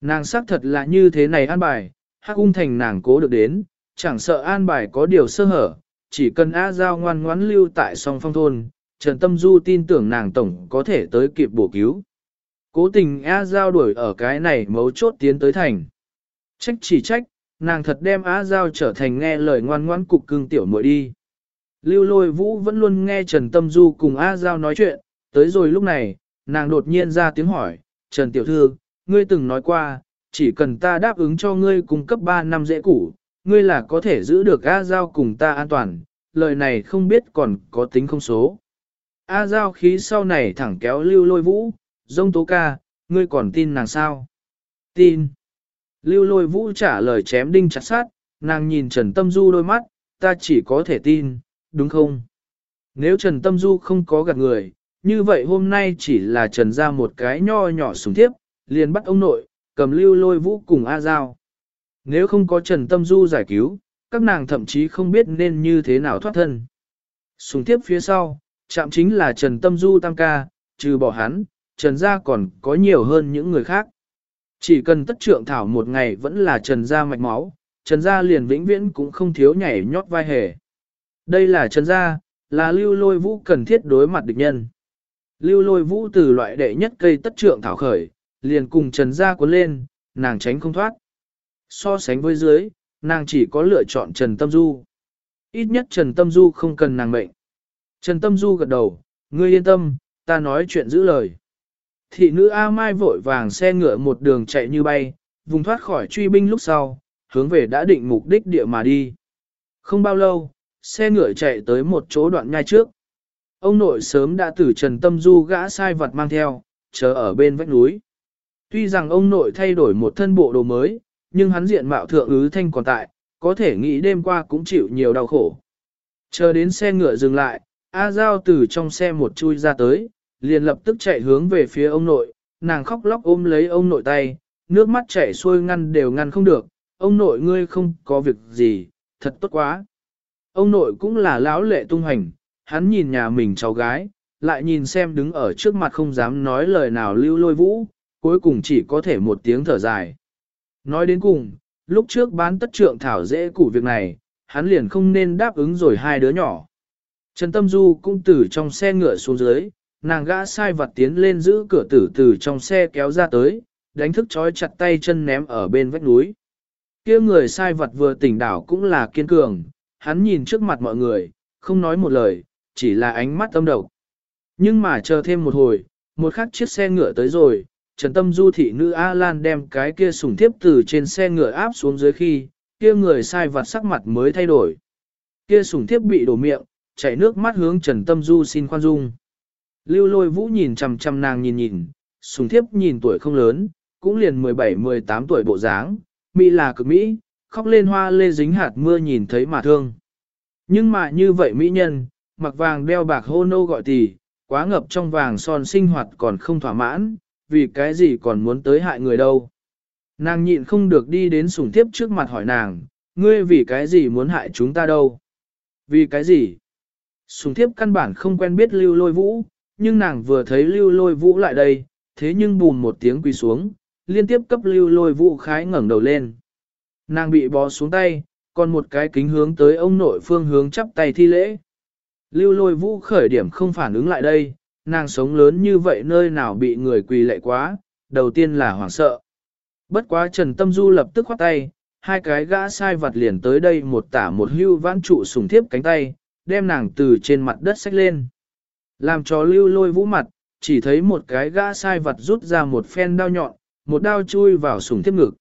Nàng xác thật là như thế này an bài, hắc ung thành nàng cố được đến, chẳng sợ an bài có điều sơ hở, chỉ cần A Giao ngoan ngoãn lưu tại song phong thôn, Trần Tâm Du tin tưởng nàng tổng có thể tới kịp bổ cứu. Cố tình A Giao đuổi ở cái này mấu chốt tiến tới thành. Trách chỉ trách, nàng thật đem Á Giao trở thành nghe lời ngoan ngoãn cục cưng tiểu muội đi. Lưu lôi vũ vẫn luôn nghe Trần Tâm Du cùng A Giao nói chuyện, tới rồi lúc này, nàng đột nhiên ra tiếng hỏi, Trần Tiểu Thư, ngươi từng nói qua, chỉ cần ta đáp ứng cho ngươi cung cấp 3 năm dễ củ, ngươi là có thể giữ được A Giao cùng ta an toàn, lời này không biết còn có tính không số. A Giao khí sau này thẳng kéo lưu lôi vũ, dông tố ca, ngươi còn tin nàng sao? Tin. Lưu lôi vũ trả lời chém đinh chặt sát, nàng nhìn Trần Tâm Du đôi mắt, ta chỉ có thể tin, đúng không? Nếu Trần Tâm Du không có gạt người, như vậy hôm nay chỉ là Trần ra một cái nho nhỏ súng thiếp, liền bắt ông nội, cầm lưu lôi vũ cùng A Giao. Nếu không có Trần Tâm Du giải cứu, các nàng thậm chí không biết nên như thế nào thoát thân. Súng thiếp phía sau, chạm chính là Trần Tâm Du tam ca, trừ bỏ hắn, Trần gia còn có nhiều hơn những người khác. Chỉ cần tất trượng thảo một ngày vẫn là Trần gia mạch máu, Trần gia liền vĩnh viễn cũng không thiếu nhảy nhót vai hề. Đây là Trần gia, là lưu lôi vũ cần thiết đối mặt địch nhân. Lưu lôi vũ từ loại đệ nhất cây tất trượng thảo khởi, liền cùng Trần gia cuốn lên, nàng tránh không thoát. So sánh với dưới, nàng chỉ có lựa chọn Trần Tâm Du. Ít nhất Trần Tâm Du không cần nàng mệnh. Trần Tâm Du gật đầu, ngươi yên tâm, ta nói chuyện giữ lời. Thị nữ A Mai vội vàng xe ngựa một đường chạy như bay, vùng thoát khỏi truy binh lúc sau, hướng về đã định mục đích địa mà đi. Không bao lâu, xe ngựa chạy tới một chỗ đoạn nhai trước. Ông nội sớm đã từ Trần Tâm Du gã sai vật mang theo, chờ ở bên vách núi. Tuy rằng ông nội thay đổi một thân bộ đồ mới, nhưng hắn diện mạo thượng ứ thanh còn tại, có thể nghĩ đêm qua cũng chịu nhiều đau khổ. Chờ đến xe ngựa dừng lại, A Giao từ trong xe một chui ra tới, liền lập tức chạy hướng về phía ông nội, nàng khóc lóc ôm lấy ông nội tay, nước mắt chảy xuôi ngăn đều ngăn không được, ông nội ngươi không có việc gì, thật tốt quá. Ông nội cũng là lão lệ tung hành, hắn nhìn nhà mình cháu gái, lại nhìn xem đứng ở trước mặt không dám nói lời nào lưu lôi vũ, cuối cùng chỉ có thể một tiếng thở dài. Nói đến cùng, lúc trước bán tất trượng thảo dễ củ việc này, hắn liền không nên đáp ứng rồi hai đứa nhỏ. Trần Tâm Du cũng từ trong xe ngựa xuống dưới, nàng gã sai vặt tiến lên giữ cửa tử từ trong xe kéo ra tới, đánh thức trói chặt tay chân ném ở bên vách núi. kia người sai vặt vừa tỉnh đảo cũng là kiên cường, hắn nhìn trước mặt mọi người, không nói một lời, chỉ là ánh mắt âm độc. Nhưng mà chờ thêm một hồi, một khắc chiếc xe ngựa tới rồi, Trần Tâm Du thị nữ A Lan đem cái kia sủng thiếp từ trên xe ngựa áp xuống dưới khi, kia người sai vặt sắc mặt mới thay đổi. Kia sủng thiếp bị đổ miệng, chảy nước mắt hướng Trần Tâm Du xin khoan dung. Lưu lôi vũ nhìn chằm chằm nàng nhìn nhìn, sùng thiếp nhìn tuổi không lớn, cũng liền 17-18 tuổi bộ dáng, Mỹ là cực Mỹ, khóc lên hoa lê dính hạt mưa nhìn thấy mà thương. Nhưng mà như vậy Mỹ nhân, mặc vàng đeo bạc hô nô gọi tỷ, quá ngập trong vàng son sinh hoạt còn không thỏa mãn, vì cái gì còn muốn tới hại người đâu. Nàng nhịn không được đi đến sùng thiếp trước mặt hỏi nàng, ngươi vì cái gì muốn hại chúng ta đâu? Vì cái gì? Sùng thiếp căn bản không quen biết lưu lôi vũ, nhưng nàng vừa thấy lưu lôi vũ lại đây, thế nhưng bùn một tiếng quỳ xuống, liên tiếp cấp lưu lôi vũ khái ngẩng đầu lên. Nàng bị bó xuống tay, còn một cái kính hướng tới ông nội phương hướng chắp tay thi lễ. Lưu lôi vũ khởi điểm không phản ứng lại đây, nàng sống lớn như vậy nơi nào bị người quỳ lệ quá, đầu tiên là hoảng sợ. Bất quá Trần Tâm Du lập tức khoát tay, hai cái gã sai vặt liền tới đây một tả một hưu vãn trụ sùng thiếp cánh tay, đem nàng từ trên mặt đất xách lên. Làm cho lưu lôi vũ mặt, chỉ thấy một cái gã sai vật rút ra một phen đao nhọn, một đao chui vào sủng tiếp ngực.